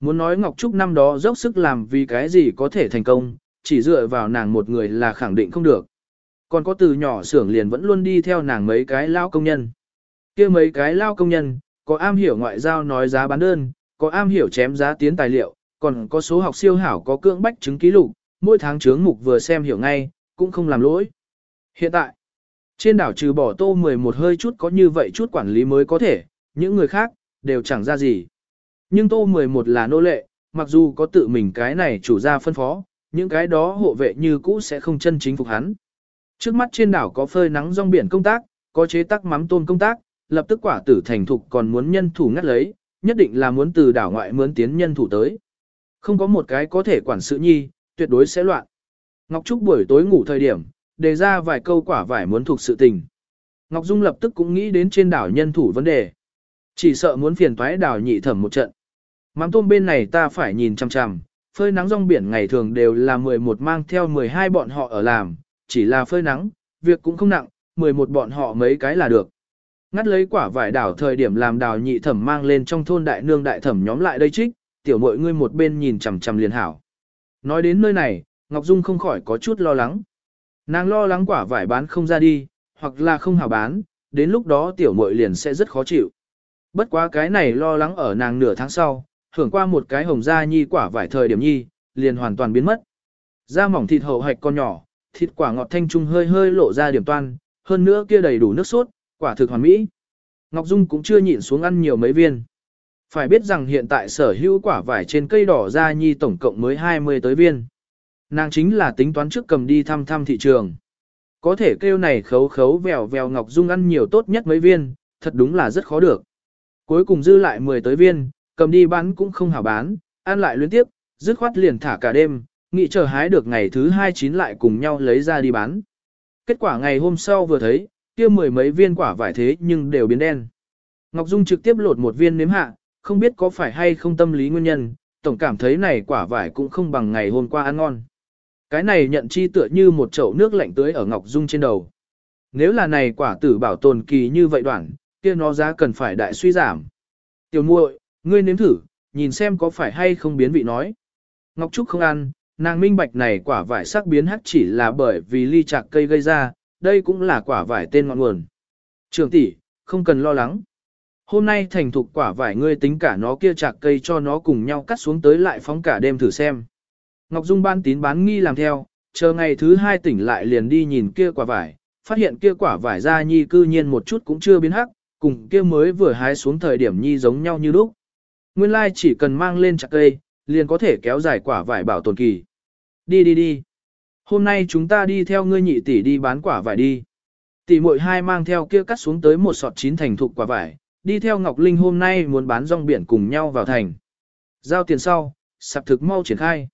Muốn nói Ngọc Trúc năm đó dốc sức làm vì cái gì có thể thành công, chỉ dựa vào nàng một người là khẳng định không được. Còn có từ nhỏ xưởng liền vẫn luôn đi theo nàng mấy cái lao công nhân kia mấy cái lao công nhân, có am hiểu ngoại giao nói giá bán đơn, có am hiểu chém giá tiến tài liệu, còn có số học siêu hảo có cưỡng bách chứng ký lục, mỗi tháng chướng mục vừa xem hiểu ngay, cũng không làm lỗi. Hiện tại, Trên đảo trừ bỏ tô 11 hơi chút có như vậy chút quản lý mới có thể, những người khác, đều chẳng ra gì. Nhưng tô 11 là nô lệ, mặc dù có tự mình cái này chủ gia phân phó, những cái đó hộ vệ như cũ sẽ không chân chính phục hắn. Trước mắt trên đảo có phơi nắng rong biển công tác, có chế tác mắm tôm công tác, lập tức quả tử thành thục còn muốn nhân thủ ngắt lấy, nhất định là muốn từ đảo ngoại mướn tiến nhân thủ tới. Không có một cái có thể quản sự nhi, tuyệt đối sẽ loạn. Ngọc Trúc buổi tối ngủ thời điểm, đề ra vài câu quả vải muốn thuộc sự tình. Ngọc Dung lập tức cũng nghĩ đến trên đảo nhân thủ vấn đề. Chỉ sợ muốn phiền toái đảo nhị thẩm một trận. Mắm tôm bên này ta phải nhìn chằm chằm, phơi nắng rong biển ngày thường đều là 11 mang theo 12 bọn họ ở làm, chỉ là phơi nắng, việc cũng không nặng, 11 bọn họ mấy cái là được. Ngắt lấy quả vải đảo thời điểm làm đào nhị thẩm mang lên trong thôn đại nương đại thẩm nhóm lại đây trích, tiểu mội ngươi một bên nhìn chằm chằm liền hảo. Nói đến nơi này, Ngọc Dung không khỏi có chút lo lắng. Nàng lo lắng quả vải bán không ra đi, hoặc là không hảo bán, đến lúc đó tiểu mội liền sẽ rất khó chịu. Bất quá cái này lo lắng ở nàng nửa tháng sau, hưởng qua một cái hồng da nhi quả vải thời điểm nhi, liền hoàn toàn biến mất. Da mỏng thịt hậu hạch con nhỏ, thịt quả ngọt thanh trung hơi hơi lộ ra điểm toan, hơn nữa kia đầy đủ nước sốt, quả thực hoàn mỹ. Ngọc Dung cũng chưa nhịn xuống ăn nhiều mấy viên. Phải biết rằng hiện tại sở hữu quả vải trên cây đỏ da nhi tổng cộng mới 20 tới viên. Nàng chính là tính toán trước cầm đi thăm thăm thị trường. Có thể kêu này khấu khấu vèo vèo Ngọc Dung ăn nhiều tốt nhất mấy viên, thật đúng là rất khó được. Cuối cùng dư lại 10 tới viên, cầm đi bán cũng không hảo bán, ăn lại luyến tiếp, dứt khoát liền thả cả đêm, nghĩ chờ hái được ngày thứ hai chín lại cùng nhau lấy ra đi bán. Kết quả ngày hôm sau vừa thấy, kia mười mấy viên quả vải thế nhưng đều biến đen. Ngọc Dung trực tiếp lột một viên nếm hạ, không biết có phải hay không tâm lý nguyên nhân, tổng cảm thấy này quả vải cũng không bằng ngày hôm qua ăn ngon. Cái này nhận chi tựa như một chậu nước lạnh tưới ở Ngọc Dung trên đầu. Nếu là này quả tử bảo tồn kỳ như vậy đoạn, kia nó giá cần phải đại suy giảm. Tiểu muội, ngươi nếm thử, nhìn xem có phải hay không biến vị nói. Ngọc Trúc không ăn, nàng minh bạch này quả vải sắc biến hắc chỉ là bởi vì ly chạc cây gây ra, đây cũng là quả vải tên ngọn nguồn. Trường tỷ, không cần lo lắng. Hôm nay thành thục quả vải ngươi tính cả nó kia chạc cây cho nó cùng nhau cắt xuống tới lại phóng cả đêm thử xem. Ngọc Dung ban tín bán nghi làm theo, chờ ngày thứ hai tỉnh lại liền đi nhìn kia quả vải, phát hiện kia quả vải ra nhi cư nhiên một chút cũng chưa biến hắc, cùng kia mới vừa hái xuống thời điểm nhi giống nhau như lúc. Nguyên lai chỉ cần mang lên chạc cây, liền có thể kéo dài quả vải bảo tồn kỳ. Đi đi đi. Hôm nay chúng ta đi theo ngươi nhị tỷ đi bán quả vải đi. Tỷ muội hai mang theo kia cắt xuống tới một sọt chín thành thục quả vải, đi theo Ngọc Linh hôm nay muốn bán rong biển cùng nhau vào thành. Giao tiền sau, sạp thực mau triển khai.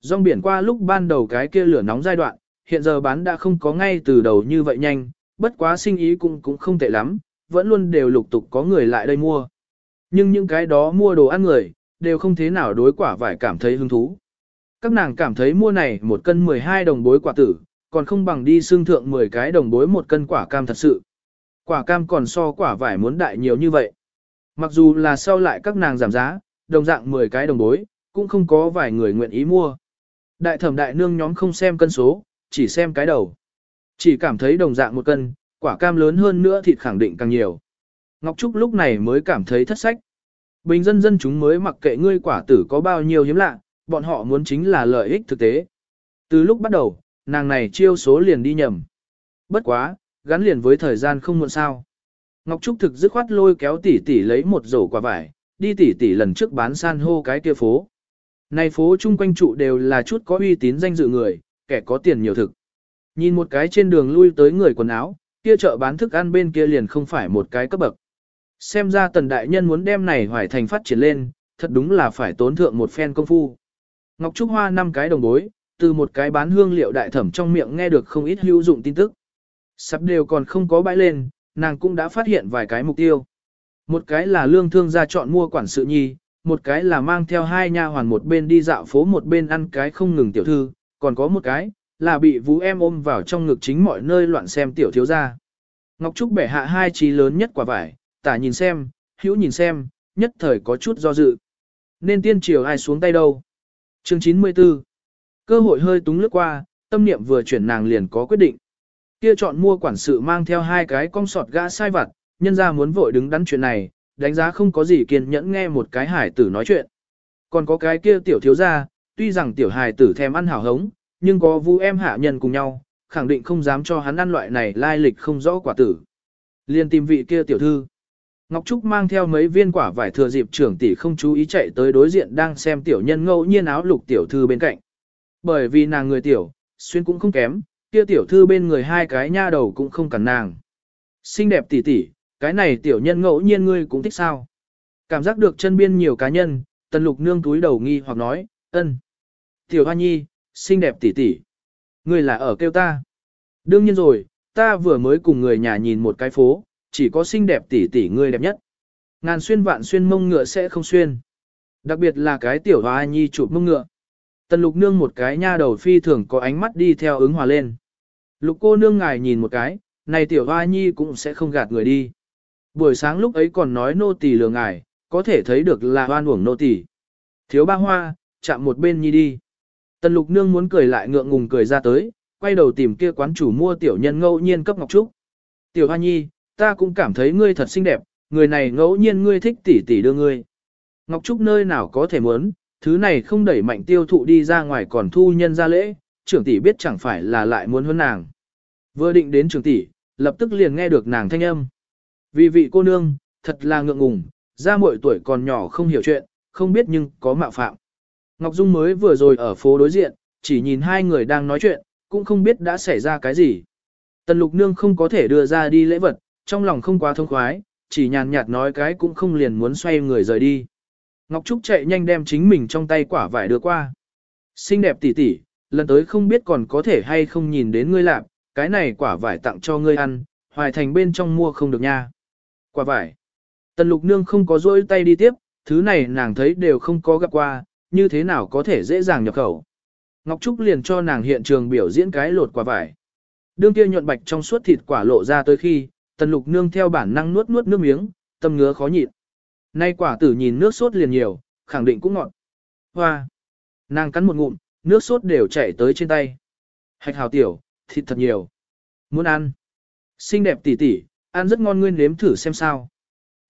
Rong biển qua lúc ban đầu cái kia lửa nóng giai đoạn, hiện giờ bán đã không có ngay từ đầu như vậy nhanh, bất quá sinh ý cũng cũng không tệ lắm, vẫn luôn đều lục tục có người lại đây mua. Nhưng những cái đó mua đồ ăn người, đều không thế nào đối quả vải cảm thấy hứng thú. Các nàng cảm thấy mua này một cân 12 đồng bối quả tử, còn không bằng đi xương thượng 10 cái đồng bối một cân quả cam thật sự. Quả cam còn so quả vải muốn đại nhiều như vậy. Mặc dù là sau lại các nàng giảm giá, đồng dạng 10 cái đồng bối, cũng không có vài người nguyện ý mua. Đại thẩm đại nương nhóm không xem cân số, chỉ xem cái đầu. Chỉ cảm thấy đồng dạng một cân, quả cam lớn hơn nữa thịt khẳng định càng nhiều. Ngọc Trúc lúc này mới cảm thấy thất sách. Bình dân dân chúng mới mặc kệ ngươi quả tử có bao nhiêu hiếm lạ, bọn họ muốn chính là lợi ích thực tế. Từ lúc bắt đầu, nàng này chiêu số liền đi nhầm. Bất quá, gắn liền với thời gian không muộn sao. Ngọc Trúc thực dứt khoát lôi kéo tỷ tỷ lấy một rổ quả vải, đi tỷ tỷ lần trước bán san hô cái kia phố. Này phố chung quanh trụ đều là chút có uy tín danh dự người, kẻ có tiền nhiều thực. Nhìn một cái trên đường lui tới người quần áo, kia chợ bán thức ăn bên kia liền không phải một cái cấp bậc. Xem ra tần đại nhân muốn đem này hoài thành phát triển lên, thật đúng là phải tốn thượng một phen công phu. Ngọc Trúc Hoa năm cái đồng bối, từ một cái bán hương liệu đại thẩm trong miệng nghe được không ít hữu dụng tin tức. Sắp đều còn không có bãi lên, nàng cũng đã phát hiện vài cái mục tiêu. Một cái là lương thương gia chọn mua quản sự nhi, một cái là mang theo hai nha hoàn một bên đi dạo phố một bên ăn cái không ngừng tiểu thư, còn có một cái là bị vũ em ôm vào trong ngực chính mọi nơi loạn xem tiểu thiếu gia. Ngọc Trúc bẻ hạ hai trí lớn nhất quả vải, tả nhìn xem, hữu nhìn xem, nhất thời có chút do dự. Nên tiên triều ai xuống tay đâu. Chương 94 Cơ hội hơi túng lướt qua, tâm niệm vừa chuyển nàng liền có quyết định. Kia chọn mua quản sự mang theo hai cái cong sọt gã sai vặt, nhân ra muốn vội đứng đắn chuyện này, đánh giá không có gì kiên nhẫn nghe một cái hải tử nói chuyện. Còn có cái kia tiểu thiếu gia, tuy rằng tiểu hải tử thèm ăn hảo hống, nhưng có vu em hạ nhân cùng nhau, khẳng định không dám cho hắn ăn loại này lai lịch không rõ quả tử. Liên tìm vị kia tiểu thư. Ngọc Trúc mang theo mấy viên quả vải thừa dịp trưởng tỷ không chú ý chạy tới đối diện đang xem tiểu nhân ngẫu nhiên áo lục tiểu thư bên cạnh. Bởi vì nàng người tiểu, xuyên cũng không kém, kia tiểu thư bên người hai cái nha đầu cũng không cần nàng. Xinh đẹp tỷ tỷ, cái này tiểu nhân ngẫu nhiên ngươi cũng thích sao? Cảm giác được chân biên nhiều cá nhân, tần lục nương túi đầu nghi hoặc nói, ân. Tiểu hoa nhi, xinh đẹp tỷ tỷ. Ngươi là ở kêu ta. Đương nhiên rồi, ta vừa mới cùng người nhà nhìn một cái phố, chỉ có xinh đẹp tỷ tỷ ngươi đẹp nhất. Ngàn xuyên vạn xuyên mông ngựa sẽ không xuyên. Đặc biệt là cái tiểu hoa nhi chụp mông ngựa. Tần lục nương một cái nha đầu phi thường có ánh mắt đi theo ứng hòa lên. Lục cô nương ngài nhìn một cái, này tiểu hoa nhi cũng sẽ không gạt người đi. Buổi sáng lúc ấy còn nói nô tỳ lừa ngài, có thể thấy được là hoan uổng nô tỳ. Thiếu ba hoa, chạm một bên nhi đi. Tần lục nương muốn cười lại ngượng ngùng cười ra tới, quay đầu tìm kia quán chủ mua tiểu nhân ngẫu nhiên cấp ngọc trúc. Tiểu hoa nhi, ta cũng cảm thấy ngươi thật xinh đẹp, người này ngẫu nhiên ngươi thích tỷ tỷ đưa ngươi. Ngọc trúc nơi nào có thể muốn, thứ này không đẩy mạnh tiêu thụ đi ra ngoài còn thu nhân ra lễ, trưởng tỷ biết chẳng phải là lại muốn hơn nàng. Vừa định đến trưởng tỷ, lập tức liền nghe được nàng thanh âm. Vì vị cô nương, thật là ngượng ngùng, ra muội tuổi còn nhỏ không hiểu chuyện, không biết nhưng có mạo phạm. Ngọc Dung mới vừa rồi ở phố đối diện, chỉ nhìn hai người đang nói chuyện, cũng không biết đã xảy ra cái gì. Tần lục nương không có thể đưa ra đi lễ vật, trong lòng không quá thông khoái, chỉ nhàn nhạt nói cái cũng không liền muốn xoay người rời đi. Ngọc Trúc chạy nhanh đem chính mình trong tay quả vải đưa qua. Xinh đẹp tỷ tỷ, lần tới không biết còn có thể hay không nhìn đến ngươi làm, cái này quả vải tặng cho ngươi ăn, hoài thành bên trong mua không được nha. Quả vải. Tần lục nương không có dối tay đi tiếp, thứ này nàng thấy đều không có gặp qua, như thế nào có thể dễ dàng nhập khẩu. Ngọc Trúc liền cho nàng hiện trường biểu diễn cái lột quả vải. Đương kia nhuận bạch trong suốt thịt quả lộ ra tới khi, tần lục nương theo bản năng nuốt nuốt nước miếng, tâm ngứa khó nhịn. Nay quả tử nhìn nước sốt liền nhiều, khẳng định cũng ngọt. Hoa! Nàng cắn một ngụm, nước sốt đều chảy tới trên tay. Hạch hào tiểu, thịt thật nhiều. Muốn ăn. Xinh đẹp tỉ tỉ, ăn rất ngon nguyên nếm thử xem sao.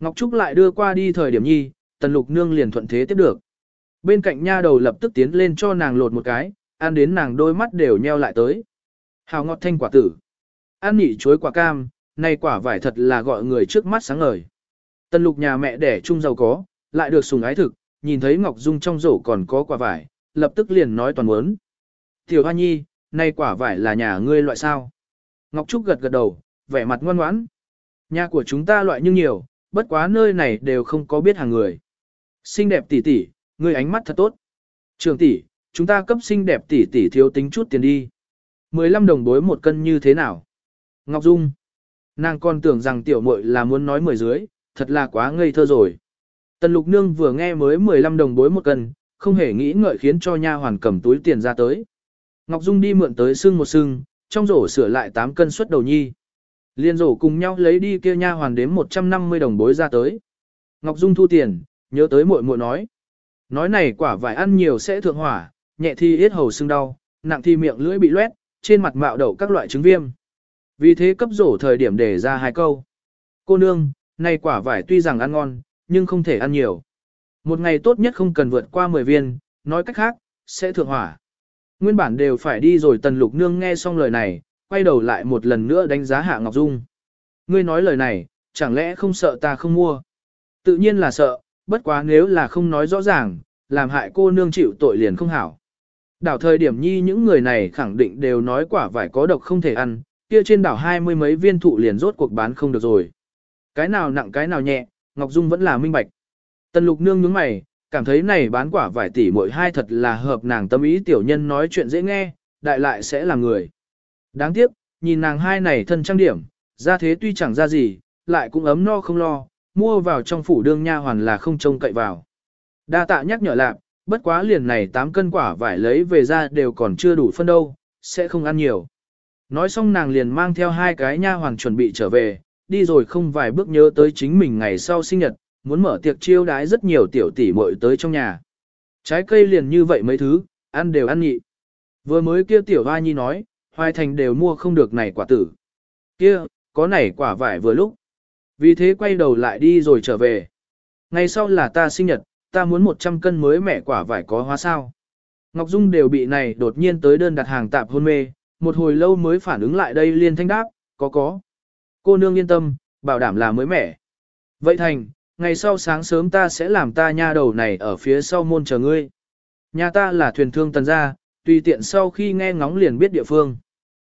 Ngọc Trúc lại đưa qua đi thời điểm nhi, tần lục nương liền thuận thế tiếp được. Bên cạnh nha đầu lập tức tiến lên cho nàng lột một cái, ăn đến nàng đôi mắt đều nheo lại tới. Hào ngọt thanh quả tử. Ăn nhị chuối quả cam, này quả vải thật là gọi người trước mắt sáng ngời. Tần lục nhà mẹ đẻ chung giàu có, lại được sùng ái thực, nhìn thấy Ngọc Dung trong rổ còn có quả vải, lập tức liền nói toàn muốn. Tiểu Hoa Nhi, nay quả vải là nhà ngươi loại sao? Ngọc Trúc gật gật đầu, vẻ mặt ngoan ngoãn. Nhà của chúng ta loại nhưng nhiều, bất quá nơi này đều không có biết hàng người. Xinh đẹp tỷ tỷ, ngươi ánh mắt thật tốt. Trường tỷ, chúng ta cấp xinh đẹp tỷ tỷ thiếu tính chút tiền đi. 15 đồng bối một cân như thế nào? Ngọc Dung. Nàng còn tưởng rằng tiểu muội là muốn nói mười dưới, thật là quá ngây thơ rồi. Tần lục nương vừa nghe mới 15 đồng bối một cân, không hề nghĩ ngợi khiến cho nha hoàn cầm túi tiền ra tới. Ngọc Dung đi mượn tới xương một xương, trong rổ sửa lại 8 cân suất đầu nhi. Liên rổ cùng nhau lấy đi kia nha hoàn đếm 150 đồng bối ra tới. Ngọc Dung thu tiền, nhớ tới muội muội nói. Nói này quả vải ăn nhiều sẽ thượng hỏa, nhẹ thì yết hầu sưng đau, nặng thì miệng lưỡi bị loét, trên mặt mạo đậu các loại chứng viêm. Vì thế cấp rổ thời điểm để ra hai câu. Cô nương, này quả vải tuy rằng ăn ngon, nhưng không thể ăn nhiều. Một ngày tốt nhất không cần vượt qua 10 viên, nói cách khác, sẽ thượng hỏa. Nguyên bản đều phải đi rồi tần lục nương nghe xong lời này, quay đầu lại một lần nữa đánh giá hạ Ngọc Dung. Ngươi nói lời này, chẳng lẽ không sợ ta không mua? Tự nhiên là sợ, bất quá nếu là không nói rõ ràng, làm hại cô nương chịu tội liền không hảo. Đảo thời điểm nhi những người này khẳng định đều nói quả vải có độc không thể ăn, kia trên đảo hai mươi mấy viên thụ liền rốt cuộc bán không được rồi. Cái nào nặng cái nào nhẹ, Ngọc Dung vẫn là minh bạch. Tần lục nương nhướng mày, cảm thấy này bán quả vải tỷ mỗi hai thật là hợp nàng tâm ý tiểu nhân nói chuyện dễ nghe, đại lại sẽ là người. Đáng tiếc, nhìn nàng hai này thân trang điểm, ra thế tuy chẳng ra gì, lại cũng ấm no không lo, mua vào trong phủ đương nha hoàn là không trông cậy vào. Đa tạ nhắc nhở lạc, bất quá liền này 8 cân quả vải lấy về ra đều còn chưa đủ phân đâu, sẽ không ăn nhiều. Nói xong nàng liền mang theo hai cái nha hoàn chuẩn bị trở về, đi rồi không vài bước nhớ tới chính mình ngày sau sinh nhật, muốn mở tiệc chiêu đái rất nhiều tiểu tỷ muội tới trong nhà. Trái cây liền như vậy mấy thứ, ăn đều ăn nhị. Vừa mới kia tiểu hoa nhi nói, hoài thành đều mua không được này quả tử. Kia, có này quả vải vừa lúc. Vì thế quay đầu lại đi rồi trở về. Ngày sau là ta sinh nhật, ta muốn 100 cân mới mẻ quả vải có hóa sao. Ngọc Dung đều bị này đột nhiên tới đơn đặt hàng tạp hôn mê, một hồi lâu mới phản ứng lại đây liên thanh đáp, có có. Cô nương yên tâm, bảo đảm là mới mẻ. Vậy thành, ngày sau sáng sớm ta sẽ làm ta nha đầu này ở phía sau môn chờ ngươi. Nhà ta là thuyền thương tần gia, tùy tiện sau khi nghe ngóng liền biết địa phương.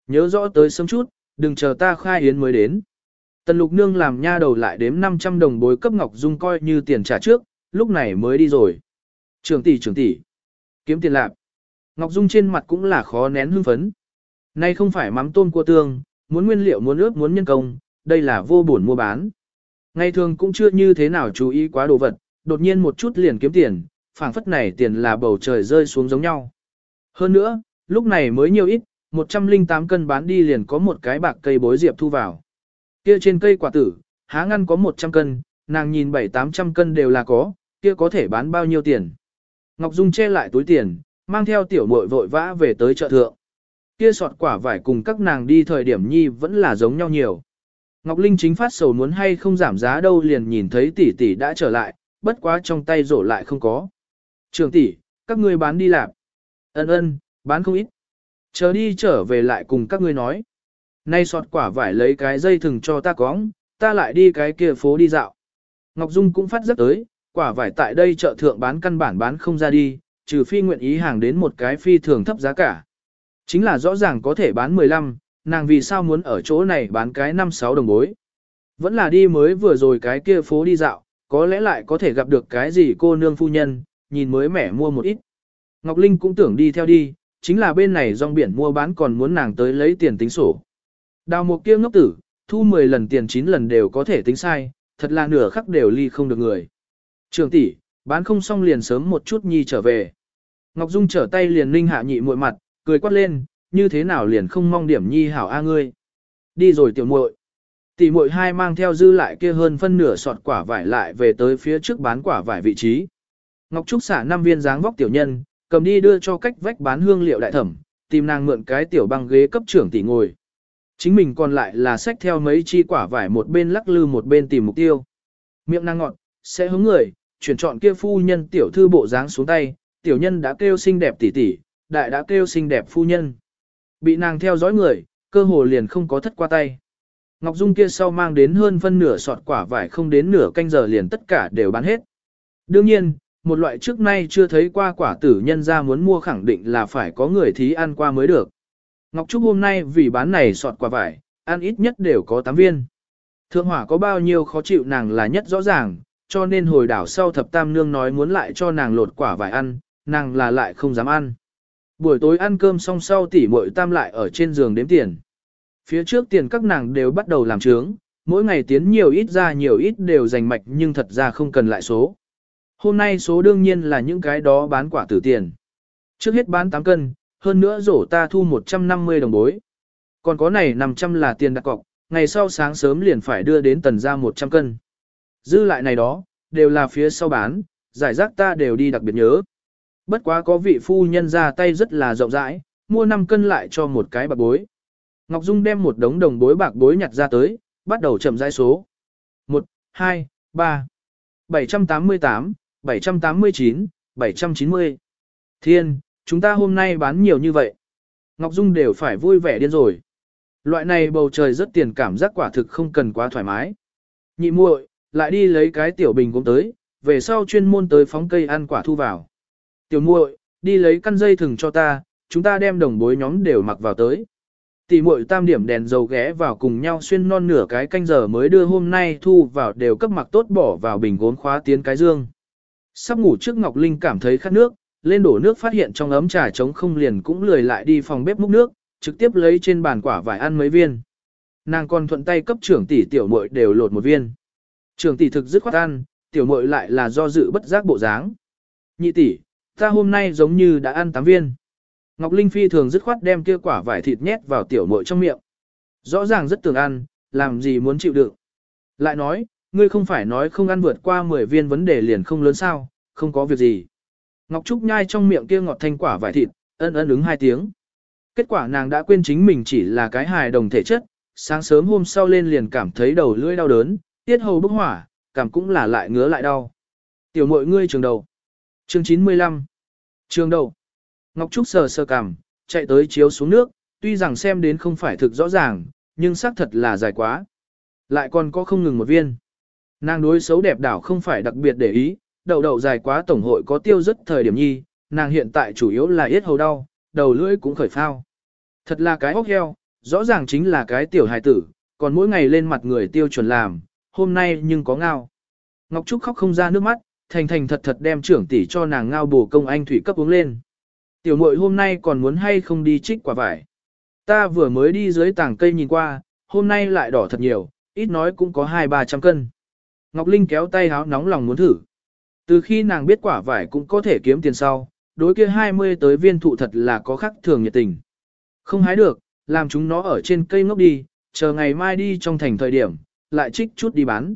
Nhớ rõ tới sớm chút, đừng chờ ta khai yến mới đến. Tần lục nương làm nha đầu lại đếm 500 đồng bối cấp Ngọc Dung coi như tiền trả trước, lúc này mới đi rồi. Trường tỷ trường tỷ, kiếm tiền lạc. Ngọc Dung trên mặt cũng là khó nén hưng phấn. Nay không phải mắm tôm cua tương, muốn nguyên liệu muốn ướp muốn nhân công, đây là vô bổn mua bán. Ngày thường cũng chưa như thế nào chú ý quá đồ vật, đột nhiên một chút liền kiếm tiền, phảng phất này tiền là bầu trời rơi xuống giống nhau. Hơn nữa, lúc này mới nhiều ít, 108 cân bán đi liền có một cái bạc cây bối diệp thu vào. Kia trên cây quả tử, há ngăn có 100 cân, nàng nhìn 7-800 cân đều là có, kia có thể bán bao nhiêu tiền. Ngọc Dung che lại túi tiền, mang theo tiểu muội vội vã về tới chợ thượng. Kia sọt quả vải cùng các nàng đi thời điểm nhi vẫn là giống nhau nhiều. Ngọc Linh chính phát sầu muốn hay không giảm giá đâu liền nhìn thấy tỷ tỷ đã trở lại, bất quá trong tay rổ lại không có. Trường tỷ, các ngươi bán đi làm. Ân ân, bán không ít. Chờ đi trở về lại cùng các ngươi nói. Nay sọt quả vải lấy cái dây thừng cho ta cóng, ta lại đi cái kia phố đi dạo. Ngọc Dung cũng phát rất tới, quả vải tại đây chợ thượng bán căn bản bán không ra đi, trừ phi nguyện ý hàng đến một cái phi thường thấp giá cả. Chính là rõ ràng có thể bán 15, nàng vì sao muốn ở chỗ này bán cái 5-6 đồng bối. Vẫn là đi mới vừa rồi cái kia phố đi dạo, có lẽ lại có thể gặp được cái gì cô nương phu nhân, nhìn mới mẻ mua một ít. Ngọc Linh cũng tưởng đi theo đi, chính là bên này rong biển mua bán còn muốn nàng tới lấy tiền tính sổ. Đào một kia ngốc tử, thu 10 lần tiền 9 lần đều có thể tính sai, thật là nửa khắc đều ly không được người. Trường tỷ, bán không xong liền sớm một chút nhi trở về. Ngọc Dung trở tay liền ninh hạ nhị muội mặt, cười quát lên, như thế nào liền không mong điểm nhi hảo a ngươi. Đi rồi tiểu muội. Tỷ muội hai mang theo dư lại kia hơn phân nửa sọt quả vải lại về tới phía trước bán quả vải vị trí. Ngọc Trúc xả năm viên dáng vóc tiểu nhân, cầm đi đưa cho cách vách bán hương liệu đại thẩm, tìm nàng mượn cái tiểu băng ghế cấp trưởng tỷ ngồi. Chính mình còn lại là xách theo mấy chi quả vải một bên lắc lư một bên tìm mục tiêu. Miệng nàng ngọn, sẽ hướng người, chuyển chọn kia phu nhân tiểu thư bộ dáng xuống tay, tiểu nhân đã kêu xinh đẹp tỷ tỷ, đại đã kêu xinh đẹp phu nhân. Bị nàng theo dõi người, cơ hồ liền không có thất qua tay. Ngọc Dung kia sau mang đến hơn phân nửa sọt quả vải không đến nửa canh giờ liền tất cả đều bán hết. Đương nhiên, một loại trước nay chưa thấy qua quả tử nhân ra muốn mua khẳng định là phải có người thí ăn qua mới được. Ngọc Trúc hôm nay vì bán này sọt quả vải, ăn ít nhất đều có 8 viên. Thượng hỏa có bao nhiêu khó chịu nàng là nhất rõ ràng, cho nên hồi đảo sau thập tam nương nói muốn lại cho nàng lột quả vải ăn, nàng là lại không dám ăn. Buổi tối ăn cơm xong sau tỉ muội tam lại ở trên giường đếm tiền. Phía trước tiền các nàng đều bắt đầu làm trướng, mỗi ngày tiến nhiều ít ra nhiều ít đều dành mạch nhưng thật ra không cần lại số. Hôm nay số đương nhiên là những cái đó bán quả tử tiền. Trước hết bán 8 cân, hơn nữa rổ ta thu 150 đồng bối. Còn có này 500 là tiền đặt cọc, ngày sau sáng sớm liền phải đưa đến tần ra 100 cân. Dư lại này đó, đều là phía sau bán, giải rác ta đều đi đặc biệt nhớ. Bất quá có vị phu nhân ra tay rất là rộng rãi, mua 5 cân lại cho một cái bạc bối. Ngọc Dung đem một đống đồng bối bạc bối nhặt ra tới, bắt đầu chậm rãi số. 1, 2, 3, 788, 789, 790. Thiên, chúng ta hôm nay bán nhiều như vậy. Ngọc Dung đều phải vui vẻ điên rồi. Loại này bầu trời rất tiền cảm giác quả thực không cần quá thoải mái. Nhị muội, lại đi lấy cái tiểu bình cũng tới, về sau chuyên môn tới phóng cây ăn quả thu vào. Tiểu muội, đi lấy căn dây thừng cho ta, chúng ta đem đồng bối nhóm đều mặc vào tới. Tỷ muội tam điểm đèn dầu ghé vào cùng nhau xuyên non nửa cái canh giờ mới đưa hôm nay thu vào đều cấp mặc tốt bỏ vào bình gốm khóa tiến cái dương. Sắp ngủ trước Ngọc Linh cảm thấy khát nước, lên đổ nước phát hiện trong ấm trà trống không liền cũng lười lại đi phòng bếp múc nước, trực tiếp lấy trên bàn quả vải ăn mấy viên. Nàng còn thuận tay cấp trưởng tỷ tiểu muội đều lột một viên. Trưởng tỷ thực dứt khoát ăn, tiểu muội lại là do dự bất giác bộ dáng. Nhị tỷ, ta hôm nay giống như đã ăn tám viên. Ngọc Linh phi thường dứt khoát đem kia quả vải thịt nhét vào tiểu muội trong miệng. Rõ ràng rất tưởng ăn, làm gì muốn chịu đựng. Lại nói, ngươi không phải nói không ăn vượt qua 10 viên vấn đề liền không lớn sao, không có việc gì. Ngọc Trúc nhai trong miệng kia ngọt thanh quả vải thịt, ân ân ứng hai tiếng. Kết quả nàng đã quên chính mình chỉ là cái hài đồng thể chất, sáng sớm hôm sau lên liền cảm thấy đầu lưỡi đau đớn, tiết hầu bốc hỏa, cảm cũng là lại ngứa lại đau. Tiểu muội ngươi trường đầu. Chương 95. Trường đầu. Ngọc Trúc sờ sờ cảm, chạy tới chiếu xuống nước, tuy rằng xem đến không phải thực rõ ràng, nhưng xác thật là dài quá. Lại còn có không ngừng một viên. Nàng đối xấu đẹp đảo không phải đặc biệt để ý, đầu đầu dài quá tổng hội có tiêu rất thời điểm nhi, nàng hiện tại chủ yếu là yết hầu đau, đầu lưỡi cũng khởi phao. Thật là cái hốc heo, rõ ràng chính là cái tiểu hài tử, còn mỗi ngày lên mặt người tiêu chuẩn làm, hôm nay nhưng có ngao. Ngọc Trúc khóc không ra nước mắt, thành thành thật thật đem trưởng tỷ cho nàng ngao bổ công anh thủy cấp uống lên. Tiểu muội hôm nay còn muốn hay không đi trích quả vải. Ta vừa mới đi dưới tảng cây nhìn qua, hôm nay lại đỏ thật nhiều, ít nói cũng có hai ba trăm cân. Ngọc Linh kéo tay háo nóng lòng muốn thử. Từ khi nàng biết quả vải cũng có thể kiếm tiền sau, đối kia 20 tới viên thụ thật là có khắc thường nhiệt tình. Không hái được, làm chúng nó ở trên cây ngốc đi, chờ ngày mai đi trong thành thời điểm, lại trích chút đi bán.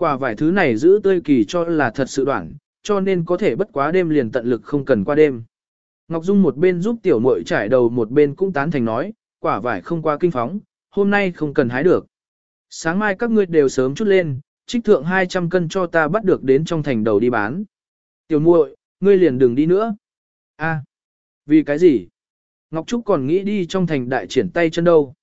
Quả vải thứ này giữ tươi kỳ cho là thật sự đoạn, cho nên có thể bất quá đêm liền tận lực không cần qua đêm. Ngọc Dung một bên giúp tiểu muội trải đầu một bên cũng tán thành nói, quả vải không qua kinh phóng, hôm nay không cần hái được. Sáng mai các ngươi đều sớm chút lên, trích thượng 200 cân cho ta bắt được đến trong thành đầu đi bán. Tiểu muội, ngươi liền đừng đi nữa. A, vì cái gì? Ngọc Trúc còn nghĩ đi trong thành đại triển tay chân đâu.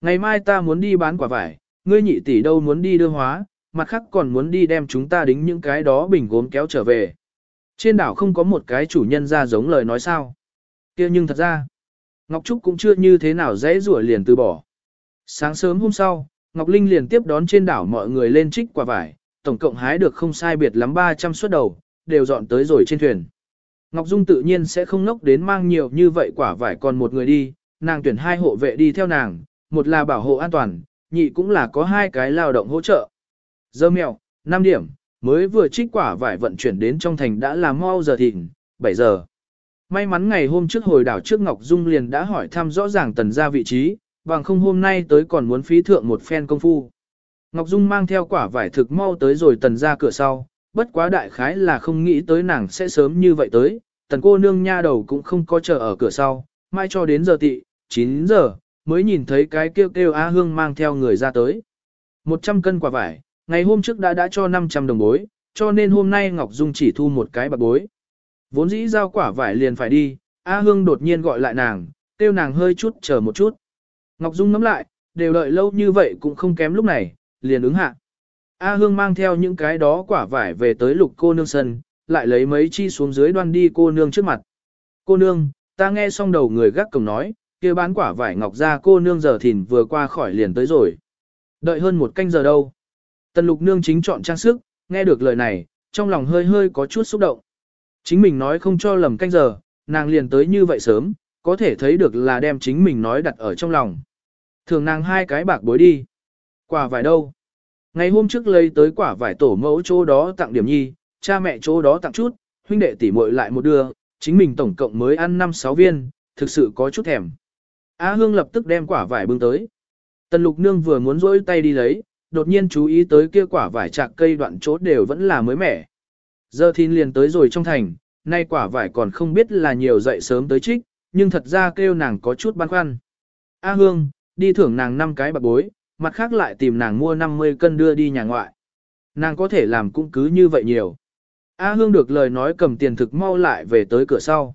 Ngày mai ta muốn đi bán quả vải, ngươi nhị tỷ đâu muốn đi đưa hóa, mặt khác còn muốn đi đem chúng ta đính những cái đó bình gốm kéo trở về. Trên đảo không có một cái chủ nhân ra giống lời nói sao. kia nhưng thật ra, Ngọc Trúc cũng chưa như thế nào dễ rủa liền từ bỏ. Sáng sớm hôm sau, Ngọc Linh liền tiếp đón trên đảo mọi người lên trích quả vải, tổng cộng hái được không sai biệt lắm 300 suất đầu, đều dọn tới rồi trên thuyền. Ngọc Dung tự nhiên sẽ không nốc đến mang nhiều như vậy quả vải còn một người đi, nàng tuyển hai hộ vệ đi theo nàng, một là bảo hộ an toàn, nhị cũng là có hai cái lao động hỗ trợ. Dơ mèo, 5 điểm, mới vừa trích quả vải vận chuyển đến trong thành đã là mau giờ thịnh, 7 giờ. May mắn ngày hôm trước hồi đảo trước Ngọc Dung liền đã hỏi thăm rõ ràng tần ra vị trí, bằng không hôm nay tới còn muốn phí thượng một phen công phu. Ngọc Dung mang theo quả vải thực mau tới rồi tần ra cửa sau, bất quá đại khái là không nghĩ tới nàng sẽ sớm như vậy tới, tần cô nương nha đầu cũng không có chờ ở cửa sau, mai cho đến giờ tị, 9 giờ, mới nhìn thấy cái kêu kêu A Hương mang theo người ra tới. 100 cân quả vải, ngày hôm trước đã đã cho 500 đồng bối, cho nên hôm nay Ngọc Dung chỉ thu một cái bạc bối. Vốn dĩ giao quả vải liền phải đi, A Hương đột nhiên gọi lại nàng, kêu nàng hơi chút chờ một chút. Ngọc Dung ngắm lại, đều đợi lâu như vậy cũng không kém lúc này, liền ứng hạ. A Hương mang theo những cái đó quả vải về tới lục cô nương sân, lại lấy mấy chi xuống dưới đoan đi cô nương trước mặt. Cô nương, ta nghe xong đầu người gác cổng nói, kia bán quả vải ngọc ra cô nương giờ thìn vừa qua khỏi liền tới rồi. Đợi hơn một canh giờ đâu. Tần lục nương chính chọn trang sức, nghe được lời này, trong lòng hơi hơi có chút xúc động. Chính mình nói không cho lầm canh giờ, nàng liền tới như vậy sớm, có thể thấy được là đem chính mình nói đặt ở trong lòng. Thường nàng hai cái bạc bối đi. Quả vải đâu? Ngày hôm trước lấy tới quả vải tổ mẫu chỗ đó tặng điểm nhi, cha mẹ chỗ đó tặng chút, huynh đệ tỷ muội lại một đưa, chính mình tổng cộng mới ăn 5-6 viên, thực sự có chút thèm. Á Hương lập tức đem quả vải bưng tới. Tần lục nương vừa muốn rỗi tay đi lấy, đột nhiên chú ý tới kia quả vải chạc cây đoạn chỗ đều vẫn là mới mẻ. Giờ thìn liền tới rồi trong thành, nay quả vải còn không biết là nhiều dậy sớm tới trích, nhưng thật ra kêu nàng có chút băn khoăn. A Hương, đi thưởng nàng 5 cái bạc bối, mặt khác lại tìm nàng mua 50 cân đưa đi nhà ngoại. Nàng có thể làm cũng cứ như vậy nhiều. A Hương được lời nói cầm tiền thực mau lại về tới cửa sau.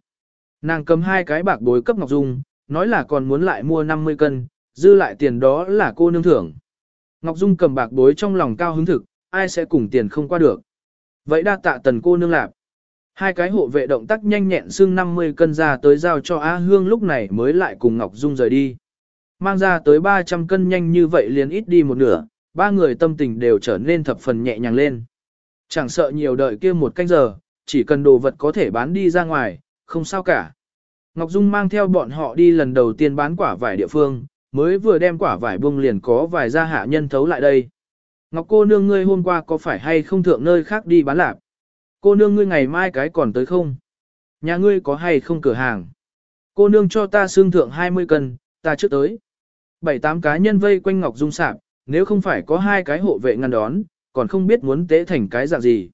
Nàng cầm hai cái bạc bối cấp Ngọc Dung, nói là còn muốn lại mua 50 cân, dư lại tiền đó là cô nương thưởng. Ngọc Dung cầm bạc bối trong lòng cao hứng thực, ai sẽ cùng tiền không qua được. Vậy đa tạ tần cô nương lạp. Hai cái hộ vệ động tác nhanh nhẹn xương 50 cân ra tới giao cho A Hương lúc này mới lại cùng Ngọc Dung rời đi. Mang ra tới 300 cân nhanh như vậy liền ít đi một nửa, ba người tâm tình đều trở nên thập phần nhẹ nhàng lên. Chẳng sợ nhiều đợi kia một canh giờ, chỉ cần đồ vật có thể bán đi ra ngoài, không sao cả. Ngọc Dung mang theo bọn họ đi lần đầu tiên bán quả vải địa phương, mới vừa đem quả vải bông liền có vài gia hạ nhân thấu lại đây. Ngọc cô nương ngươi hôm qua có phải hay không thượng nơi khác đi bán lạp? Cô nương ngươi ngày mai cái còn tới không? Nhà ngươi có hay không cửa hàng? Cô nương cho ta xương thượng 20 cân, ta trước tới. Bảy tám cá nhân vây quanh Ngọc Dung sạp, nếu không phải có hai cái hộ vệ ngăn đón, còn không biết muốn tế thành cái dạng gì.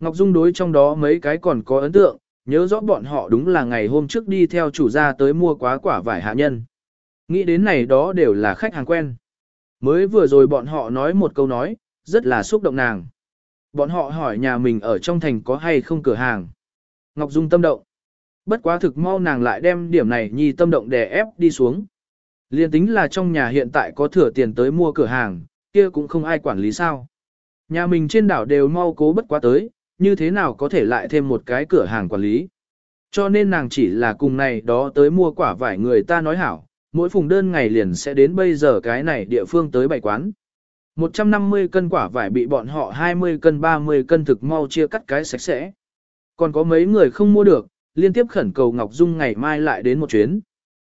Ngọc Dung đối trong đó mấy cái còn có ấn tượng, nhớ rõ bọn họ đúng là ngày hôm trước đi theo chủ gia tới mua quá quả vải hạ nhân. Nghĩ đến này đó đều là khách hàng quen. Mới vừa rồi bọn họ nói một câu nói, rất là xúc động nàng. Bọn họ hỏi nhà mình ở trong thành có hay không cửa hàng. Ngọc Dung tâm động. Bất quá thực mau nàng lại đem điểm này nhi tâm động đè ép đi xuống. Liên tính là trong nhà hiện tại có thừa tiền tới mua cửa hàng, kia cũng không ai quản lý sao. Nhà mình trên đảo đều mau cố bất quá tới, như thế nào có thể lại thêm một cái cửa hàng quản lý. Cho nên nàng chỉ là cùng này đó tới mua quả vải người ta nói hảo, mỗi phùng đơn ngày liền sẽ đến bây giờ cái này địa phương tới bày quán. 150 cân quả vải bị bọn họ 20 cân 30 cân thực mau chia cắt cái sạch sẽ. Còn có mấy người không mua được, liên tiếp khẩn cầu Ngọc Dung ngày mai lại đến một chuyến.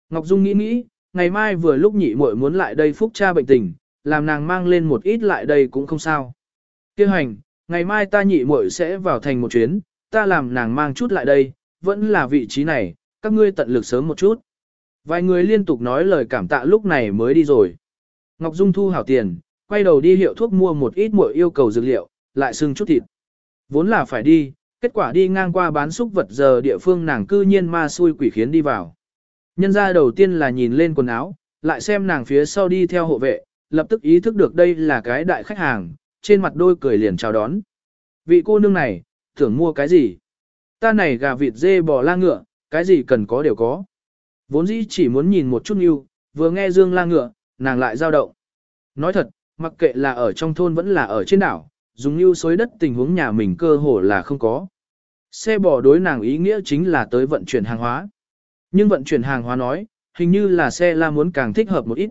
Ngọc Dung nghĩ nghĩ, ngày mai vừa lúc nhị muội muốn lại đây phúc cha bệnh tình, làm nàng mang lên một ít lại đây cũng không sao. Kêu hành, ngày mai ta nhị muội sẽ vào thành một chuyến, ta làm nàng mang chút lại đây, vẫn là vị trí này, các ngươi tận lực sớm một chút. Vài người liên tục nói lời cảm tạ lúc này mới đi rồi. Ngọc Dung thu hảo tiền, quay đầu đi hiệu thuốc mua một ít muội yêu cầu dược liệu, lại xưng chút thịt. Vốn là phải đi, kết quả đi ngang qua bán xúc vật giờ địa phương nàng cư nhiên ma xui quỷ khiến đi vào. Nhân ra đầu tiên là nhìn lên quần áo, lại xem nàng phía sau đi theo hộ vệ, lập tức ý thức được đây là cái đại khách hàng, trên mặt đôi cười liền chào đón. Vị cô nương này, tưởng mua cái gì? Ta này gà vịt dê bò la ngựa, cái gì cần có đều có. Vốn dĩ chỉ muốn nhìn một chút yêu, vừa nghe dương la ngựa, nàng lại dao động. Nói thật, mặc kệ là ở trong thôn vẫn là ở trên đảo, dùng yêu xối đất tình huống nhà mình cơ hồ là không có. Xe bò đối nàng ý nghĩa chính là tới vận chuyển hàng hóa. Nhưng vận chuyển hàng hóa nói, hình như là xe la muốn càng thích hợp một ít.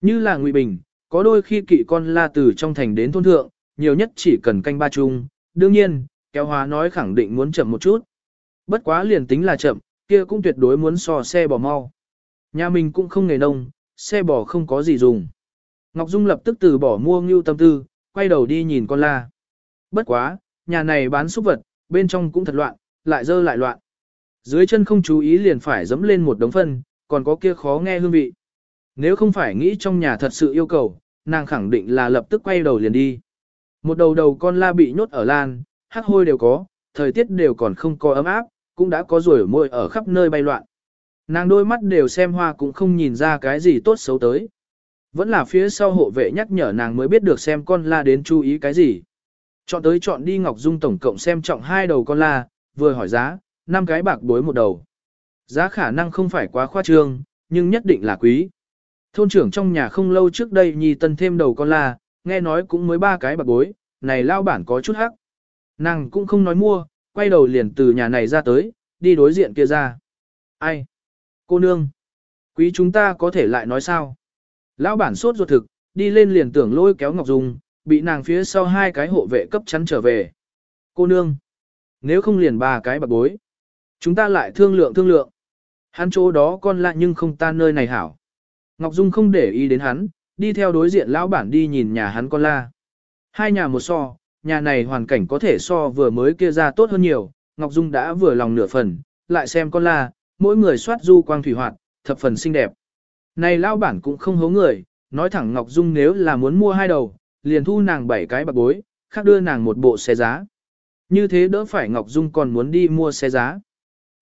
Như là Ngụy Bình, có đôi khi kỵ con la từ trong thành đến thôn thượng, nhiều nhất chỉ cần canh ba chung, đương nhiên, kéo hóa nói khẳng định muốn chậm một chút. Bất quá liền tính là chậm, kia cũng tuyệt đối muốn so xe bò mau. Nhà mình cũng không nghề nông, xe bò không có gì dùng. Ngọc Dung lập tức từ bỏ mua ngưu tâm tư, quay đầu đi nhìn con la. Bất quá, nhà này bán súc vật, bên trong cũng thật loạn, lại dơ lại loạn. Dưới chân không chú ý liền phải dẫm lên một đống phân, còn có kia khó nghe hương vị. Nếu không phải nghĩ trong nhà thật sự yêu cầu, nàng khẳng định là lập tức quay đầu liền đi. Một đầu đầu con la bị nhốt ở lan, hắc hôi đều có, thời tiết đều còn không có ấm áp, cũng đã có rồi môi ở khắp nơi bay loạn. Nàng đôi mắt đều xem hoa cũng không nhìn ra cái gì tốt xấu tới. Vẫn là phía sau hộ vệ nhắc nhở nàng mới biết được xem con la đến chú ý cái gì. Chọn tới chọn đi Ngọc Dung tổng cộng xem trọng hai đầu con la, vừa hỏi giá, năm cái bạc bối một đầu. Giá khả năng không phải quá khoa trương, nhưng nhất định là quý. Thôn trưởng trong nhà không lâu trước đây nhì tân thêm đầu con la, nghe nói cũng mới ba cái bạc bối, này lao bản có chút hắc. Nàng cũng không nói mua, quay đầu liền từ nhà này ra tới, đi đối diện kia ra. Ai? Cô nương. Quý chúng ta có thể lại nói sao? Lão bản sốt ruột thực, đi lên liền tưởng lôi kéo Ngọc Dung, bị nàng phía sau hai cái hộ vệ cấp chắn trở về. Cô nương. Nếu không liền ba cái bạc bối. Chúng ta lại thương lượng thương lượng. Hắn chỗ đó con lại nhưng không ta nơi này hảo. Ngọc Dung không để ý đến hắn, đi theo đối diện lão bản đi nhìn nhà hắn con la. Hai nhà một so, nhà này hoàn cảnh có thể so vừa mới kia ra tốt hơn nhiều, Ngọc Dung đã vừa lòng nửa phần, lại xem con la, mỗi người soát du quang thủy hoạt, thập phần xinh đẹp. Này lão bản cũng không hố người, nói thẳng Ngọc Dung nếu là muốn mua hai đầu, liền thu nàng bảy cái bạc bối, khác đưa nàng một bộ xe giá. Như thế đỡ phải Ngọc Dung còn muốn đi mua xe giá.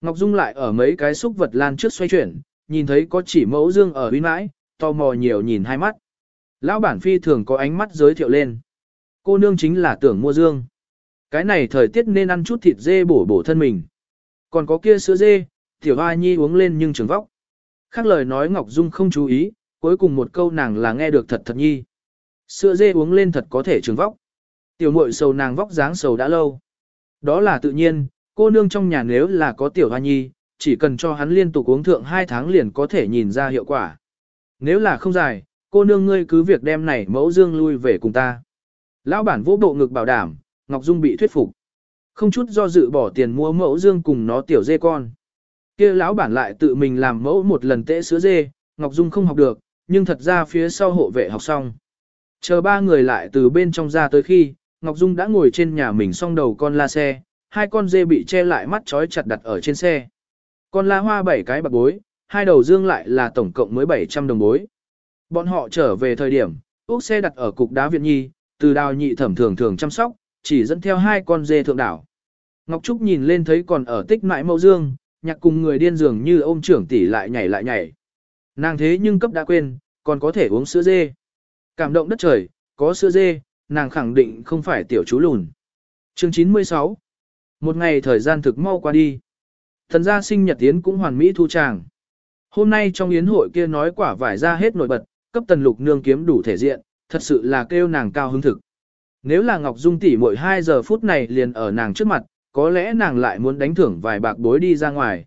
Ngọc Dung lại ở mấy cái xúc vật lan trước xoay chuyển, nhìn thấy có chỉ mẫu dương ở bên mãi, tò mò nhiều nhìn hai mắt. Lão bản phi thường có ánh mắt giới thiệu lên. Cô nương chính là tưởng mua dương. Cái này thời tiết nên ăn chút thịt dê bổ bổ thân mình. Còn có kia sữa dê, tiểu hoa nhi uống lên nhưng trường vóc. Khác lời nói Ngọc Dung không chú ý, cuối cùng một câu nàng là nghe được thật thật nhi. Sữa dê uống lên thật có thể trường vóc. Tiểu muội sầu nàng vóc dáng sầu đã lâu. Đó là tự nhiên, cô nương trong nhà nếu là có tiểu hoa nhi, chỉ cần cho hắn liên tục uống thượng 2 tháng liền có thể nhìn ra hiệu quả. Nếu là không dài, cô nương ngươi cứ việc đem này mẫu dương lui về cùng ta. Lão bản vô bộ ngực bảo đảm, Ngọc Dung bị thuyết phục. Không chút do dự bỏ tiền mua mẫu dương cùng nó tiểu dê con. kia lão bản lại tự mình làm mẫu một lần tễ sữa dê, Ngọc Dung không học được, nhưng thật ra phía sau hộ vệ học xong. Chờ ba người lại từ bên trong ra tới khi, Ngọc Dung đã ngồi trên nhà mình song đầu con la xe, hai con dê bị che lại mắt trói chặt đặt ở trên xe. Con la hoa bảy cái bạc bối, hai đầu dương lại là tổng cộng mới 700 đồng bối. Bọn họ trở về thời điểm, úc xe đặt ở cục đá viện nhi, từ đào nhị thẩm thường thường chăm sóc, chỉ dẫn theo hai con dê thượng đảo. Ngọc Trúc nhìn lên thấy còn ở tích mãi mẫu dương, nhạc cùng người điên dường như ôm trưởng tỷ lại nhảy lại nhảy. Nàng thế nhưng cấp đã quên, còn có thể uống sữa dê. Cảm động đất trời, có sữa dê, nàng khẳng định không phải tiểu chú lùn. Chương 96 Một ngày thời gian thực mau qua đi. Thần gia sinh nhật tiến cũng hoàn mỹ thu tràng. Hôm nay trong yến hội kia nói quả vải ra hết nổi bật, cấp tần lục nương kiếm đủ thể diện, thật sự là kêu nàng cao hứng thực. Nếu là Ngọc Dung tỷ mỗi 2 giờ phút này liền ở nàng trước mặt, có lẽ nàng lại muốn đánh thưởng vài bạc bối đi ra ngoài.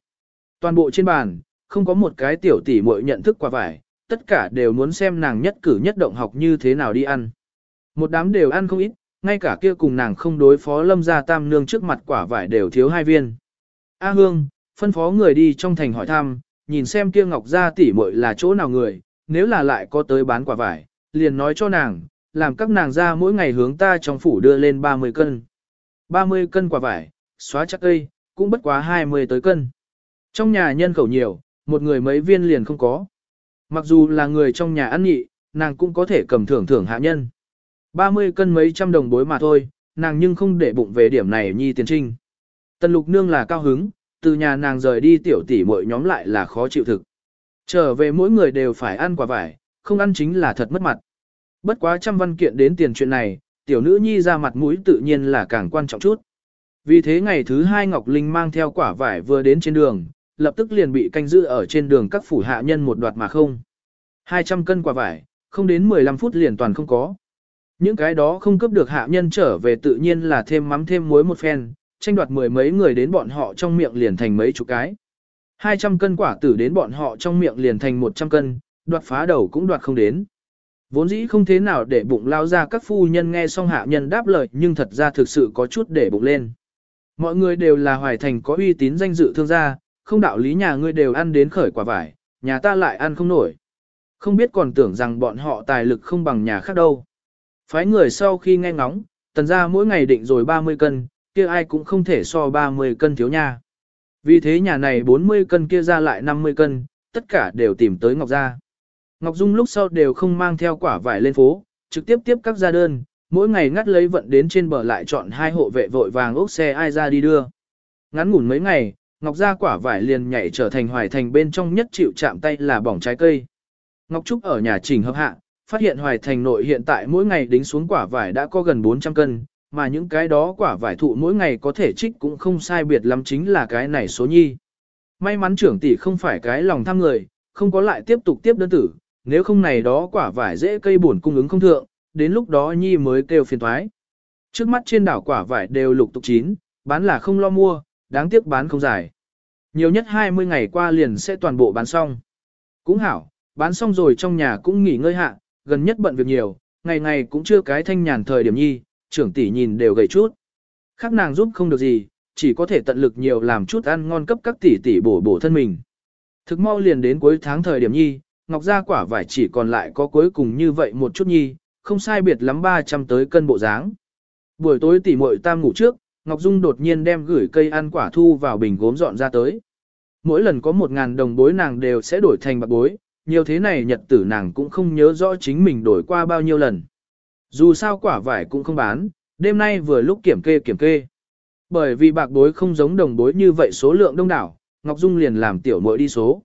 Toàn bộ trên bàn, không có một cái tiểu tỷ muội nhận thức quả vải, tất cả đều muốn xem nàng nhất cử nhất động học như thế nào đi ăn. Một đám đều ăn không ít, ngay cả kia cùng nàng không đối phó lâm gia tam nương trước mặt quả vải đều thiếu hai viên. A Hương, phân phó người đi trong thành hỏi thăm, nhìn xem kia ngọc gia tỷ muội là chỗ nào người, nếu là lại có tới bán quả vải, liền nói cho nàng, làm các nàng ra mỗi ngày hướng ta trong phủ đưa lên 30 cân. 30 cân quả vải, xóa chắc cây, cũng bất quá 20 tới cân. Trong nhà nhân khẩu nhiều, một người mấy viên liền không có. Mặc dù là người trong nhà ăn nhị, nàng cũng có thể cầm thưởng thưởng hạ nhân. 30 cân mấy trăm đồng bối mà thôi, nàng nhưng không để bụng về điểm này nhi tiền trinh. Tần lục nương là cao hứng, từ nhà nàng rời đi tiểu tỷ mỗi nhóm lại là khó chịu thực. Trở về mỗi người đều phải ăn quả vải, không ăn chính là thật mất mặt. Bất quá trăm văn kiện đến tiền chuyện này, tiểu nữ nhi ra mặt mũi tự nhiên là càng quan trọng chút. Vì thế ngày thứ hai Ngọc Linh mang theo quả vải vừa đến trên đường, lập tức liền bị canh giữ ở trên đường các phủ hạ nhân một đoạt mà không. 200 cân quả vải, không đến 15 phút liền toàn không có. Những cái đó không cướp được hạ nhân trở về tự nhiên là thêm mắm thêm muối một phen, tranh đoạt mười mấy người đến bọn họ trong miệng liền thành mấy chục cái. 200 cân quả tử đến bọn họ trong miệng liền thành 100 cân, đoạt phá đầu cũng đoạt không đến. Vốn dĩ không thế nào để bụng lao ra các phu nhân nghe xong hạ nhân đáp lời nhưng thật ra thực sự có chút để bụng lên. Mọi người đều là hoài thành có uy tín danh dự thương gia, không đạo lý nhà ngươi đều ăn đến khởi quả vải, nhà ta lại ăn không nổi. Không biết còn tưởng rằng bọn họ tài lực không bằng nhà khác đâu. Phái người sau khi nghe ngóng, tần ra mỗi ngày định rồi 30 cân, kia ai cũng không thể so 30 cân thiếu nha. Vì thế nhà này 40 cân kia ra lại 50 cân, tất cả đều tìm tới Ngọc Gia. Ngọc Dung lúc sau đều không mang theo quả vải lên phố, trực tiếp tiếp các gia đơn, mỗi ngày ngắt lấy vận đến trên bờ lại chọn hai hộ vệ vội vàng ốc xe ai ra đi đưa. Ngắn ngủn mấy ngày, Ngọc Gia quả vải liền nhảy trở thành hoài thành bên trong nhất chịu chạm tay là bỏng trái cây. Ngọc Trúc ở nhà trình hợp hạ, phát hiện hoài thành nội hiện tại mỗi ngày đính xuống quả vải đã có gần 400 cân, mà những cái đó quả vải thụ mỗi ngày có thể trích cũng không sai biệt lắm chính là cái này số nhi. May mắn trưởng tỷ không phải cái lòng tham người, không có lại tiếp tục tiếp đơn tử, nếu không này đó quả vải dễ cây buồn cung ứng không thượng, đến lúc đó nhi mới kêu phiền thoái. Trước mắt trên đảo quả vải đều lục tục chín, bán là không lo mua, đáng tiếc bán không dài. Nhiều nhất 20 ngày qua liền sẽ toàn bộ bán xong. Cũng hảo, bán xong rồi trong nhà cũng nghỉ ngơi hạ, gần nhất bận việc nhiều, ngày ngày cũng chưa cái thanh nhàn thời điểm nhi, trưởng tỷ nhìn đều gầy chút. Khác nàng giúp không được gì, chỉ có thể tận lực nhiều làm chút ăn ngon cấp các tỷ tỷ bổ bổ thân mình. Thực mau liền đến cuối tháng thời điểm nhi, ngọc ra quả vải chỉ còn lại có cuối cùng như vậy một chút nhi, không sai biệt lắm 300 tới cân bộ dáng. Buổi tối tỷ muội tam ngủ trước, Ngọc Dung đột nhiên đem gửi cây ăn quả thu vào bình gốm dọn ra tới. Mỗi lần có một ngàn đồng bối nàng đều sẽ đổi thành bạc bối, nhiều thế này nhật tử nàng cũng không nhớ rõ chính mình đổi qua bao nhiêu lần. Dù sao quả vải cũng không bán, đêm nay vừa lúc kiểm kê kiểm kê. Bởi vì bạc bối không giống đồng bối như vậy số lượng đông đảo, Ngọc Dung liền làm tiểu muội đi số.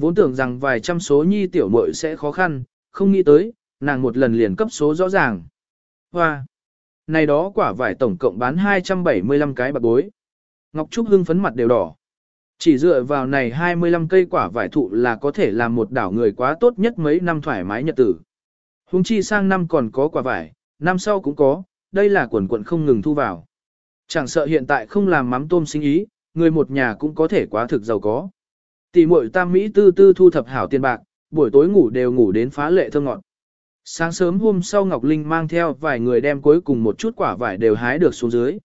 Vốn tưởng rằng vài trăm số nhi tiểu muội sẽ khó khăn, không nghĩ tới, nàng một lần liền cấp số rõ ràng. Hoa! Này đó quả vải tổng cộng bán 275 cái bạc bối. Ngọc Trúc hưng phấn mặt đều đỏ. Chỉ dựa vào này 25 cây quả vải thụ là có thể làm một đảo người quá tốt nhất mấy năm thoải mái nhật tử. Hùng chi sang năm còn có quả vải, năm sau cũng có, đây là quần quận không ngừng thu vào. Chẳng sợ hiện tại không làm mắm tôm sinh ý, người một nhà cũng có thể quá thực giàu có. Tỷ muội tam Mỹ tư tư thu thập hảo tiền bạc, buổi tối ngủ đều ngủ đến phá lệ thơ ngọt. Sáng sớm hôm sau Ngọc Linh mang theo vài người đem cuối cùng một chút quả vải đều hái được xuống dưới.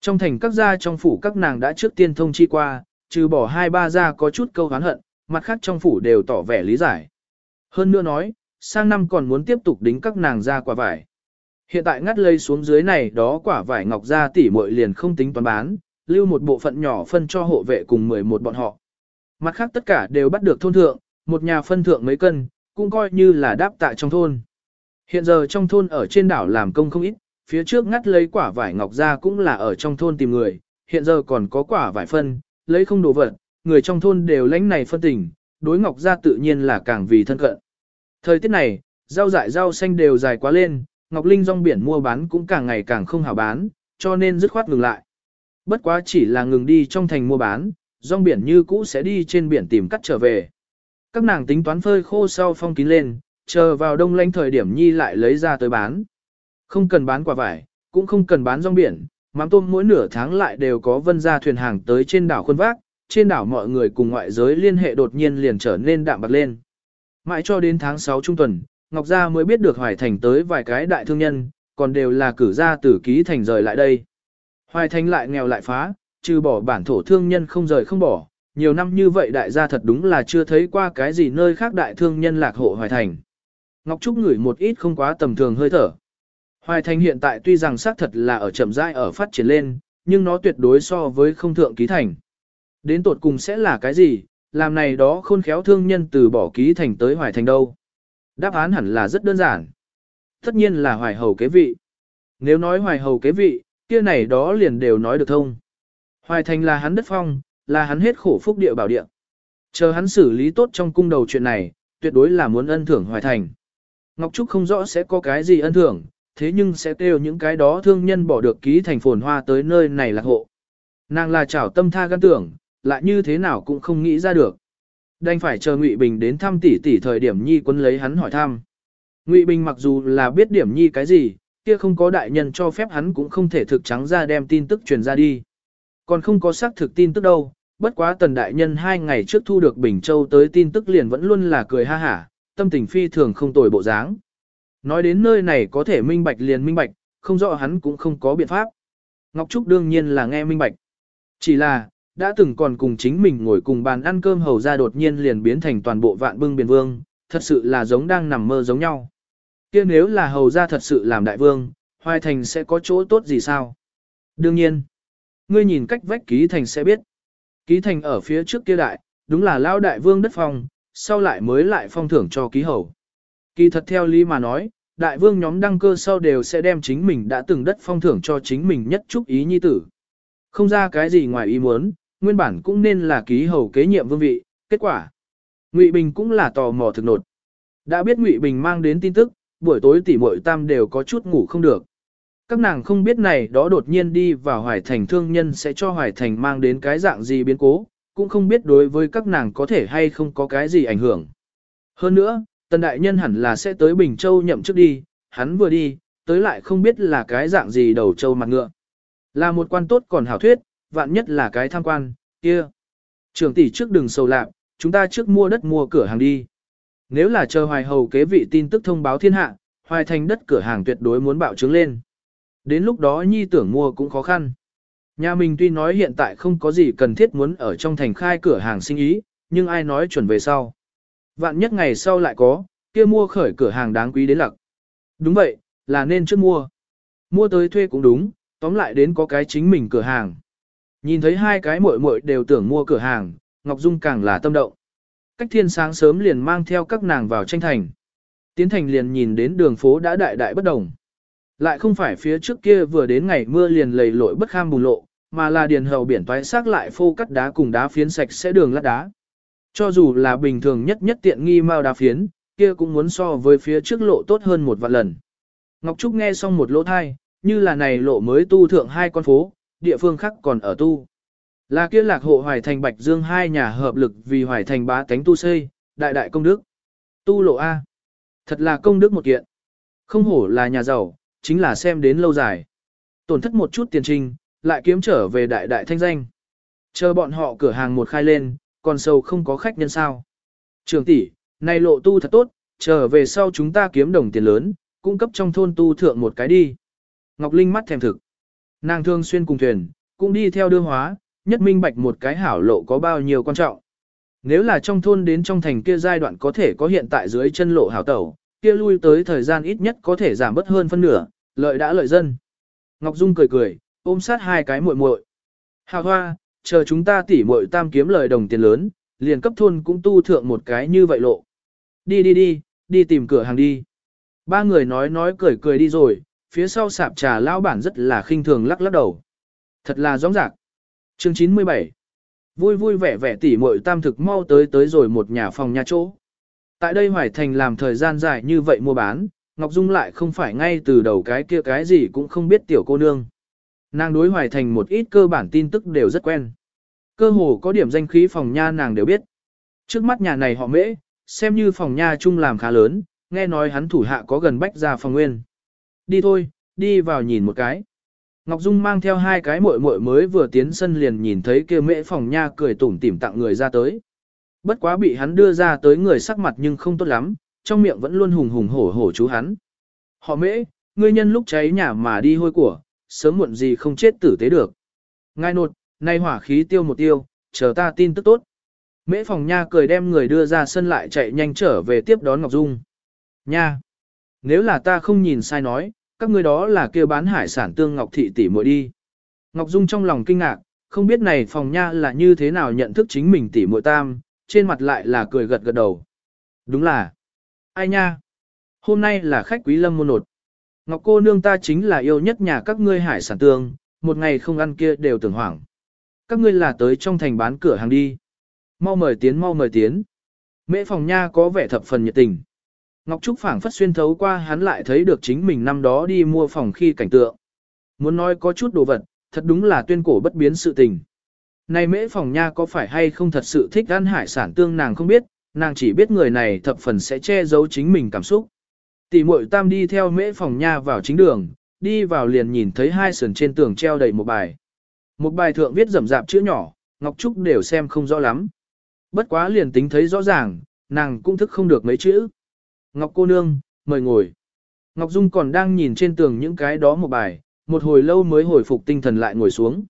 Trong thành các gia trong phủ các nàng đã trước tiên thông chi qua, trừ bỏ hai ba gia có chút câu hán hận, mặt khác trong phủ đều tỏ vẻ lý giải. Hơn nữa nói, sang năm còn muốn tiếp tục đính các nàng ra quả vải. Hiện tại ngắt lây xuống dưới này đó quả vải ngọc gia tỷ muội liền không tính toán bán, lưu một bộ phận nhỏ phân cho hộ vệ cùng 11 bọn họ. Mặt khác tất cả đều bắt được thôn thượng, một nhà phân thượng mấy cân, cũng coi như là đáp tại trong thôn. Hiện giờ trong thôn ở trên đảo làm công không ít, phía trước ngắt lấy quả vải ngọc ra cũng là ở trong thôn tìm người, hiện giờ còn có quả vải phân, lấy không đồ vật, người trong thôn đều lãnh này phân tình, đối ngọc ra tự nhiên là càng vì thân cận. Thời tiết này, rau dại rau xanh đều dài quá lên, Ngọc Linh rong biển mua bán cũng càng ngày càng không hảo bán, cho nên dứt khoát ngừng lại. Bất quá chỉ là ngừng đi trong thành mua bán, rong biển như cũ sẽ đi trên biển tìm cắt trở về. Các nàng tính toán phơi khô sau phong kín lên, chờ vào đông lạnh thời điểm nhi lại lấy ra tới bán. Không cần bán quả vải, cũng không cần bán rong biển, mắm tôm mỗi nửa tháng lại đều có vân ra thuyền hàng tới trên đảo khuôn vác, trên đảo mọi người cùng ngoại giới liên hệ đột nhiên liền trở nên đạm bạc lên. Mãi cho đến tháng 6 trung tuần, Ngọc Gia mới biết được Hoài Thành tới vài cái đại thương nhân, còn đều là cử gia tử ký thành rời lại đây. Hoài Thành lại nghèo lại phá, trừ bỏ bản thổ thương nhân không rời không bỏ, nhiều năm như vậy đại gia thật đúng là chưa thấy qua cái gì nơi khác đại thương nhân lạc hộ Hoài Thành. Ngọc Trúc ngửi một ít không quá tầm thường hơi thở. Hoài Thành hiện tại tuy rằng xác thật là ở chậm rãi ở phát triển lên, nhưng nó tuyệt đối so với không thượng ký thành. Đến tột cùng sẽ là cái gì, làm này đó khôn khéo thương nhân từ bỏ ký thành tới Hoài Thành đâu. Đáp án hẳn là rất đơn giản. Tất nhiên là Hoài Hầu kế vị. Nếu nói Hoài Hầu kế vị, kia này đó liền đều nói được thông. Hoài Thành là hắn đất phong, là hắn hết khổ phúc địa bảo địa. Chờ hắn xử lý tốt trong cung đầu chuyện này, tuyệt đối là muốn ân thưởng Hoài Thành. Ngọc Trúc không rõ sẽ có cái gì ân thưởng, thế nhưng sẽ kêu những cái đó thương nhân bỏ được ký thành phồn hoa tới nơi này lạc hộ. Nàng là chảo tâm tha gan tưởng, lại như thế nào cũng không nghĩ ra được. Đành phải chờ Ngụy Bình đến thăm tỷ tỷ thời điểm Nhi quân lấy hắn hỏi thăm. Ngụy Bình mặc dù là biết điểm Nhi cái gì, kia không có đại nhân cho phép hắn cũng không thể thực trắng ra đem tin tức truyền ra đi. Còn không có xác thực tin tức đâu, bất quá tần đại nhân hai ngày trước thu được Bình Châu tới tin tức liền vẫn luôn là cười ha hả, tâm tình phi thường không tồi bộ dáng. Nói đến nơi này có thể minh bạch liền minh bạch, không rõ hắn cũng không có biện pháp. Ngọc Trúc đương nhiên là nghe minh bạch. Chỉ là, đã từng còn cùng chính mình ngồi cùng bàn ăn cơm hầu ra đột nhiên liền biến thành toàn bộ vạn bưng biển vương, thật sự là giống đang nằm mơ giống nhau. kia nếu là hầu ra thật sự làm đại vương, hoài thành sẽ có chỗ tốt gì sao? Đương nhiên, ngươi nhìn cách vách ký thành sẽ biết. Ký thành ở phía trước kia đại, đúng là lao đại vương đất phong, sau lại mới lại phong thưởng cho ký hầu. Kỳ thật theo lý mà nói, đại vương nhóm đăng cơ sau đều sẽ đem chính mình đã từng đất phong thưởng cho chính mình nhất chúc ý nhi tử. Không ra cái gì ngoài ý muốn, nguyên bản cũng nên là ký hầu kế nhiệm vương vị, kết quả. Ngụy Bình cũng là tò mò thực nột. Đã biết Ngụy Bình mang đến tin tức, buổi tối tỷ muội tam đều có chút ngủ không được. Các nàng không biết này đó đột nhiên đi vào Hoài Thành thương nhân sẽ cho Hoài Thành mang đến cái dạng gì biến cố, cũng không biết đối với các nàng có thể hay không có cái gì ảnh hưởng. Hơn nữa, tần đại nhân hẳn là sẽ tới Bình Châu nhậm chức đi, hắn vừa đi, tới lại không biết là cái dạng gì đầu châu mặt ngựa. Là một quan tốt còn hảo thuyết, vạn nhất là cái tham quan, kia. Trưởng tỷ trước đừng sầu lạc, chúng ta trước mua đất mua cửa hàng đi. Nếu là chờ hoài hầu kế vị tin tức thông báo thiên hạ, hoài thành đất cửa hàng tuyệt đối muốn bạo trướng lên. Đến lúc đó nhi tưởng mua cũng khó khăn. Nhà mình tuy nói hiện tại không có gì cần thiết muốn ở trong thành khai cửa hàng sinh ý, nhưng ai nói chuẩn về sau. Vạn nhất ngày sau lại có, kia mua khởi cửa hàng đáng quý đến lặc. Đúng vậy, là nên trước mua. Mua tới thuê cũng đúng, tóm lại đến có cái chính mình cửa hàng. Nhìn thấy hai cái muội muội đều tưởng mua cửa hàng, Ngọc Dung càng là tâm động. Cách thiên sáng sớm liền mang theo các nàng vào tranh thành. Tiến thành liền nhìn đến đường phố đã đại đại bất đồng. Lại không phải phía trước kia vừa đến ngày mưa liền lầy lội bất kham bùng lộ, mà là điền hầu biển toái xác lại phô cắt đá cùng đá phiến sạch sẽ đường lát đá. Cho dù là bình thường nhất nhất tiện nghi mao đá phiến, kia cũng muốn so với phía trước lộ tốt hơn một vạn lần. Ngọc Trúc nghe xong một lỗ thai, như là này lộ mới tu thượng hai con phố, địa phương khác còn ở tu. Là kia lạc hộ Hoài Thành Bạch Dương hai nhà hợp lực vì Hoài Thành bá tánh tu xây, đại đại công đức. Tu lộ A. Thật là công đức một kiện. Không hổ là nhà giàu, chính là xem đến lâu dài. Tổn thất một chút tiền trình, lại kiếm trở về đại đại thanh danh. Chờ bọn họ cửa hàng một khai lên, còn sâu không có khách nhân sao. Trường tỷ, này lộ tu thật tốt, trở về sau chúng ta kiếm đồng tiền lớn, cung cấp trong thôn tu thượng một cái đi. Ngọc Linh mắt thèm thực. Nàng thương xuyên cùng thuyền, cũng đi theo đưa hóa, nhất minh bạch một cái hảo lộ có bao nhiêu quan trọng. Nếu là trong thôn đến trong thành kia giai đoạn có thể có hiện tại dưới chân lộ hảo tẩu, kia lui tới thời gian ít nhất có thể giảm bớt hơn phân nửa, lợi đã lợi dân. Ngọc Dung cười cười, ôm sát hai cái muội muội. Hào hoa, chờ chúng ta tỉ muội tam kiếm lời đồng tiền lớn, liền cấp thôn cũng tu thượng một cái như vậy lộ. Đi đi đi, đi tìm cửa hàng đi. Ba người nói nói cười cười đi rồi, phía sau sạp trà lao bản rất là khinh thường lắc lắc đầu. Thật là rõ rạc. Chương 97 Vui vui vẻ vẻ tỉ muội tam thực mau tới tới rồi một nhà phòng nhà chỗ. Tại đây Hoài Thành làm thời gian dài như vậy mua bán, Ngọc Dung lại không phải ngay từ đầu cái kia cái gì cũng không biết tiểu cô nương. Nàng đối Hoài Thành một ít cơ bản tin tức đều rất quen. Cơ hồ có điểm danh khí phòng nha nàng đều biết. Trước mắt nhà này họ mễ, xem như phòng nha chung làm khá lớn, nghe nói hắn thủ hạ có gần bách ra phòng nguyên. Đi thôi, đi vào nhìn một cái. Ngọc Dung mang theo hai cái muội muội mới vừa tiến sân liền nhìn thấy kia mễ phòng nha cười tủm tỉm tặng người ra tới. Bất quá bị hắn đưa ra tới người sắc mặt nhưng không tốt lắm, trong miệng vẫn luôn hùng hùng hổ hổ chú hắn. Họ mễ, ngươi nhân lúc cháy nhà mà đi hôi của, sớm muộn gì không chết tử tế được. Ngài nột, nay hỏa khí tiêu một tiêu, chờ ta tin tức tốt. Mễ phòng nha cười đem người đưa ra sân lại chạy nhanh trở về tiếp đón Ngọc Dung. Nha! Nếu là ta không nhìn sai nói, các ngươi đó là kêu bán hải sản tương Ngọc Thị tỷ muội đi. Ngọc Dung trong lòng kinh ngạc, không biết này phòng nha là như thế nào nhận thức chính mình tỷ muội tam, trên mặt lại là cười gật gật đầu. Đúng là, ai nha? Hôm nay là khách quý lâm môn nột. Ngọc cô nương ta chính là yêu nhất nhà các ngươi hải sản tương, một ngày không ăn kia đều tưởng hoảng. Các ngươi là tới trong thành bán cửa hàng đi. Mau mời tiến mau mời tiến. Mễ phòng nha có vẻ thập phần nhiệt tình. Ngọc Trúc phảng phất xuyên thấu qua hắn lại thấy được chính mình năm đó đi mua phòng khi cảnh tượng. Muốn nói có chút đồ vật, thật đúng là tuyên cổ bất biến sự tình. Này mễ phòng nha có phải hay không thật sự thích ăn hải sản tương nàng không biết, nàng chỉ biết người này thập phần sẽ che giấu chính mình cảm xúc. Tỷ muội tam đi theo mễ phòng nha vào chính đường, đi vào liền nhìn thấy hai sườn trên tường treo đầy một bài. Một bài thượng viết rậm rạp chữ nhỏ, Ngọc Trúc đều xem không rõ lắm. Bất quá liền tính thấy rõ ràng, nàng cũng thức không được mấy chữ. Ngọc cô nương, mời ngồi. Ngọc Dung còn đang nhìn trên tường những cái đó một bài, một hồi lâu mới hồi phục tinh thần lại ngồi xuống.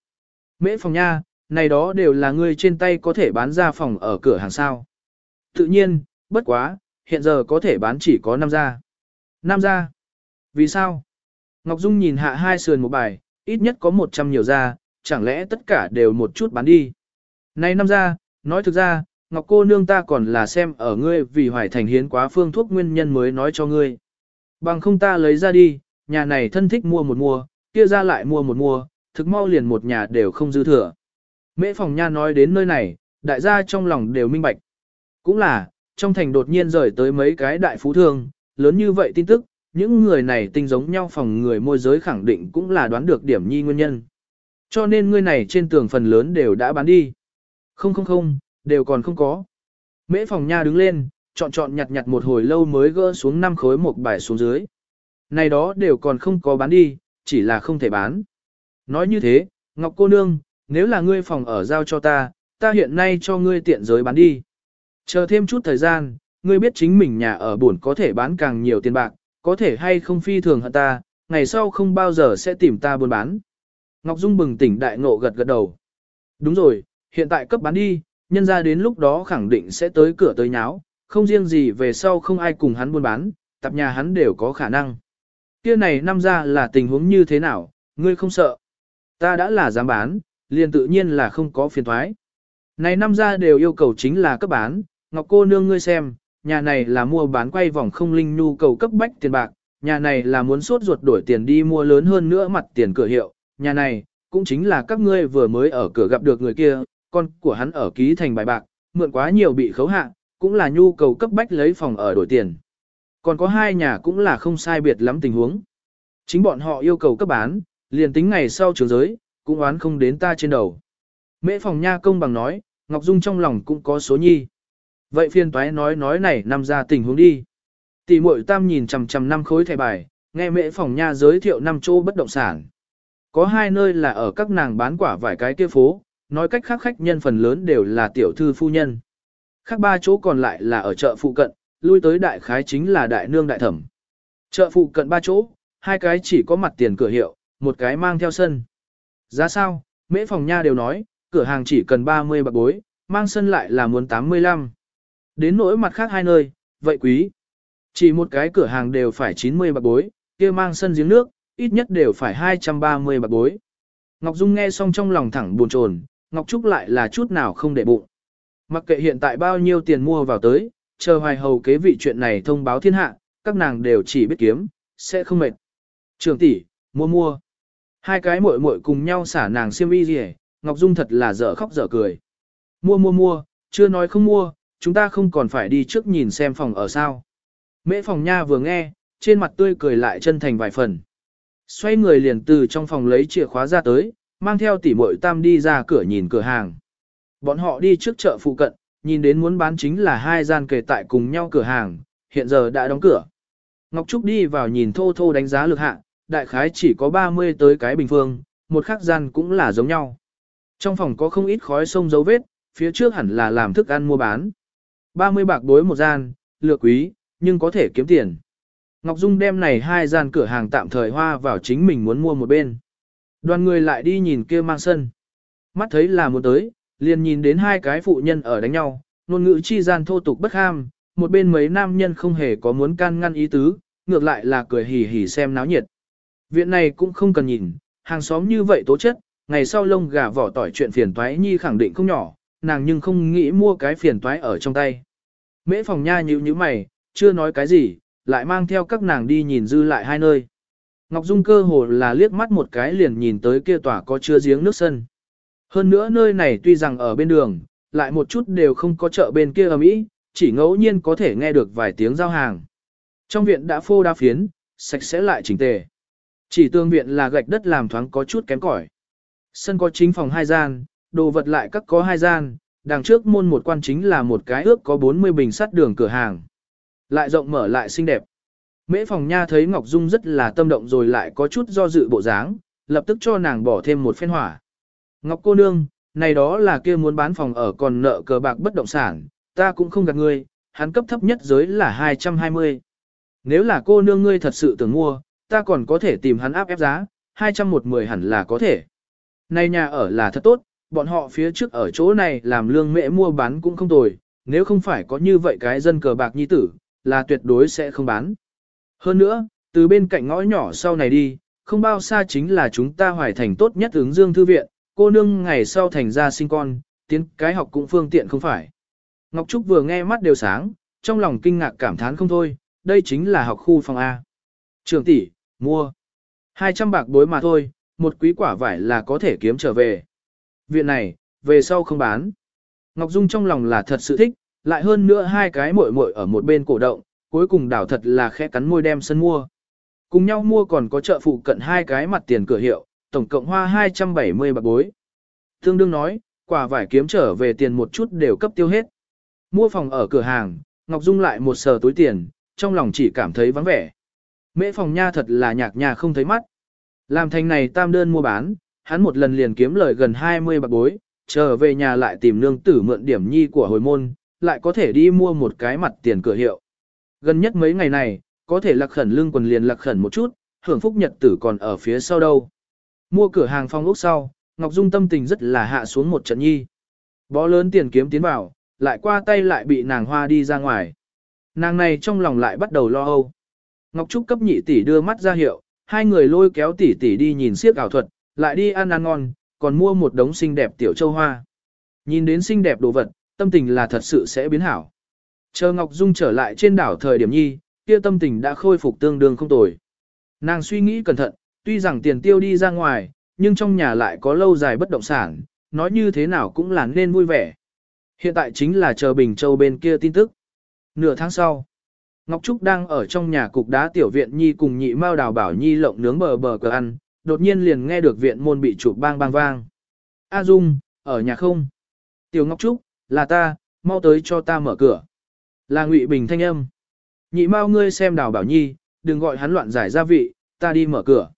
Mễ phòng nha, này đó đều là ngươi trên tay có thể bán ra phòng ở cửa hàng sao. Tự nhiên, bất quá, hiện giờ có thể bán chỉ có 5 gia. 5 gia? Vì sao? Ngọc Dung nhìn hạ hai sườn một bài, ít nhất có 100 nhiều gia, chẳng lẽ tất cả đều một chút bán đi. Này năm gia, nói thực ra, Ngọc cô nương ta còn là xem ở ngươi vì hoài thành hiến quá phương thuốc nguyên nhân mới nói cho ngươi. Bằng không ta lấy ra đi, nhà này thân thích mua một mua, kia ra lại mua một mua, thực mau liền một nhà đều không dư thừa. Mễ phòng nha nói đến nơi này, đại gia trong lòng đều minh bạch. Cũng là, trong thành đột nhiên rời tới mấy cái đại phú thương, lớn như vậy tin tức, những người này tinh giống nhau phòng người môi giới khẳng định cũng là đoán được điểm nhi nguyên nhân. Cho nên ngươi này trên tường phần lớn đều đã bán đi. Không không không, đều còn không có. Mễ phòng nha đứng lên, chọn chọn nhặt nhặt một hồi lâu mới gỡ xuống năm khối một bài xuống dưới. Này đó đều còn không có bán đi, chỉ là không thể bán. Nói như thế, Ngọc cô nương, nếu là ngươi phòng ở giao cho ta, ta hiện nay cho ngươi tiện giới bán đi. Chờ thêm chút thời gian, ngươi biết chính mình nhà ở buồn có thể bán càng nhiều tiền bạc, có thể hay không phi thường hận ta, ngày sau không bao giờ sẽ tìm ta buôn bán. Ngọc Dung bừng tỉnh đại ngộ gật gật đầu. Đúng rồi, hiện tại cấp bán đi, nhân ra đến lúc đó khẳng định sẽ tới cửa tới nháo, không riêng gì về sau không ai cùng hắn buôn bán, tập nhà hắn đều có khả năng. Kia này năm ra là tình huống như thế nào, ngươi không sợ. Ta đã là dám bán, liền tự nhiên là không có phiền thoái. Này năm ra đều yêu cầu chính là cấp bán, Ngọc cô nương ngươi xem, nhà này là mua bán quay vòng không linh nhu cầu cấp bách tiền bạc, nhà này là muốn suốt ruột đổi tiền đi mua lớn hơn nữa mặt tiền cửa hiệu, nhà này, cũng chính là các ngươi vừa mới ở cửa gặp được người kia, con của hắn ở ký thành bài bạc, mượn quá nhiều bị khấu hạ, cũng là nhu cầu cấp bách lấy phòng ở đổi tiền. Còn có hai nhà cũng là không sai biệt lắm tình huống. Chính bọn họ yêu cầu cấp bán, liền tính ngày sau trường giới, cũng oán không đến ta trên đầu. Mễ phòng nha công bằng nói, Ngọc Dung trong lòng cũng có số nhi. Vậy phiên toái nói nói này nằm ra tình huống đi. Tỷ muội tam nhìn chằm chằm năm khối thẻ bài, nghe mễ phòng nha giới thiệu năm chỗ bất động sản. Có hai nơi là ở các nàng bán quả vài cái kia phố, nói cách khác khách nhân phần lớn đều là tiểu thư phu nhân. Khác ba chỗ còn lại là ở chợ phụ cận, lui tới đại khái chính là đại nương đại thẩm. Chợ phụ cận ba chỗ, hai cái chỉ có mặt tiền cửa hiệu, một cái mang theo sân. Giá sao, mễ phòng nha đều nói, cửa hàng chỉ cần 30 bạc bối, mang sân lại là muốn 85. Đến nỗi mặt khác hai nơi, vậy quý. Chỉ một cái cửa hàng đều phải 90 bạc bối, kia mang sân giếng nước, ít nhất đều phải 230 bạc bối. Ngọc Dung nghe xong trong lòng thẳng buồn chồn, Ngọc Trúc lại là chút nào không để bụng. Mặc kệ hiện tại bao nhiêu tiền mua vào tới, chờ hoài hầu kế vị chuyện này thông báo thiên hạ, các nàng đều chỉ biết kiếm, sẽ không mệt. Trường tỷ, mua mua. Hai cái muội muội cùng nhau xả nàng xiêm y gì Ngọc Dung thật là dở khóc dở cười. Mua mua mua, chưa nói không mua, chúng ta không còn phải đi trước nhìn xem phòng ở sao. Mễ phòng nha vừa nghe, trên mặt tươi cười lại chân thành vài phần. Xoay người liền từ trong phòng lấy chìa khóa ra tới, mang theo tỷ muội tam đi ra cửa nhìn cửa hàng. Bọn họ đi trước chợ phụ cận, nhìn đến muốn bán chính là hai gian kề tại cùng nhau cửa hàng, hiện giờ đã đóng cửa. Ngọc Trúc đi vào nhìn thô thô đánh giá lực hạ, đại khái chỉ có 30 tới cái bình phương, một khắc gian cũng là giống nhau. Trong phòng có không ít khói sông dấu vết, phía trước hẳn là làm thức ăn mua bán. 30 bạc đối một gian, lựa quý, nhưng có thể kiếm tiền. Ngọc Dung đem này hai gian cửa hàng tạm thời hoa vào chính mình muốn mua một bên. Đoàn người lại đi nhìn kia mang sân. Mắt thấy là muốn tới, liền nhìn đến hai cái phụ nhân ở đánh nhau, ngôn ngữ chi gian thô tục bất ham, một bên mấy nam nhân không hề có muốn can ngăn ý tứ, ngược lại là cười hì hì xem náo nhiệt. Viện này cũng không cần nhìn, hàng xóm như vậy tố chất, ngày sau lông gà vỏ tỏi chuyện phiền toái nhi khẳng định không nhỏ, nàng nhưng không nghĩ mua cái phiền toái ở trong tay. Mễ phòng nha nhíu nhíu mày, chưa nói cái gì, lại mang theo các nàng đi nhìn dư lại hai nơi. Ngọc Dung cơ hồ là liếc mắt một cái liền nhìn tới kia tòa có chứa giếng nước sân. Hơn nữa nơi này tuy rằng ở bên đường, lại một chút đều không có chợ bên kia ầm ĩ, chỉ ngẫu nhiên có thể nghe được vài tiếng giao hàng. Trong viện đã phô đa phiến, sạch sẽ lại chỉnh tề. Chỉ tương viện là gạch đất làm thoáng có chút kém cỏi. Sân có chính phòng hai gian, đồ vật lại các có hai gian, đằng trước môn một quan chính là một cái ước có 40 bình sắt đường cửa hàng. Lại rộng mở lại xinh đẹp. Mễ phòng nha thấy Ngọc Dung rất là tâm động rồi lại có chút do dự bộ dáng, lập tức cho nàng bỏ thêm một phen hỏa. Ngọc cô nương, này đó là kia muốn bán phòng ở còn nợ cờ bạc bất động sản, ta cũng không gạt ngươi, hắn cấp thấp nhất giới là 220. Nếu là cô nương ngươi thật sự tưởng mua, ta còn có thể tìm hắn áp ép giá, 200 một mười hẳn là có thể. Này nhà ở là thật tốt, bọn họ phía trước ở chỗ này làm lương mẹ mua bán cũng không tồi, nếu không phải có như vậy cái dân cờ bạc nhi tử, là tuyệt đối sẽ không bán. Hơn nữa, từ bên cạnh ngõ nhỏ sau này đi, không bao xa chính là chúng ta hoài thành tốt nhất ứng dương thư viện, cô nương ngày sau thành ra sinh con, tiến cái học cũng phương tiện không phải. Ngọc Trúc vừa nghe mắt đều sáng, trong lòng kinh ngạc cảm thán không thôi, đây chính là học khu phòng A. Trường tỷ, mua. 200 bạc bối mà thôi, một quý quả vải là có thể kiếm trở về. Viện này, về sau không bán. Ngọc Dung trong lòng là thật sự thích, lại hơn nữa hai cái muội muội ở một bên cổ động, cuối cùng đảo thật là khẽ cắn môi đem sân mua. Cùng nhau mua còn có chợ phụ cận hai cái mặt tiền cửa hiệu, tổng cộng hoa 270 bạc bối. Thương đương nói, quả vải kiếm trở về tiền một chút đều cấp tiêu hết. Mua phòng ở cửa hàng, Ngọc Dung lại một sờ túi tiền, trong lòng chỉ cảm thấy vắng vẻ. Mễ phòng nha thật là nhạc nhà không thấy mắt. Làm thành này tam đơn mua bán, hắn một lần liền kiếm lời gần 20 bạc bối, trở về nhà lại tìm nương tử mượn điểm nhi của hồi môn, lại có thể đi mua một cái mặt tiền cửa hiệu. Gần nhất mấy ngày này, có thể lạc khẩn lương quần liền lạc khẩn một chút, hưởng phúc nhật tử còn ở phía sau đâu. Mua cửa hàng phong ốc sau, Ngọc Dung tâm tình rất là hạ xuống một trận nhi. Bó lớn tiền kiếm tiến vào, lại qua tay lại bị nàng hoa đi ra ngoài. Nàng này trong lòng lại bắt đầu lo âu. Ngọc Trúc cấp nhị tỷ đưa mắt ra hiệu, hai người lôi kéo tỷ tỷ đi nhìn siếc ảo thuật, lại đi ăn ăn ngon, còn mua một đống xinh đẹp tiểu châu hoa. Nhìn đến xinh đẹp đồ vật, tâm tình là thật sự sẽ biến hảo. Chờ Ngọc Dung trở lại trên đảo thời điểm nhi, kia tâm tình đã khôi phục tương đương không tồi. Nàng suy nghĩ cẩn thận, tuy rằng tiền tiêu đi ra ngoài, nhưng trong nhà lại có lâu dài bất động sản, nói như thế nào cũng là nên vui vẻ. Hiện tại chính là chờ Bình Châu bên kia tin tức. Nửa tháng sau, Ngọc Trúc đang ở trong nhà cục đá tiểu viện nhi cùng nhị mao đào bảo nhi lộng nướng bờ bờ cờ ăn, đột nhiên liền nghe được viện môn bị chụp bang bang vang. A Dung, ở nhà không? Tiểu Ngọc Trúc, là ta, mau tới cho ta mở cửa. Là Ngụy Bình thanh âm. Nhị mau ngươi xem đào bảo nhi, đừng gọi hắn loạn giải gia vị, ta đi mở cửa.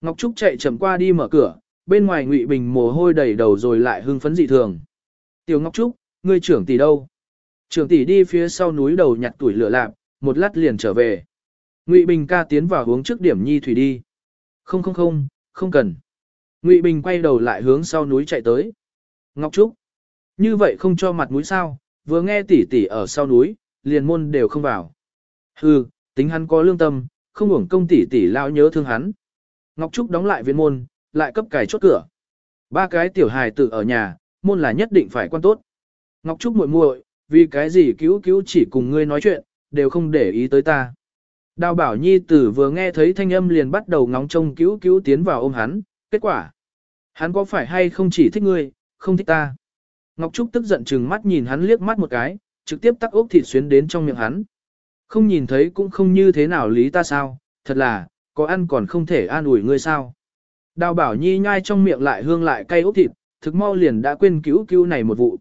Ngọc Trúc chạy chậm qua đi mở cửa, bên ngoài Ngụy Bình mồ hôi đầy đầu rồi lại hưng phấn dị thường. Tiểu Ngọc Trúc, ngươi trưởng tỷ đâu? Trưởng tỷ đi phía sau núi đầu nhặt tuổi lửa lạp, một lát liền trở về. Ngụy Bình ca tiến vào hướng trước điểm nhi thủy đi. Không không không, không cần. Ngụy Bình quay đầu lại hướng sau núi chạy tới. Ngọc Trúc, như vậy không cho mặt mũi sao, vừa nghe tỷ tỷ ở sau núi, liền môn đều không vào. Hừ, tính hắn có lương tâm, không hưởng công tỷ tỷ lao nhớ thương hắn. Ngọc Trúc đóng lại viện môn, lại cấp cài chốt cửa. Ba cái tiểu hài tử ở nhà, môn là nhất định phải quan tốt. Ngọc Trúc muội muội, vì cái gì cứu cứu chỉ cùng ngươi nói chuyện, đều không để ý tới ta. Đào bảo nhi tử vừa nghe thấy thanh âm liền bắt đầu ngóng trông cứu cứu tiến vào ôm hắn, kết quả. Hắn có phải hay không chỉ thích ngươi, không thích ta. Ngọc Trúc tức giận chừng mắt nhìn hắn liếc mắt một cái, trực tiếp tắc ốc thịt xuyến đến trong miệng hắn. Không nhìn thấy cũng không như thế nào lý ta sao, thật là, có ăn còn không thể an ủi ngươi sao. Đào bảo nhi nhai trong miệng lại hương lại cay ốc thịt, thực mau liền đã quên cứu cứu này một vụ.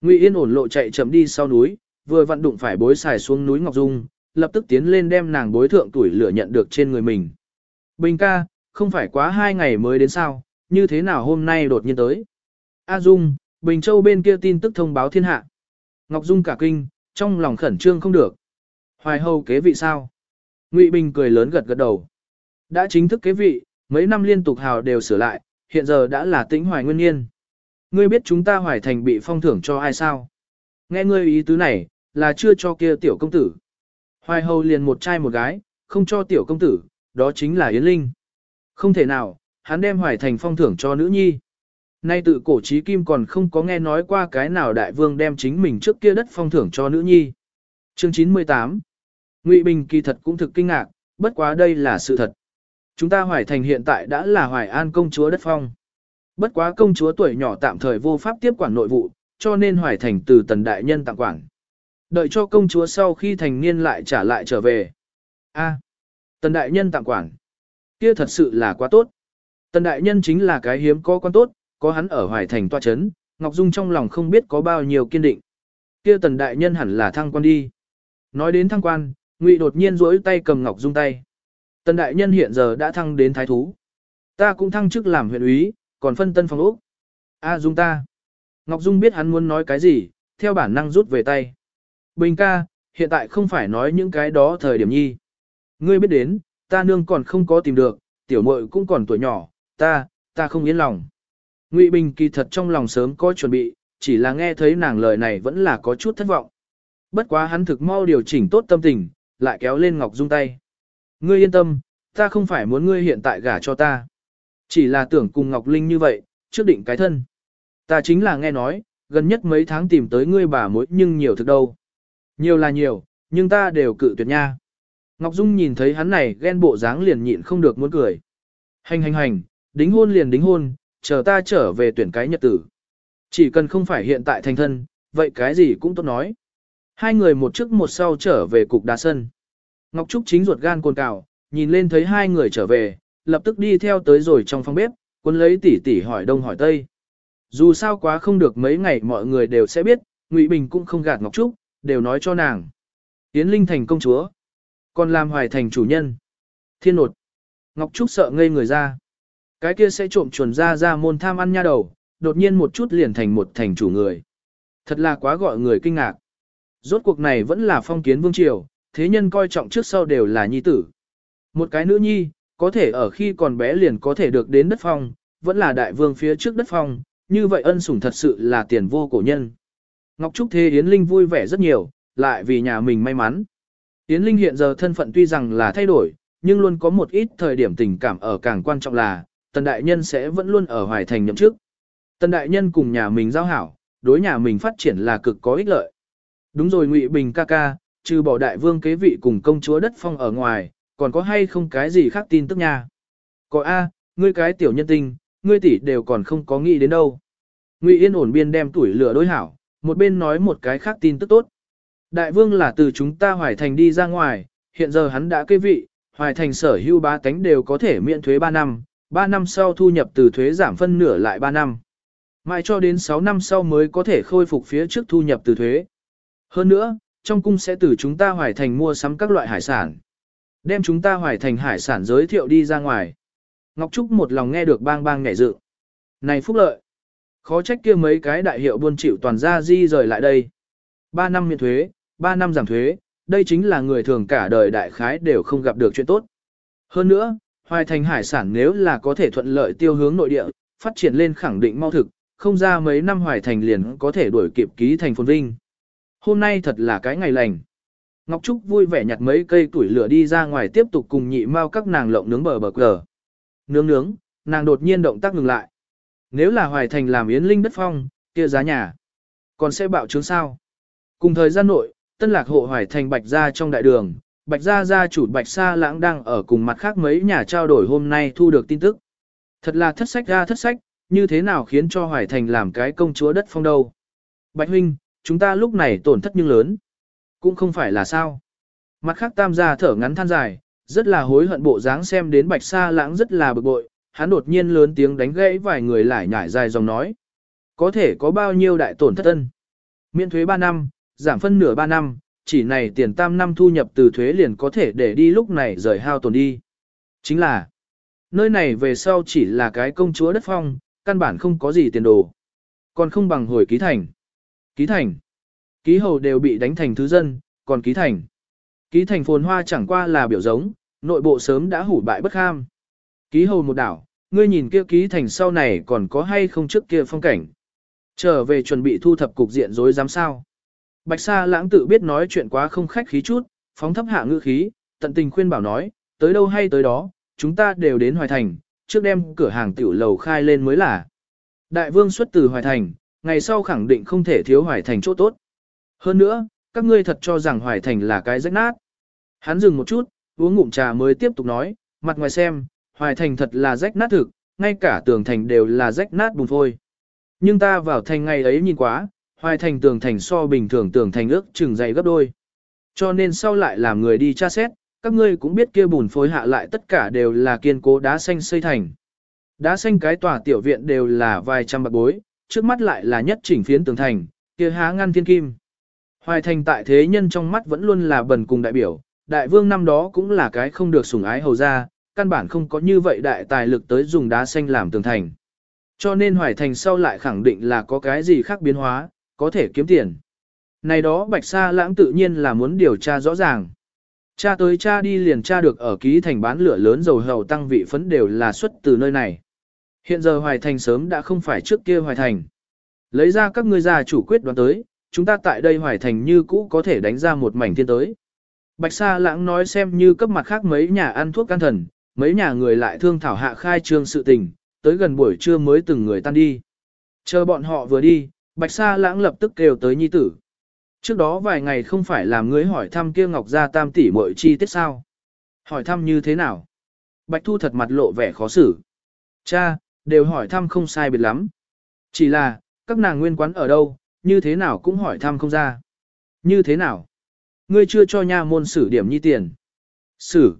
Ngụy Yên ổn lộ chạy chậm đi sau núi, vừa vặn đụng phải bối xài xuống núi Ngọc Dung, lập tức tiến lên đem nàng bối thượng tuổi lửa nhận được trên người mình. Bình ca, không phải quá hai ngày mới đến sao, như thế nào hôm nay đột nhiên tới. A Dung, Bình Châu bên kia tin tức thông báo thiên hạ. Ngọc Dung cả kinh, trong lòng khẩn trương không được. Hoài hầu kế vị sao? Ngụy Bình cười lớn gật gật đầu. Đã chính thức kế vị, mấy năm liên tục hào đều sửa lại, hiện giờ đã là tĩnh hoài nguyên nhiên. Ngươi biết chúng ta hoài thành bị phong thưởng cho ai sao? Nghe ngươi ý tứ này, là chưa cho kia tiểu công tử. Hoài hầu liền một trai một gái, không cho tiểu công tử, đó chính là Yến Linh. Không thể nào, hắn đem hoài thành phong thưởng cho nữ nhi. Nay tự cổ trí kim còn không có nghe nói qua cái nào đại vương đem chính mình trước kia đất phong thưởng cho nữ nhi. Chương 98 Ngụy Bình kỳ thật cũng thực kinh ngạc, bất quá đây là sự thật. Chúng ta hoài thành hiện tại đã là hoài an công chúa đất phong. Bất quá công chúa tuổi nhỏ tạm thời vô pháp tiếp quản nội vụ, cho nên hoài thành từ tần đại nhân tặng quản. Đợi cho công chúa sau khi thành niên lại trả lại trở về. A, tần đại nhân tặng quản. Kia thật sự là quá tốt. Tần đại nhân chính là cái hiếm có quan tốt, có hắn ở hoài thành toa chấn, Ngọc Dung trong lòng không biết có bao nhiêu kiên định. Kia tần đại nhân hẳn là thăng quan đi. Nói đến thăng quan, Ngụy đột nhiên duỗi tay cầm Ngọc Dung tay. Tần đại nhân hiện giờ đã thăng đến thái thú. Ta cũng thăng chức làm huyện úy, còn phân tân phòng ốc. A Dung ta. Ngọc Dung biết hắn muốn nói cái gì, theo bản năng rút về tay. Bình ca, hiện tại không phải nói những cái đó thời điểm nhi. Ngươi biết đến, ta nương còn không có tìm được, tiểu muội cũng còn tuổi nhỏ, ta, ta không yên lòng. Ngụy Bình kỳ thật trong lòng sớm có chuẩn bị, chỉ là nghe thấy nàng lời này vẫn là có chút thất vọng. Bất quá hắn thực mau điều chỉnh tốt tâm tình, lại kéo lên Ngọc Dung tay. Ngươi yên tâm, ta không phải muốn ngươi hiện tại gả cho ta. Chỉ là tưởng cùng Ngọc Linh như vậy, trước định cái thân. Ta chính là nghe nói, gần nhất mấy tháng tìm tới ngươi bà mối nhưng nhiều thực đâu. Nhiều là nhiều, nhưng ta đều cự tuyệt nha. Ngọc Dung nhìn thấy hắn này ghen bộ dáng liền nhịn không được muốn cười. Hành hành hành, đính hôn liền đính hôn, chờ ta trở về tuyển cái nhật tử. Chỉ cần không phải hiện tại thành thân, vậy cái gì cũng tốt nói. Hai người một trước một sau trở về cục đá sân. Ngọc Trúc chính ruột gan cồn cào, nhìn lên thấy hai người trở về, lập tức đi theo tới rồi trong phòng bếp, quân lấy tỉ tỉ hỏi đông hỏi tây. Dù sao quá không được mấy ngày mọi người đều sẽ biết, Ngụy Bình cũng không gạt Ngọc Trúc, đều nói cho nàng. Yến Linh thành công chúa, còn làm hoài thành chủ nhân. Thiên nột. Ngọc Trúc sợ ngây người ra. Cái kia sẽ trộm chuồn ra ra môn tham ăn nha đầu, đột nhiên một chút liền thành một thành chủ người. Thật là quá gọi người kinh ngạc. Rốt cuộc này vẫn là phong kiến vương triều, thế nhân coi trọng trước sau đều là nhi tử. Một cái nữ nhi, có thể ở khi còn bé liền có thể được đến đất phong, vẫn là đại vương phía trước đất phong, như vậy ân sủng thật sự là tiền vô cổ nhân. Ngọc Trúc Thế Yến Linh vui vẻ rất nhiều, lại vì nhà mình may mắn. Yến Linh hiện giờ thân phận tuy rằng là thay đổi, nhưng luôn có một ít thời điểm tình cảm ở càng quan trọng là, Tần Đại Nhân sẽ vẫn luôn ở Hoài Thành nhậm chức. Tần Đại Nhân cùng nhà mình giao hảo, đối nhà mình phát triển là cực có ích lợi. Đúng rồi Ngụy Bình ca ca, trừ bỏ đại vương kế vị cùng công chúa đất phong ở ngoài, còn có hay không cái gì khác tin tức nha. Có A, ngươi cái tiểu nhân tinh, ngươi tỷ đều còn không có nghĩ đến đâu. Ngụy Yên ổn biên đem tuổi lửa đối hảo, một bên nói một cái khác tin tức tốt. Đại vương là từ chúng ta hoài thành đi ra ngoài, hiện giờ hắn đã kế vị, hoài thành sở hữu ba tánh đều có thể miễn thuế 3 năm, 3 năm sau thu nhập từ thuế giảm phân nửa lại 3 năm. Mãi cho đến 6 năm sau mới có thể khôi phục phía trước thu nhập từ thuế. Hơn nữa, trong cung sẽ từ chúng ta hoài thành mua sắm các loại hải sản. Đem chúng ta hoài thành hải sản giới thiệu đi ra ngoài. Ngọc Trúc một lòng nghe được bang bang nhảy dự. Này phúc lợi! Khó trách kia mấy cái đại hiệu buôn chịu toàn ra di rời lại đây. 3 năm miễn thuế, 3 năm giảm thuế, đây chính là người thường cả đời đại khái đều không gặp được chuyện tốt. Hơn nữa, hoài thành hải sản nếu là có thể thuận lợi tiêu hướng nội địa, phát triển lên khẳng định mau thực, không ra mấy năm hoài thành liền có thể đuổi kịp ký thành phồn vinh. Hôm nay thật là cái ngày lành. Ngọc Trúc vui vẻ nhặt mấy cây tuổi lửa đi ra ngoài tiếp tục cùng nhị mau các nàng lộng nướng bờ bờ cờ. Nướng nướng, nàng đột nhiên động tác ngừng lại. Nếu là hoài thành làm yến linh đất phong, kia giá nhà. Còn sẽ bạo chứng sao? Cùng thời gian nội, tân lạc hộ hoài thành bạch gia trong đại đường, bạch gia gia chủ bạch sa lãng đang ở cùng mặt khác mấy nhà trao đổi hôm nay thu được tin tức. Thật là thất sách ra thất sách, như thế nào khiến cho hoài thành làm cái công chúa đất phong đâu. Bạch huynh, chúng ta lúc này tổn thất nhưng lớn. Cũng không phải là sao. Mặt khác tam gia thở ngắn than dài, rất là hối hận bộ dáng xem đến bạch sa lãng rất là bực bội, hắn đột nhiên lớn tiếng đánh gãy vài người lại nhảy dài dòng nói. Có thể có bao nhiêu đại tổn thất ân. Miễn thuế 3 năm, giảm phân nửa 3 năm, chỉ này tiền tam năm thu nhập từ thuế liền có thể để đi lúc này rời hao tồn đi. Chính là, nơi này về sau chỉ là cái công chúa đất phong, căn bản không có gì tiền đồ. Còn không bằng hồi ký thành. Ký thành. Ký hầu đều bị đánh thành thứ dân, còn ký thành. Ký thành phồn hoa chẳng qua là biểu giống, nội bộ sớm đã hủ bại bất ham. Ký hầu một đảo, ngươi nhìn kia ký thành sau này còn có hay không trước kia phong cảnh. Trở về chuẩn bị thu thập cục diện rối dám sao. Bạch Sa lãng tự biết nói chuyện quá không khách khí chút, phóng thấp hạ ngữ khí, tận tình khuyên bảo nói, tới đâu hay tới đó, chúng ta đều đến Hoài Thành, trước đem cửa hàng tiểu lầu khai lên mới là. Đại vương xuất từ Hoài Thành, ngày sau khẳng định không thể thiếu Hoài Thành chỗ tốt. Hơn nữa, các ngươi thật cho rằng Hoài Thành là cái rách nát. Hắn dừng một chút, uống ngụm trà mới tiếp tục nói, mặt ngoài xem, Hoài Thành thật là rách nát thực, ngay cả tường thành đều là rách nát bùn phôi. Nhưng ta vào thành ngày ấy nhìn quá, Hoài Thành tường thành so bình thường tường thành ước chừng dày gấp đôi. Cho nên sau lại làm người đi tra xét, các ngươi cũng biết kia bùn phối hạ lại tất cả đều là kiên cố đá xanh xây thành. Đá xanh cái tòa tiểu viện đều là vài trăm bạc bối, trước mắt lại là nhất chỉnh phiến tường thành, kia há ngăn thiên kim. Hoài thành tại thế nhân trong mắt vẫn luôn là bần cùng đại biểu, đại vương năm đó cũng là cái không được sủng ái hầu ra, căn bản không có như vậy đại tài lực tới dùng đá xanh làm tường thành. Cho nên hoài thành sau lại khẳng định là có cái gì khác biến hóa, có thể kiếm tiền. Này đó bạch sa lãng tự nhiên là muốn điều tra rõ ràng. Cha tới cha đi liền cha được ở ký thành bán lửa lớn dầu hầu tăng vị phấn đều là xuất từ nơi này. Hiện giờ Hoài Thành sớm đã không phải trước kia Hoài Thành. Lấy ra các ngươi già chủ quyết đoán tới, chúng ta tại đây Hoài Thành như cũ có thể đánh ra một mảnh thiên tới. Bạch Sa Lãng nói xem như cấp mặt khác mấy nhà ăn thuốc can thần, mấy nhà người lại thương thảo hạ khai trương sự tình, tới gần buổi trưa mới từng người tan đi. Chờ bọn họ vừa đi, Bạch Sa Lãng lập tức kêu tới nhi tử. Trước đó vài ngày không phải làm ngươi hỏi thăm kia Ngọc Gia Tam tỷ muội chi tiết sao? Hỏi thăm như thế nào? Bạch Thu thật mặt lộ vẻ khó xử. Cha, đều hỏi thăm không sai biệt lắm. Chỉ là, các nàng nguyên quán ở đâu, như thế nào cũng hỏi thăm không ra. Như thế nào? Ngươi chưa cho nha môn xử điểm nhi tiền. Xử.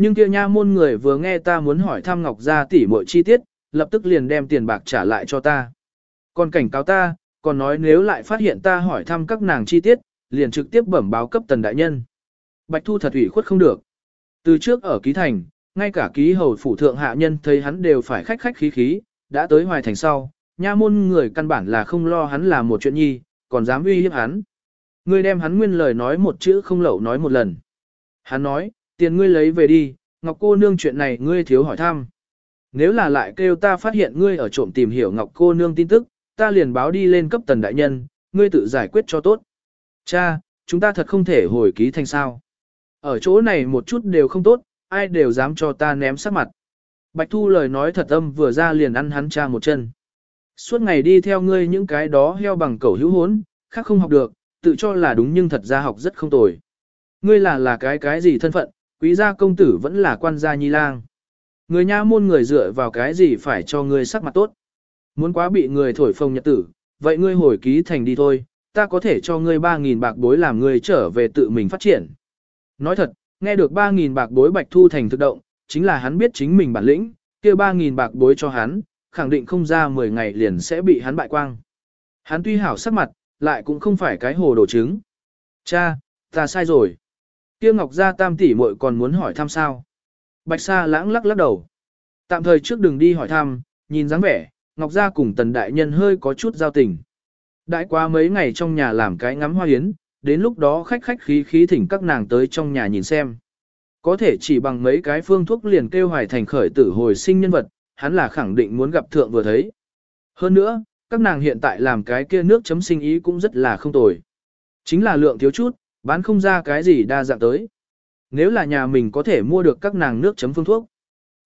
Nhưng kia nha môn người vừa nghe ta muốn hỏi thăm Ngọc Gia tỷ muội chi tiết, lập tức liền đem tiền bạc trả lại cho ta. Còn cảnh cáo ta, còn nói nếu lại phát hiện ta hỏi thăm các nàng chi tiết, liền trực tiếp bẩm báo cấp tần đại nhân. Bạch Thu thật ủy khuất không được. Từ trước ở ký thành, ngay cả ký hầu phủ thượng hạ nhân thấy hắn đều phải khách khách khí khí, đã tới hoài thành sau, nha môn người căn bản là không lo hắn là một chuyện nhi, còn dám uy hiếp hắn. Ngươi đem hắn nguyên lời nói một chữ không lậu nói một lần. Hắn nói, tiền ngươi lấy về đi, Ngọc cô nương chuyện này ngươi thiếu hỏi thăm. Nếu là lại kêu ta phát hiện ngươi ở trộm tìm hiểu Ngọc cô nương tin tức, ta liền báo đi lên cấp tần đại nhân, ngươi tự giải quyết cho tốt. Cha, chúng ta thật không thể hồi ký thành sao. Ở chỗ này một chút đều không tốt, ai đều dám cho ta ném sát mặt. Bạch Thu lời nói thật âm vừa ra liền ăn hắn cha một chân. Suốt ngày đi theo ngươi những cái đó heo bằng cẩu hữu hốn, khác không học được, tự cho là đúng nhưng thật ra học rất không tồi. Ngươi là là cái cái gì thân phận, quý gia công tử vẫn là quan gia nhi lang. Người nha môn người dựa vào cái gì phải cho ngươi sắc mặt tốt. Muốn quá bị người thổi phồng nhật tử, vậy ngươi hồi ký thành đi thôi, ta có thể cho ngươi 3.000 bạc bối làm ngươi trở về tự mình phát triển. Nói thật, nghe được 3.000 bạc bối bạch thu thành thực động, chính là hắn biết chính mình bản lĩnh, kia 3.000 bạc bối cho hắn, khẳng định không ra 10 ngày liền sẽ bị hắn bại quang. Hắn tuy hảo sắc mặt, lại cũng không phải cái hồ đồ trứng. Cha, ta sai rồi. Kia Ngọc Gia tam tỷ muội còn muốn hỏi thăm sao. Bạch Sa lãng lắc lắc đầu. Tạm thời trước đừng đi hỏi thăm, nhìn dáng vẻ, Ngọc Gia cùng tần đại nhân hơi có chút giao tình. Đãi qua mấy ngày trong nhà làm cái ngắm hoa hiến, đến lúc đó khách khách khí khí thỉnh các nàng tới trong nhà nhìn xem. Có thể chỉ bằng mấy cái phương thuốc liền kêu hoài thành khởi tử hồi sinh nhân vật, hắn là khẳng định muốn gặp thượng vừa thấy. Hơn nữa, các nàng hiện tại làm cái kia nước chấm sinh ý cũng rất là không tồi. Chính là lượng thiếu chút, bán không ra cái gì đa dạng tới. Nếu là nhà mình có thể mua được các nàng nước chấm phương thuốc.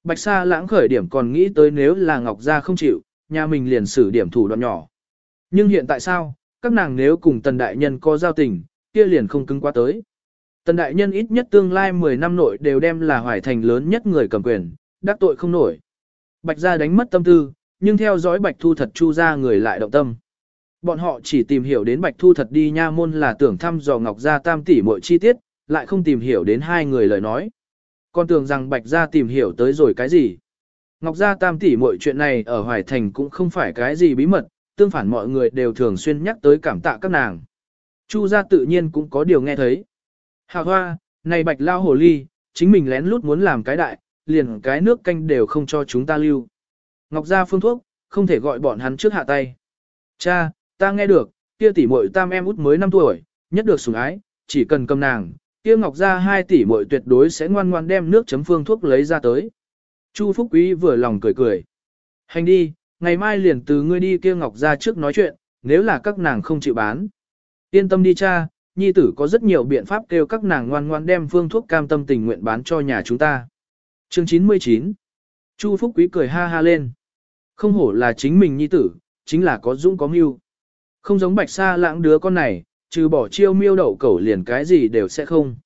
Bạch Sa lãng khởi điểm còn nghĩ tới nếu là Ngọc Gia không chịu, nhà mình liền xử điểm thủ đoạn nhỏ. Nhưng hiện tại sao, các nàng nếu cùng tần đại nhân có giao tình, kia liền không cứng quá tới. Tần đại nhân ít nhất tương lai 10 năm nội đều đem là hoài thành lớn nhất người cầm quyền, đắc tội không nổi. Bạch gia đánh mất tâm tư, nhưng theo dõi Bạch Thu thật chu ra người lại động tâm. Bọn họ chỉ tìm hiểu đến Bạch Thu thật đi nha môn là tưởng thăm dò Ngọc Gia tam tỷ mọi chi tiết, lại không tìm hiểu đến hai người lời nói. Còn tưởng rằng Bạch Gia tìm hiểu tới rồi cái gì. Ngọc Gia tam tỷ mọi chuyện này ở Hoài Thành cũng không phải cái gì bí mật, tương phản mọi người đều thường xuyên nhắc tới cảm tạ các nàng. Chu gia tự nhiên cũng có điều nghe thấy. hà hoa, này bạch lao hồ ly, chính mình lén lút muốn làm cái đại, liền cái nước canh đều không cho chúng ta lưu. Ngọc gia phương thuốc, không thể gọi bọn hắn trước hạ tay. Cha, ta nghe được, kia tỷ muội tam em út mới 5 tuổi, nhất được sủng ái, chỉ cần cầm nàng, kia Ngọc gia 2 tỷ muội tuyệt đối sẽ ngoan ngoan đem nước chấm phương thuốc lấy ra tới. Chu Phúc Quý vừa lòng cười cười. Hành đi, ngày mai liền từ ngươi đi kia Ngọc gia trước nói chuyện, nếu là các nàng không chịu bán. Yên tâm đi cha, nhi tử có rất nhiều biện pháp kêu các nàng ngoan ngoan đem phương thuốc cam tâm tình nguyện bán cho nhà chúng ta. Chương 99 Chu Phúc Quý cười ha ha lên. Không hổ là chính mình nhi tử, chính là có dũng có mưu. Không giống bạch sa lãng đứa con này, trừ bỏ chiêu miêu đậu cẩu liền cái gì đều sẽ không.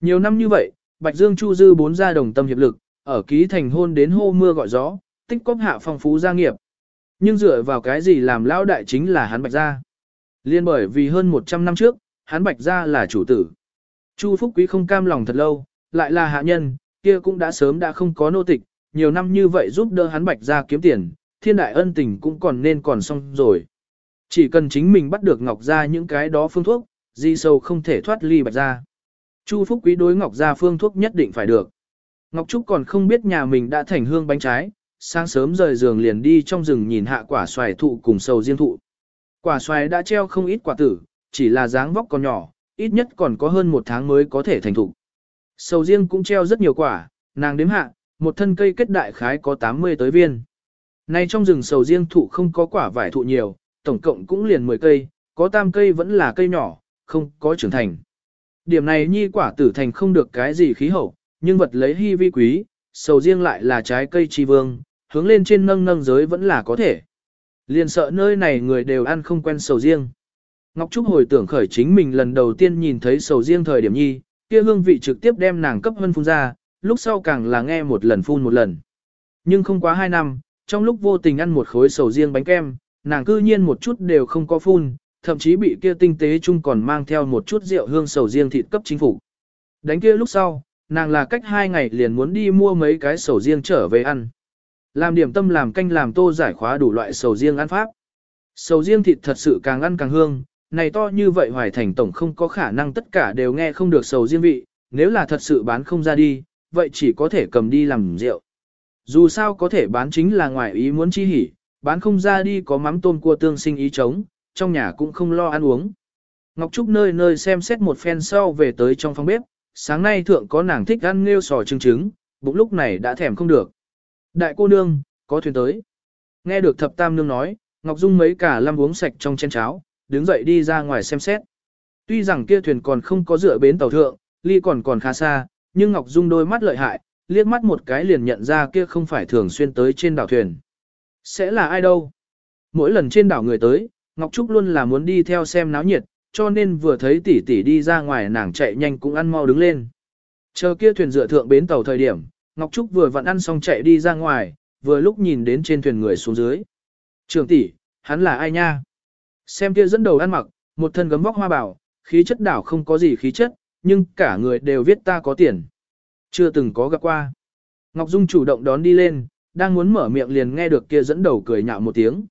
Nhiều năm như vậy, Bạch Dương Chu Dư bốn gia đồng tâm hiệp lực, ở ký thành hôn đến hô mưa gọi gió, tích cóp hạ phong phú gia nghiệp. Nhưng dựa vào cái gì làm lão đại chính là hắn Bạch gia. Liên bởi vì hơn 100 năm trước, hắn Bạch gia là chủ tử. Chu Phúc Quý không cam lòng thật lâu, lại là hạ nhân, kia cũng đã sớm đã không có nô tịch, nhiều năm như vậy giúp đỡ hắn Bạch gia kiếm tiền, thiên đại ân tình cũng còn nên còn xong rồi. Chỉ cần chính mình bắt được Ngọc Gia những cái đó phương thuốc, di sâu không thể thoát ly Bạch Gia. Chu Phúc Quý đối Ngọc Gia phương thuốc nhất định phải được. Ngọc Trúc còn không biết nhà mình đã thành hương bánh trái, sáng sớm rời giường liền đi trong rừng nhìn hạ quả xoài thụ cùng sầu riêng thụ. Quả xoài đã treo không ít quả tử, chỉ là dáng vóc còn nhỏ, ít nhất còn có hơn một tháng mới có thể thành thụ. Sầu riêng cũng treo rất nhiều quả, nàng đếm hạ, một thân cây kết đại khái có 80 tới viên. Nay trong rừng sầu riêng thụ không có quả vải thụ nhiều, tổng cộng cũng liền 10 cây, có tam cây vẫn là cây nhỏ, không có trưởng thành. Điểm này nhi quả tử thành không được cái gì khí hậu, nhưng vật lấy hy vi quý, sầu riêng lại là trái cây chi vương, hướng lên trên nâng nâng giới vẫn là có thể. Liền sợ nơi này người đều ăn không quen sầu riêng. Ngọc Trúc hồi tưởng khởi chính mình lần đầu tiên nhìn thấy sầu riêng thời điểm nhi, kia hương vị trực tiếp đem nàng cấp hân phun ra, lúc sau càng là nghe một lần phun một lần. Nhưng không quá hai năm, trong lúc vô tình ăn một khối sầu riêng bánh kem, nàng cư nhiên một chút đều không có phun, thậm chí bị kia tinh tế chung còn mang theo một chút rượu hương sầu riêng thịt cấp chính phủ. Đánh kia lúc sau, nàng là cách hai ngày liền muốn đi mua mấy cái sầu riêng trở về ăn. Làm điểm tâm làm canh làm tô giải khóa đủ loại sầu riêng ăn pháp. Sầu riêng thịt thật sự càng ăn càng hương, này to như vậy hoài thành tổng không có khả năng tất cả đều nghe không được sầu riêng vị, nếu là thật sự bán không ra đi, vậy chỉ có thể cầm đi làm rượu. Dù sao có thể bán chính là ngoài ý muốn chi hỉ, bán không ra đi có mắm tôm cua tương sinh ý chống, trong nhà cũng không lo ăn uống. Ngọc Trúc nơi nơi xem xét một phen sau về tới trong phòng bếp, sáng nay thượng có nàng thích ăn nghêu sò trứng trứng, bụng lúc này đã thèm không được. Đại cô nương, có thuyền tới. Nghe được thập tam nương nói, Ngọc Dung mấy cả lăm uống sạch trong chén cháo, đứng dậy đi ra ngoài xem xét. Tuy rằng kia thuyền còn không có dựa bến tàu thượng, ly còn còn khá xa, nhưng Ngọc Dung đôi mắt lợi hại, liếc mắt một cái liền nhận ra kia không phải thường xuyên tới trên đảo thuyền. Sẽ là ai đâu? Mỗi lần trên đảo người tới, Ngọc Trúc luôn là muốn đi theo xem náo nhiệt, cho nên vừa thấy tỷ tỷ đi ra ngoài nàng chạy nhanh cũng ăn mau đứng lên. Chờ kia thuyền dựa thượng bến tàu thời điểm, Ngọc Trúc vừa vặn ăn xong chạy đi ra ngoài, vừa lúc nhìn đến trên thuyền người xuống dưới. Trường tỷ, hắn là ai nha? Xem kia dẫn đầu ăn mặc, một thân gấm vóc hoa bảo, khí chất đảo không có gì khí chất, nhưng cả người đều viết ta có tiền. Chưa từng có gặp qua. Ngọc Dung chủ động đón đi lên, đang muốn mở miệng liền nghe được kia dẫn đầu cười nhạo một tiếng.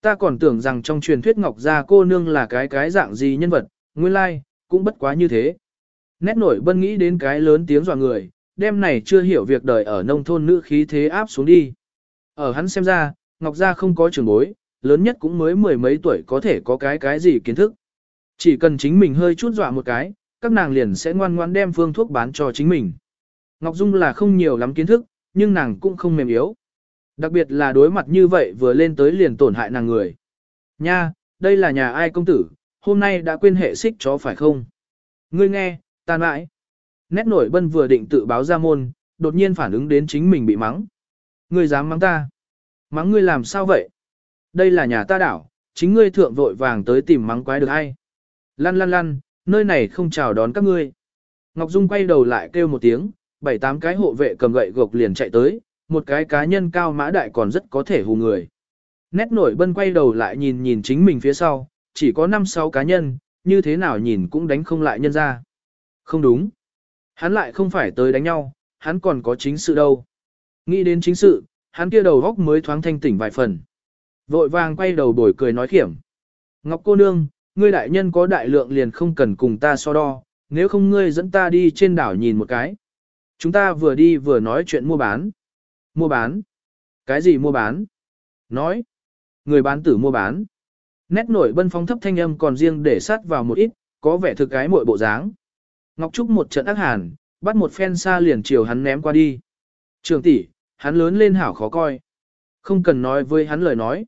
Ta còn tưởng rằng trong truyền thuyết Ngọc Gia cô nương là cái cái dạng gì nhân vật, nguyên lai, like, cũng bất quá như thế. Nét nổi bân nghĩ đến cái lớn tiếng dọa người, đêm này chưa hiểu việc đời ở nông thôn nữ khí thế áp xuống đi. Ở hắn xem ra, Ngọc Gia không có trường bối, lớn nhất cũng mới mười mấy tuổi có thể có cái cái gì kiến thức. Chỉ cần chính mình hơi chút dọa một cái, các nàng liền sẽ ngoan ngoan đem phương thuốc bán cho chính mình. Ngọc Dung là không nhiều lắm kiến thức, nhưng nàng cũng không mềm yếu. Đặc biệt là đối mặt như vậy vừa lên tới liền tổn hại nàng người. Nha, đây là nhà ai công tử, hôm nay đã quên hệ xích chó phải không? Ngươi nghe, tàn mãi. Nét nổi bân vừa định tự báo ra môn, đột nhiên phản ứng đến chính mình bị mắng. Ngươi dám mắng ta? Mắng ngươi làm sao vậy? Đây là nhà ta đảo, chính ngươi thượng vội vàng tới tìm mắng quái được ai? Lăn lăn lăn, nơi này không chào đón các ngươi. Ngọc Dung quay đầu lại kêu một tiếng, bảy tám cái hộ vệ cầm gậy gộc liền chạy tới, một cái cá nhân cao mã đại còn rất có thể hù người. Nét nổi bân quay đầu lại nhìn nhìn chính mình phía sau, chỉ có 5-6 cá nhân, như thế nào nhìn cũng đánh không lại nhân ra. Không đúng. Hắn lại không phải tới đánh nhau, hắn còn có chính sự đâu. Nghĩ đến chính sự, hắn kia đầu góc mới thoáng thanh tỉnh vài phần. Vội vàng quay đầu bồi cười nói khiểm. Ngọc cô nương, ngươi đại nhân có đại lượng liền không cần cùng ta so đo, nếu không ngươi dẫn ta đi trên đảo nhìn một cái. Chúng ta vừa đi vừa nói chuyện mua bán. Mua bán? Cái gì mua bán? Nói. Người bán tử mua bán. Nét nổi bân phong thấp thanh âm còn riêng để sát vào một ít, có vẻ thực cái muội bộ dáng. Ngọc Trúc một trận ác hàn, bắt một phen xa liền chiều hắn ném qua đi. Trường tỷ, hắn lớn lên hảo khó coi. Không cần nói với hắn lời nói.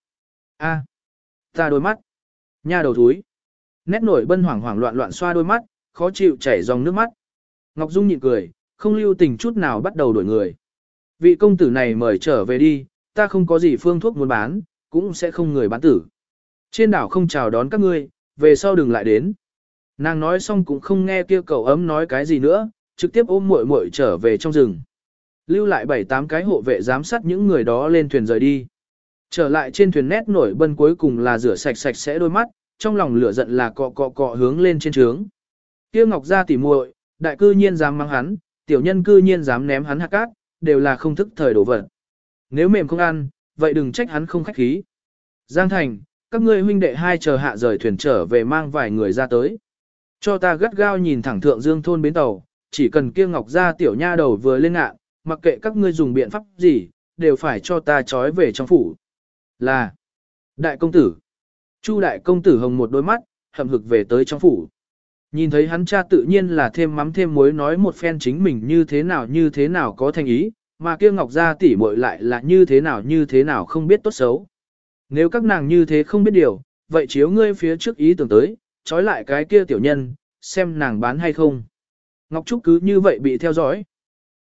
A, ta đôi mắt. Nha đầu thúi. Nét nổi bân hoảng hoảng loạn loạn xoa đôi mắt, khó chịu chảy dòng nước mắt. Ngọc Dung nhịn cười, không lưu tình chút nào bắt đầu đổi người. Vị công tử này mời trở về đi, ta không có gì phương thuốc muốn bán, cũng sẽ không người bán tử. Trên đảo không chào đón các ngươi, về sau đừng lại đến. Nàng nói xong cũng không nghe kia cậu ấm nói cái gì nữa, trực tiếp ôm muội muội trở về trong rừng. Lưu lại bảy tám cái hộ vệ giám sát những người đó lên thuyền rời đi. Trở lại trên thuyền nét nổi bân cuối cùng là rửa sạch sạch sẽ đôi mắt, trong lòng lửa giận là cọ cọ cọ hướng lên trên trướng. Kia Ngọc gia tỉ muội, đại cư nhiên dám mang hắn, tiểu nhân cư nhiên dám ném hắn hạt cát, đều là không thức thời đổ vật. Nếu mềm không ăn, vậy đừng trách hắn không khách khí. Giang Thành, các ngươi huynh đệ hai chờ hạ rời thuyền trở về mang vài người ra tới. Cho ta gắt gao nhìn thẳng thượng dương thôn bến tàu, chỉ cần kia ngọc ra tiểu nha đầu vừa lên ngạ, mặc kệ các ngươi dùng biện pháp gì, đều phải cho ta trói về trong phủ. Là, đại công tử. Chu đại công tử hồng một đôi mắt, hậm hực về tới trong phủ. Nhìn thấy hắn cha tự nhiên là thêm mắm thêm muối nói một phen chính mình như thế nào như thế nào có thành ý, mà kia ngọc gia tỷ muội lại là như thế nào như thế nào không biết tốt xấu. Nếu các nàng như thế không biết điều, vậy chiếu ngươi phía trước ý tưởng tới, trói lại cái kia tiểu nhân, xem nàng bán hay không. Ngọc Trúc cứ như vậy bị theo dõi.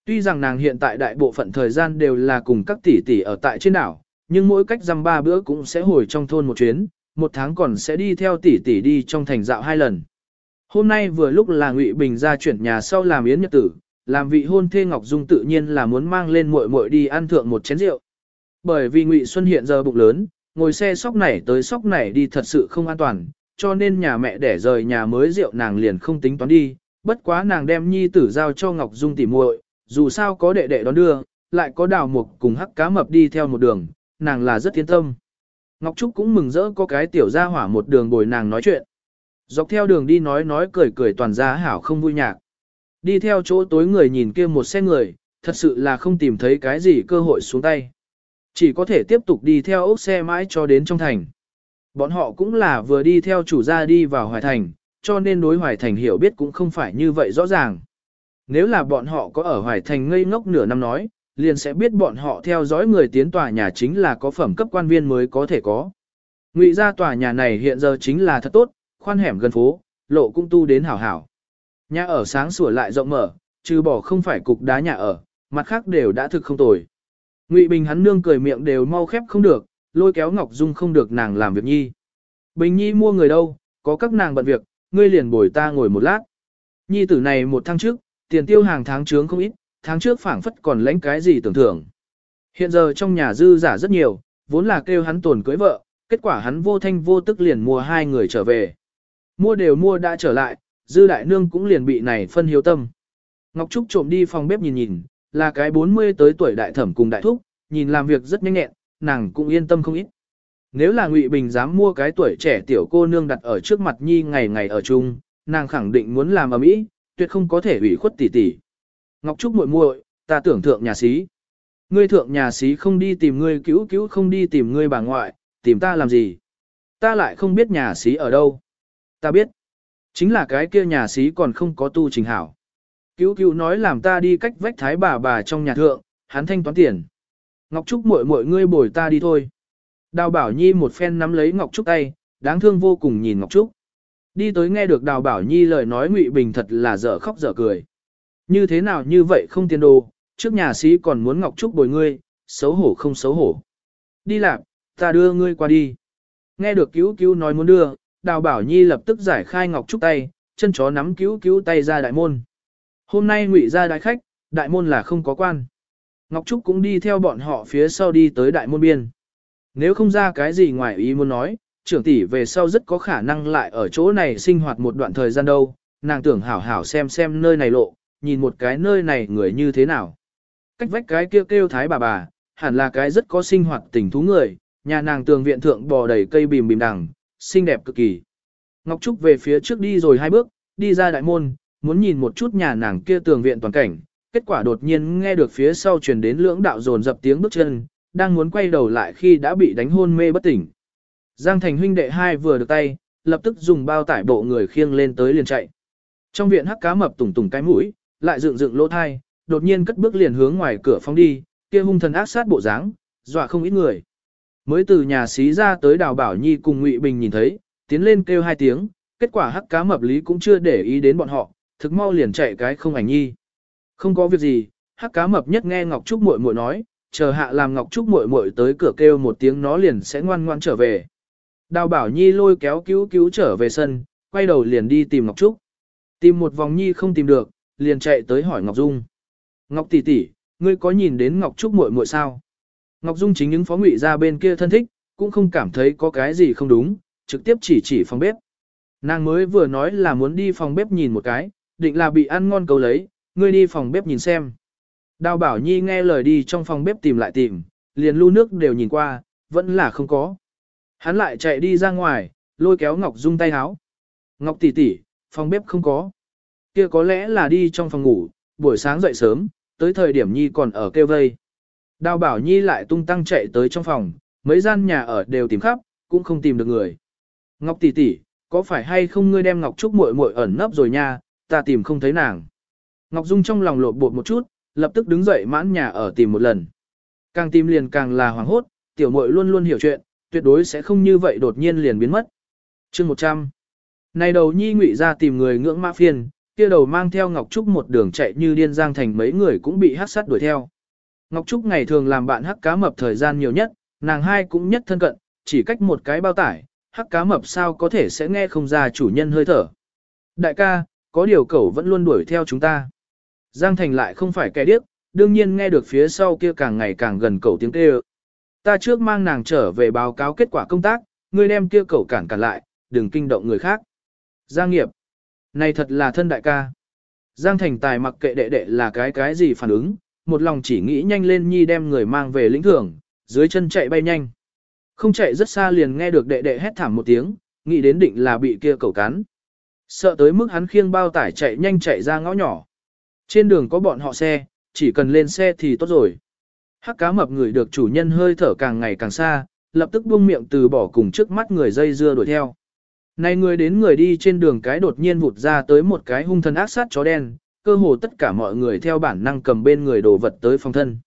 Tuy rằng nàng hiện tại đại bộ phận thời gian đều là cùng các tỷ tỷ ở tại trên đảo, nhưng mỗi cách dăm ba bữa cũng sẽ hồi trong thôn một chuyến, một tháng còn sẽ đi theo tỷ tỷ đi trong thành dạo hai lần. Hôm nay vừa lúc là Ngụy Bình ra chuyển nhà sau làm yến nhật tử, làm vị hôn thê Ngọc Dung tự nhiên là muốn mang lên muội muội đi ăn thượng một chén rượu. Bởi vì Ngụy Xuân hiện giờ bụng lớn, ngồi xe sóc này tới sóc này đi thật sự không an toàn, cho nên nhà mẹ để rời nhà mới rượu nàng liền không tính toán đi, bất quá nàng đem nhi tử giao cho Ngọc Dung tỉ muội, dù sao có đệ đệ đón đưa, lại có đào mục cùng hắc cá mập đi theo một đường, nàng là rất yên tâm. Ngọc Trúc cũng mừng rỡ có cái tiểu gia hỏa một đường bồi nàng nói chuyện. Dọc theo đường đi nói nói cười cười toàn ra hảo không vui nhạc. Đi theo chỗ tối người nhìn kia một xe người, thật sự là không tìm thấy cái gì cơ hội xuống tay. Chỉ có thể tiếp tục đi theo ốc xe mãi cho đến trong thành. Bọn họ cũng là vừa đi theo chủ gia đi vào Hoài Thành, cho nên đối Hoài Thành hiểu biết cũng không phải như vậy rõ ràng. Nếu là bọn họ có ở Hoài Thành ngây ngốc nửa năm nói, liền sẽ biết bọn họ theo dõi người tiến tòa nhà chính là có phẩm cấp quan viên mới có thể có. Ngụy ra tòa nhà này hiện giờ chính là thật tốt, khoan hẻm gần phố, lộ cũng tu đến hảo hảo. Nhà ở sáng sủa lại rộng mở, trừ bỏ không phải cục đá nhà ở, mặt khác đều đã thực không tồi. Ngụy Bình hắn nương cười miệng đều mau khép không được, lôi kéo Ngọc Dung không được nàng làm việc nhi. Bình nhi mua người đâu, có các nàng bận việc, ngươi liền bồi ta ngồi một lát. Nhi tử này một tháng trước, tiền tiêu hàng tháng trướng không ít, tháng trước phảng phất còn lãnh cái gì tưởng thưởng. Hiện giờ trong nhà dư giả rất nhiều, vốn là kêu hắn tổn cưới vợ, kết quả hắn vô thanh vô tức liền mua hai người trở về. Mua đều mua đã trở lại, dư đại nương cũng liền bị này phân hiếu tâm. Ngọc Trúc trộm đi phòng bếp nhìn nhìn, là cái 40 tới tuổi đại thẩm cùng đại thúc, nhìn làm việc rất nhanh nhẹn, nàng cũng yên tâm không ít. Nếu là Ngụy Bình dám mua cái tuổi trẻ tiểu cô nương đặt ở trước mặt Nhi ngày ngày ở chung, nàng khẳng định muốn làm ở mỹ, tuyệt không có thể ủy khuất tỷ tỷ. Ngọc Trúc muội muội, ta tưởng thượng nhà sĩ. Ngươi thượng nhà sĩ không đi tìm ngươi cứu cứu không đi tìm ngươi bà ngoại, tìm ta làm gì? Ta lại không biết nhà sĩ ở đâu. Ta biết. Chính là cái kia nhà sĩ còn không có tu trình hảo. Cứu cứu nói làm ta đi cách vách thái bà bà trong nhà thượng, hắn thanh toán tiền. Ngọc Trúc muội muội ngươi bồi ta đi thôi. Đào Bảo Nhi một phen nắm lấy Ngọc Trúc tay, đáng thương vô cùng nhìn Ngọc Trúc. Đi tới nghe được Đào Bảo Nhi lời nói Ngụy Bình thật là dở khóc dở cười. Như thế nào như vậy không tiền đồ, trước nhà sĩ còn muốn Ngọc Trúc bồi ngươi, xấu hổ không xấu hổ. Đi làm, ta đưa ngươi qua đi. Nghe được cứu cứu nói muốn đưa, Đào Bảo Nhi lập tức giải khai Ngọc Trúc tay, chân chó nắm cứu cứu tay ra đại môn. Hôm nay ngụy ra đại khách, đại môn là không có quan. Ngọc Trúc cũng đi theo bọn họ phía sau đi tới đại môn biên. Nếu không ra cái gì ngoài ý muốn nói, trưởng tỷ về sau rất có khả năng lại ở chỗ này sinh hoạt một đoạn thời gian đâu, nàng tưởng hảo hảo xem xem nơi này lộ, nhìn một cái nơi này người như thế nào. Cách vách cái kêu kêu thái bà bà, hẳn là cái rất có sinh hoạt tình thú người, nhà nàng tường viện thượng bò đầy cây bìm bìm đằng, xinh đẹp cực kỳ. Ngọc Trúc về phía trước đi rồi hai bước, đi ra đại môn, muốn nhìn một chút nhà nàng kia tường viện toàn cảnh, kết quả đột nhiên nghe được phía sau truyền đến lưỡng đạo dồn dập tiếng bước chân, đang muốn quay đầu lại khi đã bị đánh hôn mê bất tỉnh. Giang Thành huynh đệ hai vừa được tay, lập tức dùng bao tải bộ người khiêng lên tới liền chạy. Trong viện hắc cá mập tùng tùng cái mũi, lại dựng dựng lỗ thai, đột nhiên cất bước liền hướng ngoài cửa phóng đi, kia hung thần ác sát bộ dáng, dọa không ít người. Mới từ nhà xí ra tới đào bảo nhi cùng Ngụy Bình nhìn thấy, tiến lên kêu hai tiếng, kết quả hắc cá mập lý cũng chưa để ý đến bọn họ, thực mau liền chạy cái không ảnh nhi. Không có việc gì, hắc cá mập nhất nghe Ngọc Trúc muội muội nói, chờ hạ làm Ngọc Trúc muội muội tới cửa kêu một tiếng nó liền sẽ ngoan ngoan trở về. Đào bảo nhi lôi kéo cứu cứu trở về sân, quay đầu liền đi tìm Ngọc Trúc. Tìm một vòng nhi không tìm được, liền chạy tới hỏi Ngọc Dung. Ngọc tỷ tỷ, ngươi có nhìn đến Ngọc Trúc muội muội sao? Ngọc Dung chính những phó ngụy ra bên kia thân thích, cũng không cảm thấy có cái gì không đúng, trực tiếp chỉ chỉ phòng bếp. Nàng mới vừa nói là muốn đi phòng bếp nhìn một cái, định là bị ăn ngon cầu lấy, ngươi đi phòng bếp nhìn xem. Đào Bảo Nhi nghe lời đi trong phòng bếp tìm lại tìm, liền lu nước đều nhìn qua, vẫn là không có. Hắn lại chạy đi ra ngoài, lôi kéo Ngọc Dung tay háo. Ngọc tỷ tỷ, phòng bếp không có. Kia có lẽ là đi trong phòng ngủ, buổi sáng dậy sớm, tới thời điểm Nhi còn ở kêu vây. Đào Bảo Nhi lại tung tăng chạy tới trong phòng, mấy gian nhà ở đều tìm khắp, cũng không tìm được người. Ngọc tỷ tỷ, có phải hay không ngươi đem Ngọc Trúc muội muội ẩn nấp rồi nha, ta tìm không thấy nàng. Ngọc Dung trong lòng lột bột một chút, lập tức đứng dậy mãn nhà ở tìm một lần. Càng tìm liền càng là hoảng hốt, tiểu muội luôn luôn hiểu chuyện, tuyệt đối sẽ không như vậy đột nhiên liền biến mất. Chương 100 Này đầu nhi ngụy ra tìm người ngưỡng mã phiền, kia đầu mang theo Ngọc Trúc một đường chạy như điên giang thành mấy người cũng bị hát sát đuổi theo. Ngọc Trúc ngày thường làm bạn hắc cá mập thời gian nhiều nhất, nàng hai cũng nhất thân cận, chỉ cách một cái bao tải, hắc cá mập sao có thể sẽ nghe không ra chủ nhân hơi thở. Đại ca, có điều cẩu vẫn luôn đuổi theo chúng ta. Giang Thành lại không phải kẻ điếc, đương nhiên nghe được phía sau kia càng ngày càng gần cẩu tiếng kêu. Ta trước mang nàng trở về báo cáo kết quả công tác, ngươi đem kia cẩu cản cản lại, đừng kinh động người khác. Giang nghiệp. Này thật là thân đại ca. Giang Thành tài mặc kệ đệ đệ là cái cái gì phản ứng, một lòng chỉ nghĩ nhanh lên nhi đem người mang về lĩnh thưởng, dưới chân chạy bay nhanh. Không chạy rất xa liền nghe được đệ đệ hét thảm một tiếng, nghĩ đến định là bị kia cẩu cắn. Sợ tới mức hắn khiêng bao tải chạy nhanh chạy ra ngõ nhỏ. Trên đường có bọn họ xe, chỉ cần lên xe thì tốt rồi. Hắc cá mập người được chủ nhân hơi thở càng ngày càng xa, lập tức buông miệng từ bỏ cùng trước mắt người dây dưa đuổi theo. Này người đến người đi trên đường cái đột nhiên vụt ra tới một cái hung thần ác sát chó đen, cơ hồ tất cả mọi người theo bản năng cầm bên người đồ vật tới phòng thân.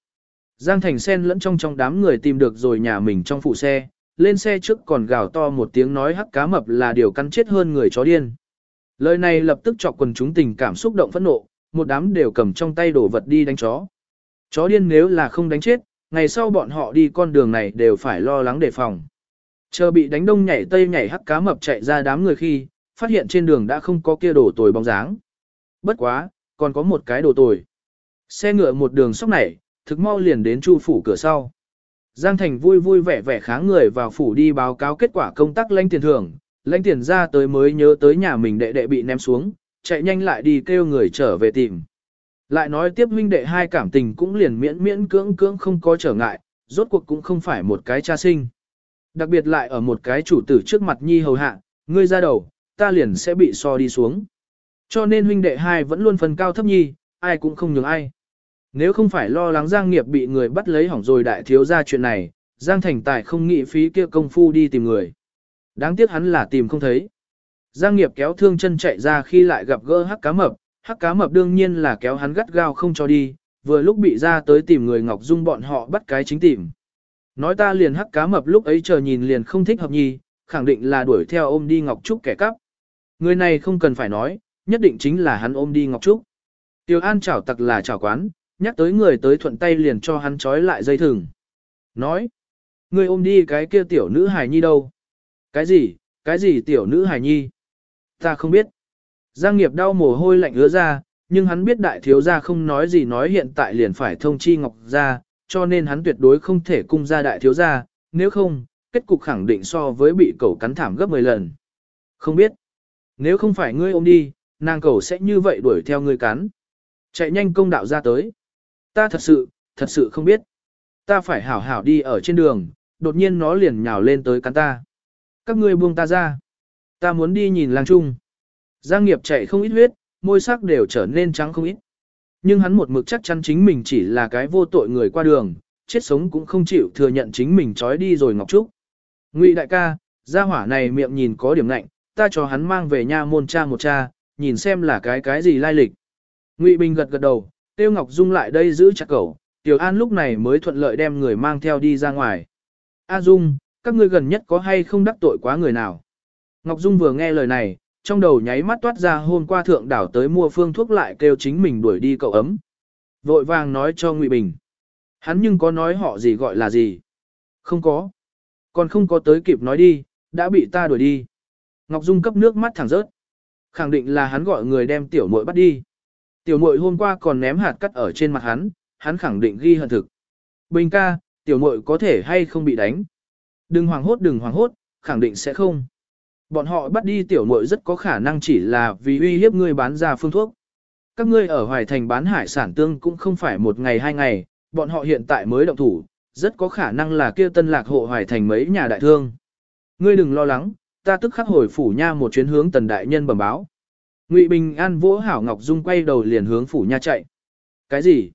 Giang Thành Sen lẫn trong trong đám người tìm được rồi nhà mình trong phụ xe, lên xe trước còn gào to một tiếng nói hắc cá mập là điều cắn chết hơn người chó điên. Lời này lập tức chọc quần chúng tình cảm xúc động phẫn nộ, một đám đều cầm trong tay đồ vật đi đánh chó. Chó điên nếu là không đánh chết, ngày sau bọn họ đi con đường này đều phải lo lắng đề phòng. Chờ bị đánh đông nhảy tây nhảy hắc cá mập chạy ra đám người khi, phát hiện trên đường đã không có kia đổ tồi bóng dáng. Bất quá, còn có một cái đồ tồi. Xe ngựa một đường sóc này, thực mau liền đến chu phủ cửa sau. Giang Thành vui vui vẻ vẻ kháng người vào phủ đi báo cáo kết quả công tác lãnh tiền thưởng, lãnh tiền ra tới mới nhớ tới nhà mình đệ đệ bị ném xuống, chạy nhanh lại đi kêu người trở về tìm. Lại nói tiếp huynh đệ hai cảm tình cũng liền miễn miễn cưỡng cưỡng không có trở ngại, rốt cuộc cũng không phải một cái cha sinh. Đặc biệt lại ở một cái chủ tử trước mặt nhi hầu hạ, ngươi ra đầu, ta liền sẽ bị so đi xuống. Cho nên huynh đệ hai vẫn luôn phân cao thấp nhi, ai cũng không nhường ai. Nếu không phải lo lắng Giang Nghiệp bị người bắt lấy hỏng rồi đại thiếu ra chuyện này, Giang Thành Tài không nghĩ phí kia công phu đi tìm người. Đáng tiếc hắn là tìm không thấy. Giang Nghiệp kéo thương chân chạy ra khi lại gặp gỡ hắc cá mập, hắc cá mập đương nhiên là kéo hắn gắt gao không cho đi, vừa lúc bị ra tới tìm người Ngọc Dung bọn họ bắt cái chính tìm. Nói ta liền hắc cá mập lúc ấy chờ nhìn liền không thích hợp nhi, khẳng định là đuổi theo ôm đi Ngọc Trúc kẻ cắp. Người này không cần phải nói, nhất định chính là hắn ôm đi Ngọc Trúc. Tiêu An chảo tặc là chảo quán, nhắc tới người tới thuận tay liền cho hắn trói lại dây thừng. Nói, người ôm đi cái kia tiểu nữ hài nhi đâu? Cái gì, cái gì tiểu nữ hài nhi? Ta không biết. Giang nghiệp đau mồ hôi lạnh ứa ra, nhưng hắn biết đại thiếu gia không nói gì nói hiện tại liền phải thông chi ngọc gia cho nên hắn tuyệt đối không thể cung ra đại thiếu gia, nếu không, kết cục khẳng định so với bị cẩu cắn thảm gấp 10 lần. Không biết. Nếu không phải ngươi ôm đi, nàng cầu sẽ như vậy đuổi theo ngươi cắn. Chạy nhanh công đạo ra tới. Ta thật sự, thật sự không biết. Ta phải hảo hảo đi ở trên đường, đột nhiên nó liền nhào lên tới cắn ta. Các ngươi buông ta ra. Ta muốn đi nhìn lang trung. Giang nghiệp chạy không ít huyết, môi sắc đều trở nên trắng không ít. Nhưng hắn một mực chắc chắn chính mình chỉ là cái vô tội người qua đường, chết sống cũng không chịu thừa nhận chính mình trói đi rồi Ngọc Trúc. Ngụy đại ca, gia hỏa này miệng nhìn có điểm lạnh, ta cho hắn mang về nha môn cha một cha, nhìn xem là cái cái gì lai lịch. Ngụy Bình gật gật đầu, Tiêu Ngọc Dung lại đây giữ chặt cậu Tiểu An lúc này mới thuận lợi đem người mang theo đi ra ngoài. A Dung, các ngươi gần nhất có hay không đắc tội quá người nào? Ngọc Dung vừa nghe lời này, trong đầu nháy mắt toát ra hôm qua thượng đảo tới mua phương thuốc lại kêu chính mình đuổi đi cậu ấm. Vội vàng nói cho Ngụy Bình. Hắn nhưng có nói họ gì gọi là gì? Không có. Còn không có tới kịp nói đi, đã bị ta đuổi đi. Ngọc Dung cấp nước mắt thẳng rớt. Khẳng định là hắn gọi người đem tiểu muội bắt đi. Tiểu muội hôm qua còn ném hạt cắt ở trên mặt hắn, hắn khẳng định ghi hận thực. Bình ca, tiểu muội có thể hay không bị đánh. Đừng hoảng hốt đừng hoảng hốt, khẳng định sẽ không. Bọn họ bắt đi tiểu muội rất có khả năng chỉ là vì uy hiếp ngươi bán ra phương thuốc. Các ngươi ở Hoài Thành bán hải sản tương cũng không phải một ngày hai ngày, bọn họ hiện tại mới động thủ, rất có khả năng là kia tân lạc hộ Hoài Thành mấy nhà đại thương. Ngươi đừng lo lắng, ta tức khắc hồi phủ nha một chuyến hướng tần đại nhân bẩm báo. Ngụy Bình An vỗ Hảo Ngọc Dung quay đầu liền hướng phủ nha chạy. Cái gì?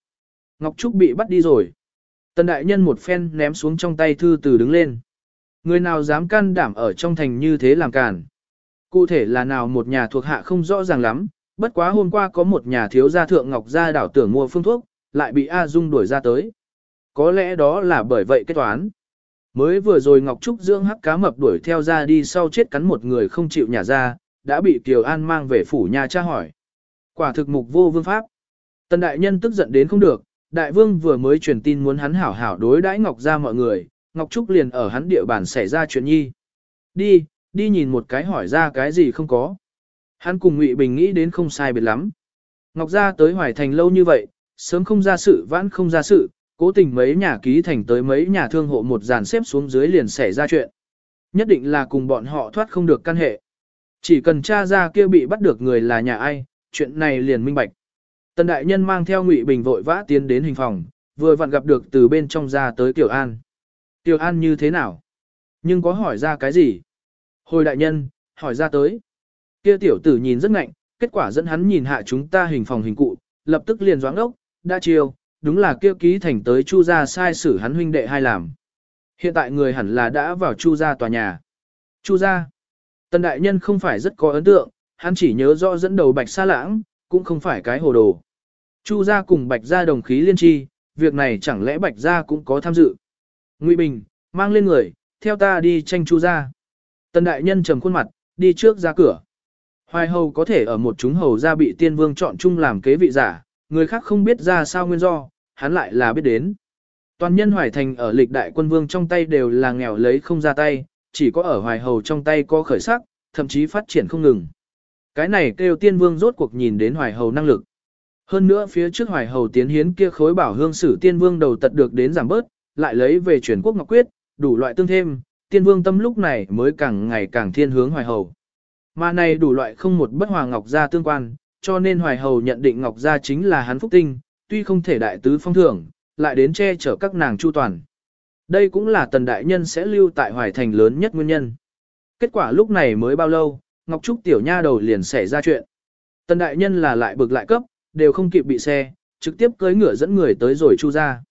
Ngọc Trúc bị bắt đi rồi. Tần đại nhân một phen ném xuống trong tay thư từ đứng lên. Người nào dám can đảm ở trong thành như thế làm cản. Cụ thể là nào một nhà thuộc hạ không rõ ràng lắm, bất quá hôm qua có một nhà thiếu gia thượng Ngọc gia đảo tưởng mua phương thuốc, lại bị A Dung đuổi ra tới. Có lẽ đó là bởi vậy kết toán. Mới vừa rồi Ngọc Trúc dưỡng hắc cá mập đuổi theo ra đi sau chết cắn một người không chịu nhả ra, đã bị Kiều An mang về phủ nhà tra hỏi. Quả thực mục vô vương pháp. Tần đại nhân tức giận đến không được, đại vương vừa mới truyền tin muốn hắn hảo hảo đối đãi Ngọc ra mọi người, Ngọc Trúc liền ở hắn địa bàn xảy ra chuyện nhi. Đi, đi nhìn một cái hỏi ra cái gì không có. Hắn cùng Ngụy Bình nghĩ đến không sai biệt lắm. Ngọc gia tới Hoài Thành lâu như vậy, sớm không ra sự vãn không ra sự, cố tình mấy nhà ký thành tới mấy nhà thương hộ một dàn xếp xuống dưới liền xảy ra chuyện. Nhất định là cùng bọn họ thoát không được căn hệ. Chỉ cần tra ra kia bị bắt được người là nhà ai, chuyện này liền minh bạch. Tần đại nhân mang theo Ngụy Bình vội vã tiến đến hình phòng, vừa vặn gặp được từ bên trong ra tới Tiểu An. Tiểu An như thế nào? Nhưng có hỏi ra cái gì? Hồi đại nhân, hỏi ra tới. Kia tiểu tử nhìn rất ngạnh, kết quả dẫn hắn nhìn hạ chúng ta hình phòng hình cụ, lập tức liền doáng ốc, đã chiều, đúng là kia ký thành tới chu gia sai xử hắn huynh đệ hai làm. Hiện tại người hẳn là đã vào chu gia tòa nhà. Chu gia. Tần đại nhân không phải rất có ấn tượng, hắn chỉ nhớ rõ dẫn đầu bạch sa lãng, cũng không phải cái hồ đồ. Chu gia cùng bạch gia đồng khí liên tri, việc này chẳng lẽ bạch gia cũng có tham dự. Ngụy Bình, mang lên người, theo ta đi tranh chu gia. Tần đại nhân trầm khuôn mặt, đi trước ra cửa. Hoài hầu có thể ở một chúng hầu gia bị tiên vương chọn chung làm kế vị giả, người khác không biết ra sao nguyên do, hắn lại là biết đến. Toàn nhân hoài thành ở lịch đại quân vương trong tay đều là nghèo lấy không ra tay, chỉ có ở hoài hầu trong tay có khởi sắc, thậm chí phát triển không ngừng. Cái này kêu tiên vương rốt cuộc nhìn đến hoài hầu năng lực. Hơn nữa phía trước hoài hầu tiến hiến kia khối bảo hương sử tiên vương đầu tật được đến giảm bớt, lại lấy về chuyển quốc ngọc quyết, đủ loại tương thêm, tiên vương tâm lúc này mới càng ngày càng thiên hướng hoài hầu. Mà này đủ loại không một bất hòa ngọc ra tương quan, cho nên hoài hầu nhận định ngọc gia chính là hắn phúc tinh, tuy không thể đại tứ phong thưởng, lại đến che chở các nàng chu toàn. Đây cũng là tần đại nhân sẽ lưu tại hoài thành lớn nhất nguyên nhân. Kết quả lúc này mới bao lâu, Ngọc Trúc tiểu nha đầu liền xảy ra chuyện. Tần đại nhân là lại bực lại cấp, đều không kịp bị xe, trực tiếp cưới ngựa dẫn người tới rồi chu ra.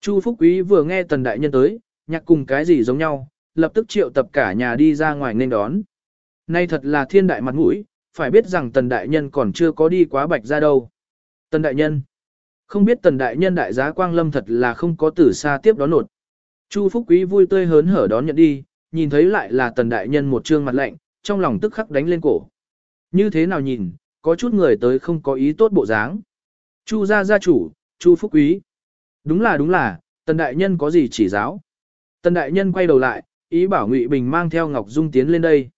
Chu Phúc Quý vừa nghe tần đại nhân tới, nhạc cùng cái gì giống nhau, lập tức triệu tập cả nhà đi ra ngoài nên đón. Nay thật là thiên đại mặt mũi, phải biết rằng tần đại nhân còn chưa có đi quá bạch ra đâu. Tần đại nhân. Không biết tần đại nhân đại giá quang lâm thật là không có tử xa tiếp đón nột. Chu Phúc Quý vui tươi hớn hở đón nhận đi, nhìn thấy lại là tần đại nhân một trương mặt lạnh, trong lòng tức khắc đánh lên cổ. Như thế nào nhìn, có chút người tới không có ý tốt bộ dáng. Chu gia gia chủ, Chu Phúc Quý. Đúng là đúng là, tần đại nhân có gì chỉ giáo. Tần đại nhân quay đầu lại, ý bảo Ngụy Bình mang theo Ngọc Dung tiến lên đây.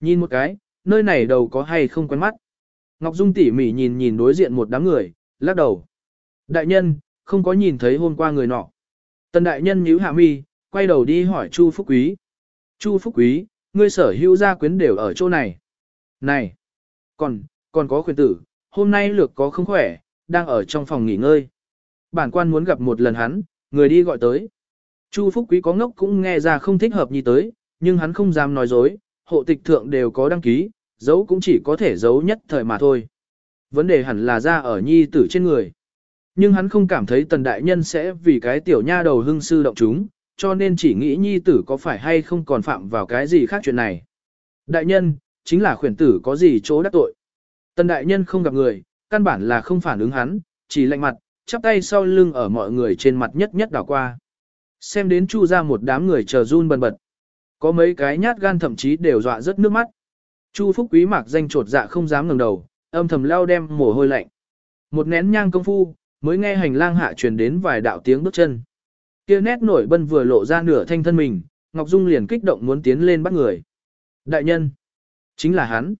Nhìn một cái, nơi này đầu có hay không quen mắt. Ngọc Dung tỉ mỉ nhìn nhìn đối diện một đám người, lắc đầu. Đại nhân, không có nhìn thấy hôm qua người nọ. Tần đại nhân nhíu hạ mi, quay đầu đi hỏi Chu Phúc Quý. Chu Phúc Quý, ngươi sở hữu gia quyến đều ở chỗ này. Này, còn, còn có khuyên tử, hôm nay lược có không khỏe, đang ở trong phòng nghỉ ngơi. Bản quan muốn gặp một lần hắn, người đi gọi tới. Chu Phúc Quý có ngốc cũng nghe ra không thích hợp nhi tới, nhưng hắn không dám nói dối, hộ tịch thượng đều có đăng ký, giấu cũng chỉ có thể giấu nhất thời mà thôi. Vấn đề hẳn là ra ở nhi tử trên người. Nhưng hắn không cảm thấy tần đại nhân sẽ vì cái tiểu nha đầu hưng sư động chúng, cho nên chỉ nghĩ nhi tử có phải hay không còn phạm vào cái gì khác chuyện này. Đại nhân, chính là khuyển tử có gì chỗ đắc tội. Tần đại nhân không gặp người, căn bản là không phản ứng hắn, chỉ lạnh mặt, chắp tay sau lưng ở mọi người trên mặt nhất nhất đảo qua. Xem đến chu ra một đám người chờ run bần bật. Có mấy cái nhát gan thậm chí đều dọa rất nước mắt. Chu Phúc Quý mạc danh trột dạ không dám ngẩng đầu, âm thầm leo đem mồ hôi lạnh. Một nén nhang công phu, mới nghe hành lang hạ truyền đến vài đạo tiếng bước chân. Kia nét nổi bân vừa lộ ra nửa thanh thân mình, Ngọc Dung liền kích động muốn tiến lên bắt người. Đại nhân, chính là hắn.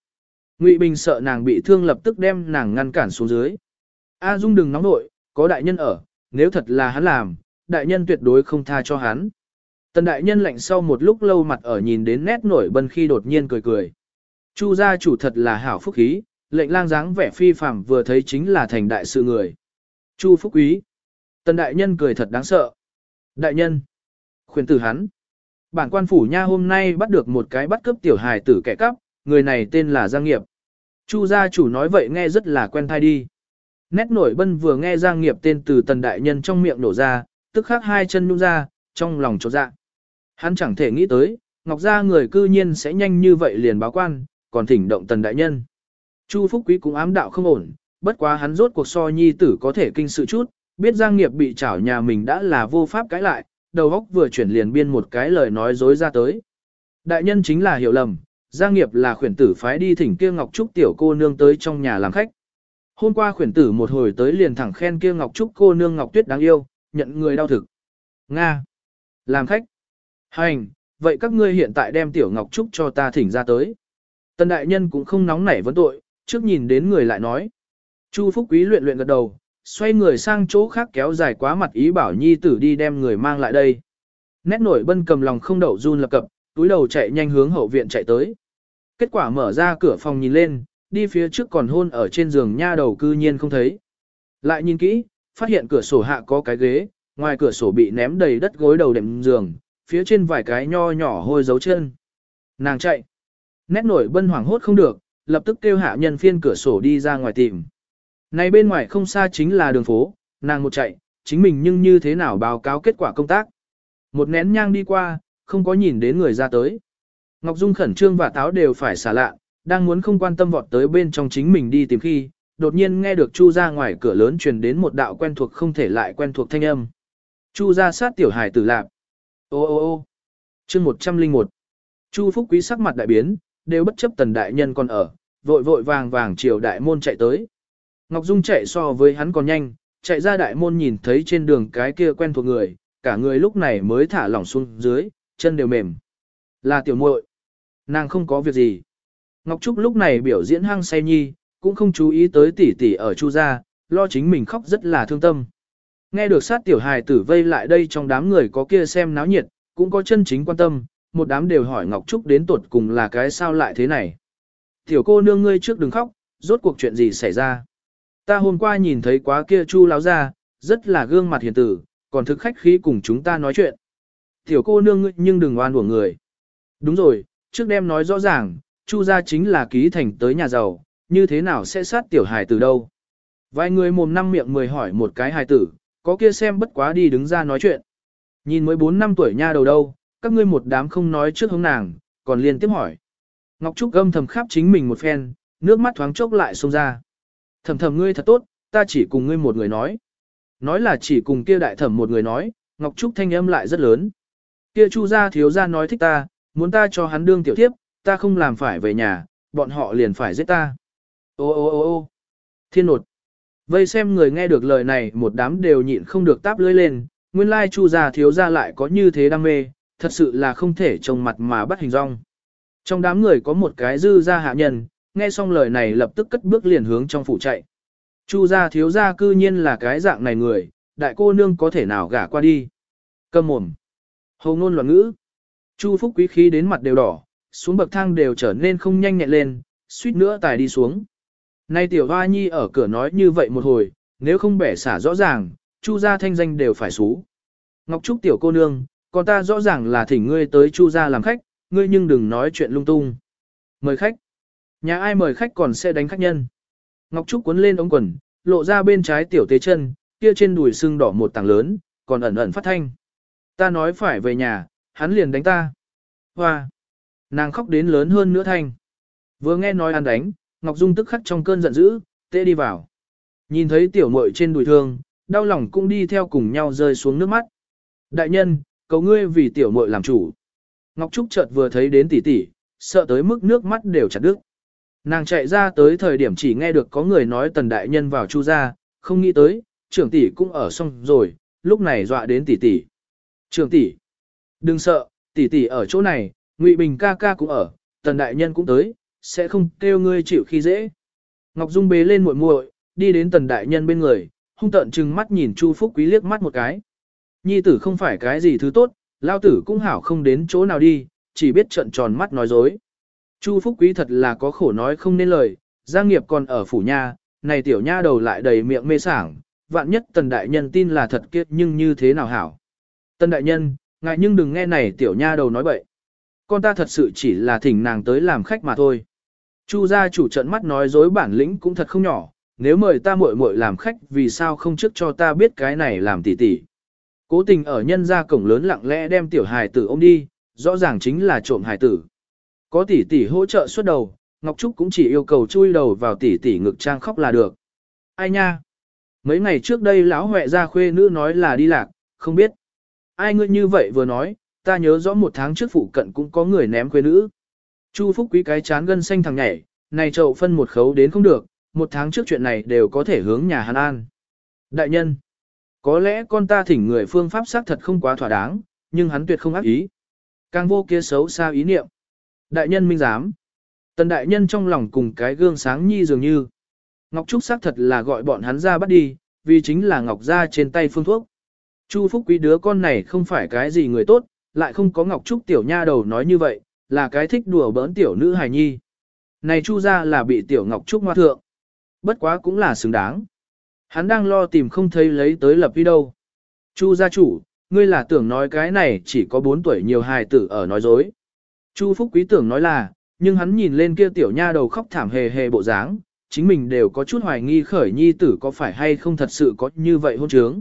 Ngụy Bình sợ nàng bị thương lập tức đem nàng ngăn cản xuống dưới. A Dung đừng nóng nội, có đại nhân ở, nếu thật là hắn làm, đại nhân tuyệt đối không tha cho hắn. Tần đại nhân lạnh sau một lúc lâu mặt ở nhìn đến nét nổi bân khi đột nhiên cười cười. Chu gia chủ thật là hảo phúc khí, lệnh lang dáng vẻ phi phàm vừa thấy chính là thành đại sự người. Chu phúc quý. Tần đại nhân cười thật đáng sợ. Đại nhân. Khuyên tử hắn. Bản quan phủ nha hôm nay bắt được một cái bắt cướp tiểu hài tử kẻ cắp, người này tên là Giang Nghiệp. Chu gia chủ nói vậy nghe rất là quen thai đi. Nét nổi bân vừa nghe Giang Nghiệp tên từ tần đại nhân trong miệng nổ ra, tức khắc hai chân nhung ra, trong lòng trột dạ. Hắn chẳng thể nghĩ tới, Ngọc gia người cư nhiên sẽ nhanh như vậy liền báo quan, còn thỉnh động tần đại nhân. Chu Phúc Quý cũng ám đạo không ổn, bất quá hắn rốt cuộc so nhi tử có thể kinh sự chút, biết Giang Nghiệp bị trảo nhà mình đã là vô pháp cãi lại, đầu óc vừa chuyển liền biên một cái lời nói dối ra tới. Đại nhân chính là hiểu lầm, Giang Nghiệp là khuyển tử phái đi thỉnh kia Ngọc Trúc tiểu cô nương tới trong nhà làm khách. Hôm qua khuyển tử một hồi tới liền thẳng khen kia Ngọc Trúc cô nương Ngọc Tuyết đáng yêu, nhận người đau thực. Nga. Làm khách. Hành, vậy các ngươi hiện tại đem tiểu Ngọc Trúc cho ta thỉnh ra tới. Tần đại nhân cũng không nóng nảy vấn tội, trước nhìn đến người lại nói. Chu Phúc Quý luyện luyện gật đầu, xoay người sang chỗ khác kéo dài quá mặt ý bảo nhi tử đi đem người mang lại đây. Nét nổi bân cầm lòng không đậu run lập cập, túi đầu chạy nhanh hướng hậu viện chạy tới. Kết quả mở ra cửa phòng nhìn lên, đi phía trước còn hôn ở trên giường nha đầu cư nhiên không thấy. Lại nhìn kỹ, phát hiện cửa sổ hạ có cái ghế, ngoài cửa sổ bị ném đầy đất gối đầu đệm giường, phía trên vài cái nho nhỏ hôi dấu chân. Nàng chạy. Nét nổi bân hoảng hốt không được, lập tức kêu hạ nhân phiên cửa sổ đi ra ngoài tìm. Này bên ngoài không xa chính là đường phố, nàng một chạy, chính mình nhưng như thế nào báo cáo kết quả công tác. Một nén nhang đi qua, không có nhìn đến người ra tới. Ngọc Dung khẩn trương và táo đều phải xả lạ, đang muốn không quan tâm vọt tới bên trong chính mình đi tìm khi, đột nhiên nghe được Chu ra ngoài cửa lớn truyền đến một đạo quen thuộc không thể lại quen thuộc thanh âm. Chu ra sát tiểu hải tử lạp. Ô ô ô chương 101. Chu Phúc Quý sắc mặt đại biến, đều bất chấp tần đại nhân còn ở, vội vội vàng vàng chiều đại môn chạy tới. Ngọc Dung chạy so với hắn còn nhanh, chạy ra đại môn nhìn thấy trên đường cái kia quen thuộc người, cả người lúc này mới thả lỏng xuống dưới, chân đều mềm. Là tiểu muội, nàng không có việc gì. Ngọc Trúc lúc này biểu diễn hăng say nhi, cũng không chú ý tới tỷ tỷ ở chu gia, lo chính mình khóc rất là thương tâm. Nghe được sát tiểu hài tử vây lại đây trong đám người có kia xem náo nhiệt, cũng có chân chính quan tâm, một đám đều hỏi Ngọc Trúc đến tuột cùng là cái sao lại thế này. Tiểu cô nương ngươi trước đừng khóc, rốt cuộc chuyện gì xảy ra. Ta hôm qua nhìn thấy quá kia chu láo ra, rất là gương mặt hiền tử, còn thực khách khí cùng chúng ta nói chuyện. Tiểu cô nương ngươi nhưng đừng oan uổng người. Đúng rồi, trước đêm nói rõ ràng, chu gia chính là ký thành tới nhà giàu, như thế nào sẽ sát tiểu hài tử đâu. Vài người mồm năm miệng mười hỏi một cái hài tử, có kia xem bất quá đi đứng ra nói chuyện. Nhìn mới 4 năm tuổi nha đầu đâu, các ngươi một đám không nói trước hướng nàng, còn liên tiếp hỏi. Ngọc Trúc âm thầm khắp chính mình một phen, nước mắt thoáng chốc lại xông ra. Thầm thầm ngươi thật tốt, ta chỉ cùng ngươi một người nói. Nói là chỉ cùng kia đại thẩm một người nói, Ngọc Trúc thanh âm lại rất lớn. Kia chu gia thiếu gia nói thích ta, muốn ta cho hắn đương tiểu thiếp, ta không làm phải về nhà, bọn họ liền phải giết ta. Ô ô ô ô thiên nột. Vây xem người nghe được lời này một đám đều nhịn không được táp lưỡi lên, nguyên lai chu gia thiếu gia lại có như thế đam mê, thật sự là không thể trông mặt mà bắt hình rong. Trong đám người có một cái dư gia hạ nhân, nghe xong lời này lập tức cất bước liền hướng trong phủ chạy. Chu gia thiếu gia cư nhiên là cái dạng này người, đại cô nương có thể nào gả qua đi. Cầm mồm. Hầu ngôn loạn ngữ. Chu phúc quý khí đến mặt đều đỏ, xuống bậc thang đều trở nên không nhanh nhẹn lên, suýt nữa tài đi xuống. Nay tiểu hoa nhi ở cửa nói như vậy một hồi, nếu không bẻ xả rõ ràng, chu gia thanh danh đều phải xú. Ngọc Trúc tiểu cô nương, Còn ta rõ ràng là thỉnh ngươi tới chu gia làm khách, ngươi nhưng đừng nói chuyện lung tung. Mời khách. Nhà ai mời khách còn sẽ đánh khách nhân. Ngọc Trúc cuốn lên ống quần, lộ ra bên trái tiểu tế chân, kia trên đùi sưng đỏ một tảng lớn, còn ẩn ẩn phát thanh. Ta nói phải về nhà, hắn liền đánh ta. Hoa! Nàng khóc đến lớn hơn nữa thanh. Vừa nghe nói ăn đánh, Ngọc Dung tức khắc trong cơn giận dữ, tê đi vào. Nhìn thấy tiểu muội trên đùi thương, đau lòng cũng đi theo cùng nhau rơi xuống nước mắt. Đại nhân, cầu ngươi vì tiểu muội làm chủ. Ngọc Trúc chợt vừa thấy đến tỷ tỷ, sợ tới mức nước mắt đều chặt đứt. Nàng chạy ra tới thời điểm chỉ nghe được có người nói tần đại nhân vào chu ra, không nghĩ tới, trưởng tỷ cũng ở xong rồi, lúc này dọa đến tỷ tỷ. Trưởng tỷ, đừng sợ, tỷ tỷ ở chỗ này, Ngụy Bình ca ca cũng ở, tần đại nhân cũng tới, sẽ không kêu ngươi chịu khi dễ. Ngọc Dung bế lên muội muội, đi đến tần đại nhân bên người, hung tợn trừng mắt nhìn Chu Phúc Quý liếc mắt một cái. Nhi tử không phải cái gì thứ tốt, lao tử cũng hảo không đến chỗ nào đi, chỉ biết trợn tròn mắt nói dối. Chu Phúc Quý thật là có khổ nói không nên lời, Giang nghiệp còn ở phủ nha, này tiểu nha đầu lại đầy miệng mê sảng, vạn nhất tần đại nhân tin là thật kiết nhưng như thế nào hảo. Tần đại nhân, ngại nhưng đừng nghe này tiểu nha đầu nói bậy. Con ta thật sự chỉ là thỉnh nàng tới làm khách mà thôi. Chu gia chủ trận mắt nói dối bản lĩnh cũng thật không nhỏ, nếu mời ta muội muội làm khách vì sao không trước cho ta biết cái này làm tỉ tỉ. Cố tình ở nhân gia cổng lớn lặng lẽ đem tiểu hài tử ôm đi, rõ ràng chính là trộm hài tử. Có tỷ tỷ hỗ trợ suốt đầu, Ngọc Trúc cũng chỉ yêu cầu chui đầu vào tỷ tỷ ngực trang khóc là được. Ai nha? Mấy ngày trước đây lão huệ gia khuê nữ nói là đi lạc, không biết. Ai ngươi như vậy vừa nói, ta nhớ rõ một tháng trước phụ cận cũng có người ném khuê nữ. Chu Phúc Quý cái chán gân xanh thằng nhảy, này chậu phân một khấu đến không được, một tháng trước chuyện này đều có thể hướng nhà Hàn An. Đại nhân, có lẽ con ta thỉnh người phương pháp xác thật không quá thỏa đáng, nhưng hắn tuyệt không ác ý. Càng vô kia xấu xa ý niệm. Đại nhân minh giám. Tần đại nhân trong lòng cùng cái gương sáng nhi dường như. Ngọc Trúc xác thật là gọi bọn hắn ra bắt đi, vì chính là Ngọc ra trên tay phương thuốc. Chu Phúc Quý đứa con này không phải cái gì người tốt, lại không có Ngọc Trúc tiểu nha đầu nói như vậy, là cái thích đùa bỡn tiểu nữ hài nhi. Này Chu ra là bị tiểu Ngọc Trúc hoa thượng. Bất quá cũng là xứng đáng. Hắn đang lo tìm không thấy lấy tới lập đi đâu. Chu gia chủ, ngươi là tưởng nói cái này chỉ có 4 tuổi nhiều hài tử ở nói dối. Chu Phúc Quý tưởng nói là, nhưng hắn nhìn lên kia tiểu nha đầu khóc thảm hề hề bộ dáng, chính mình đều có chút hoài nghi khởi nhi tử có phải hay không thật sự có như vậy hôn trướng.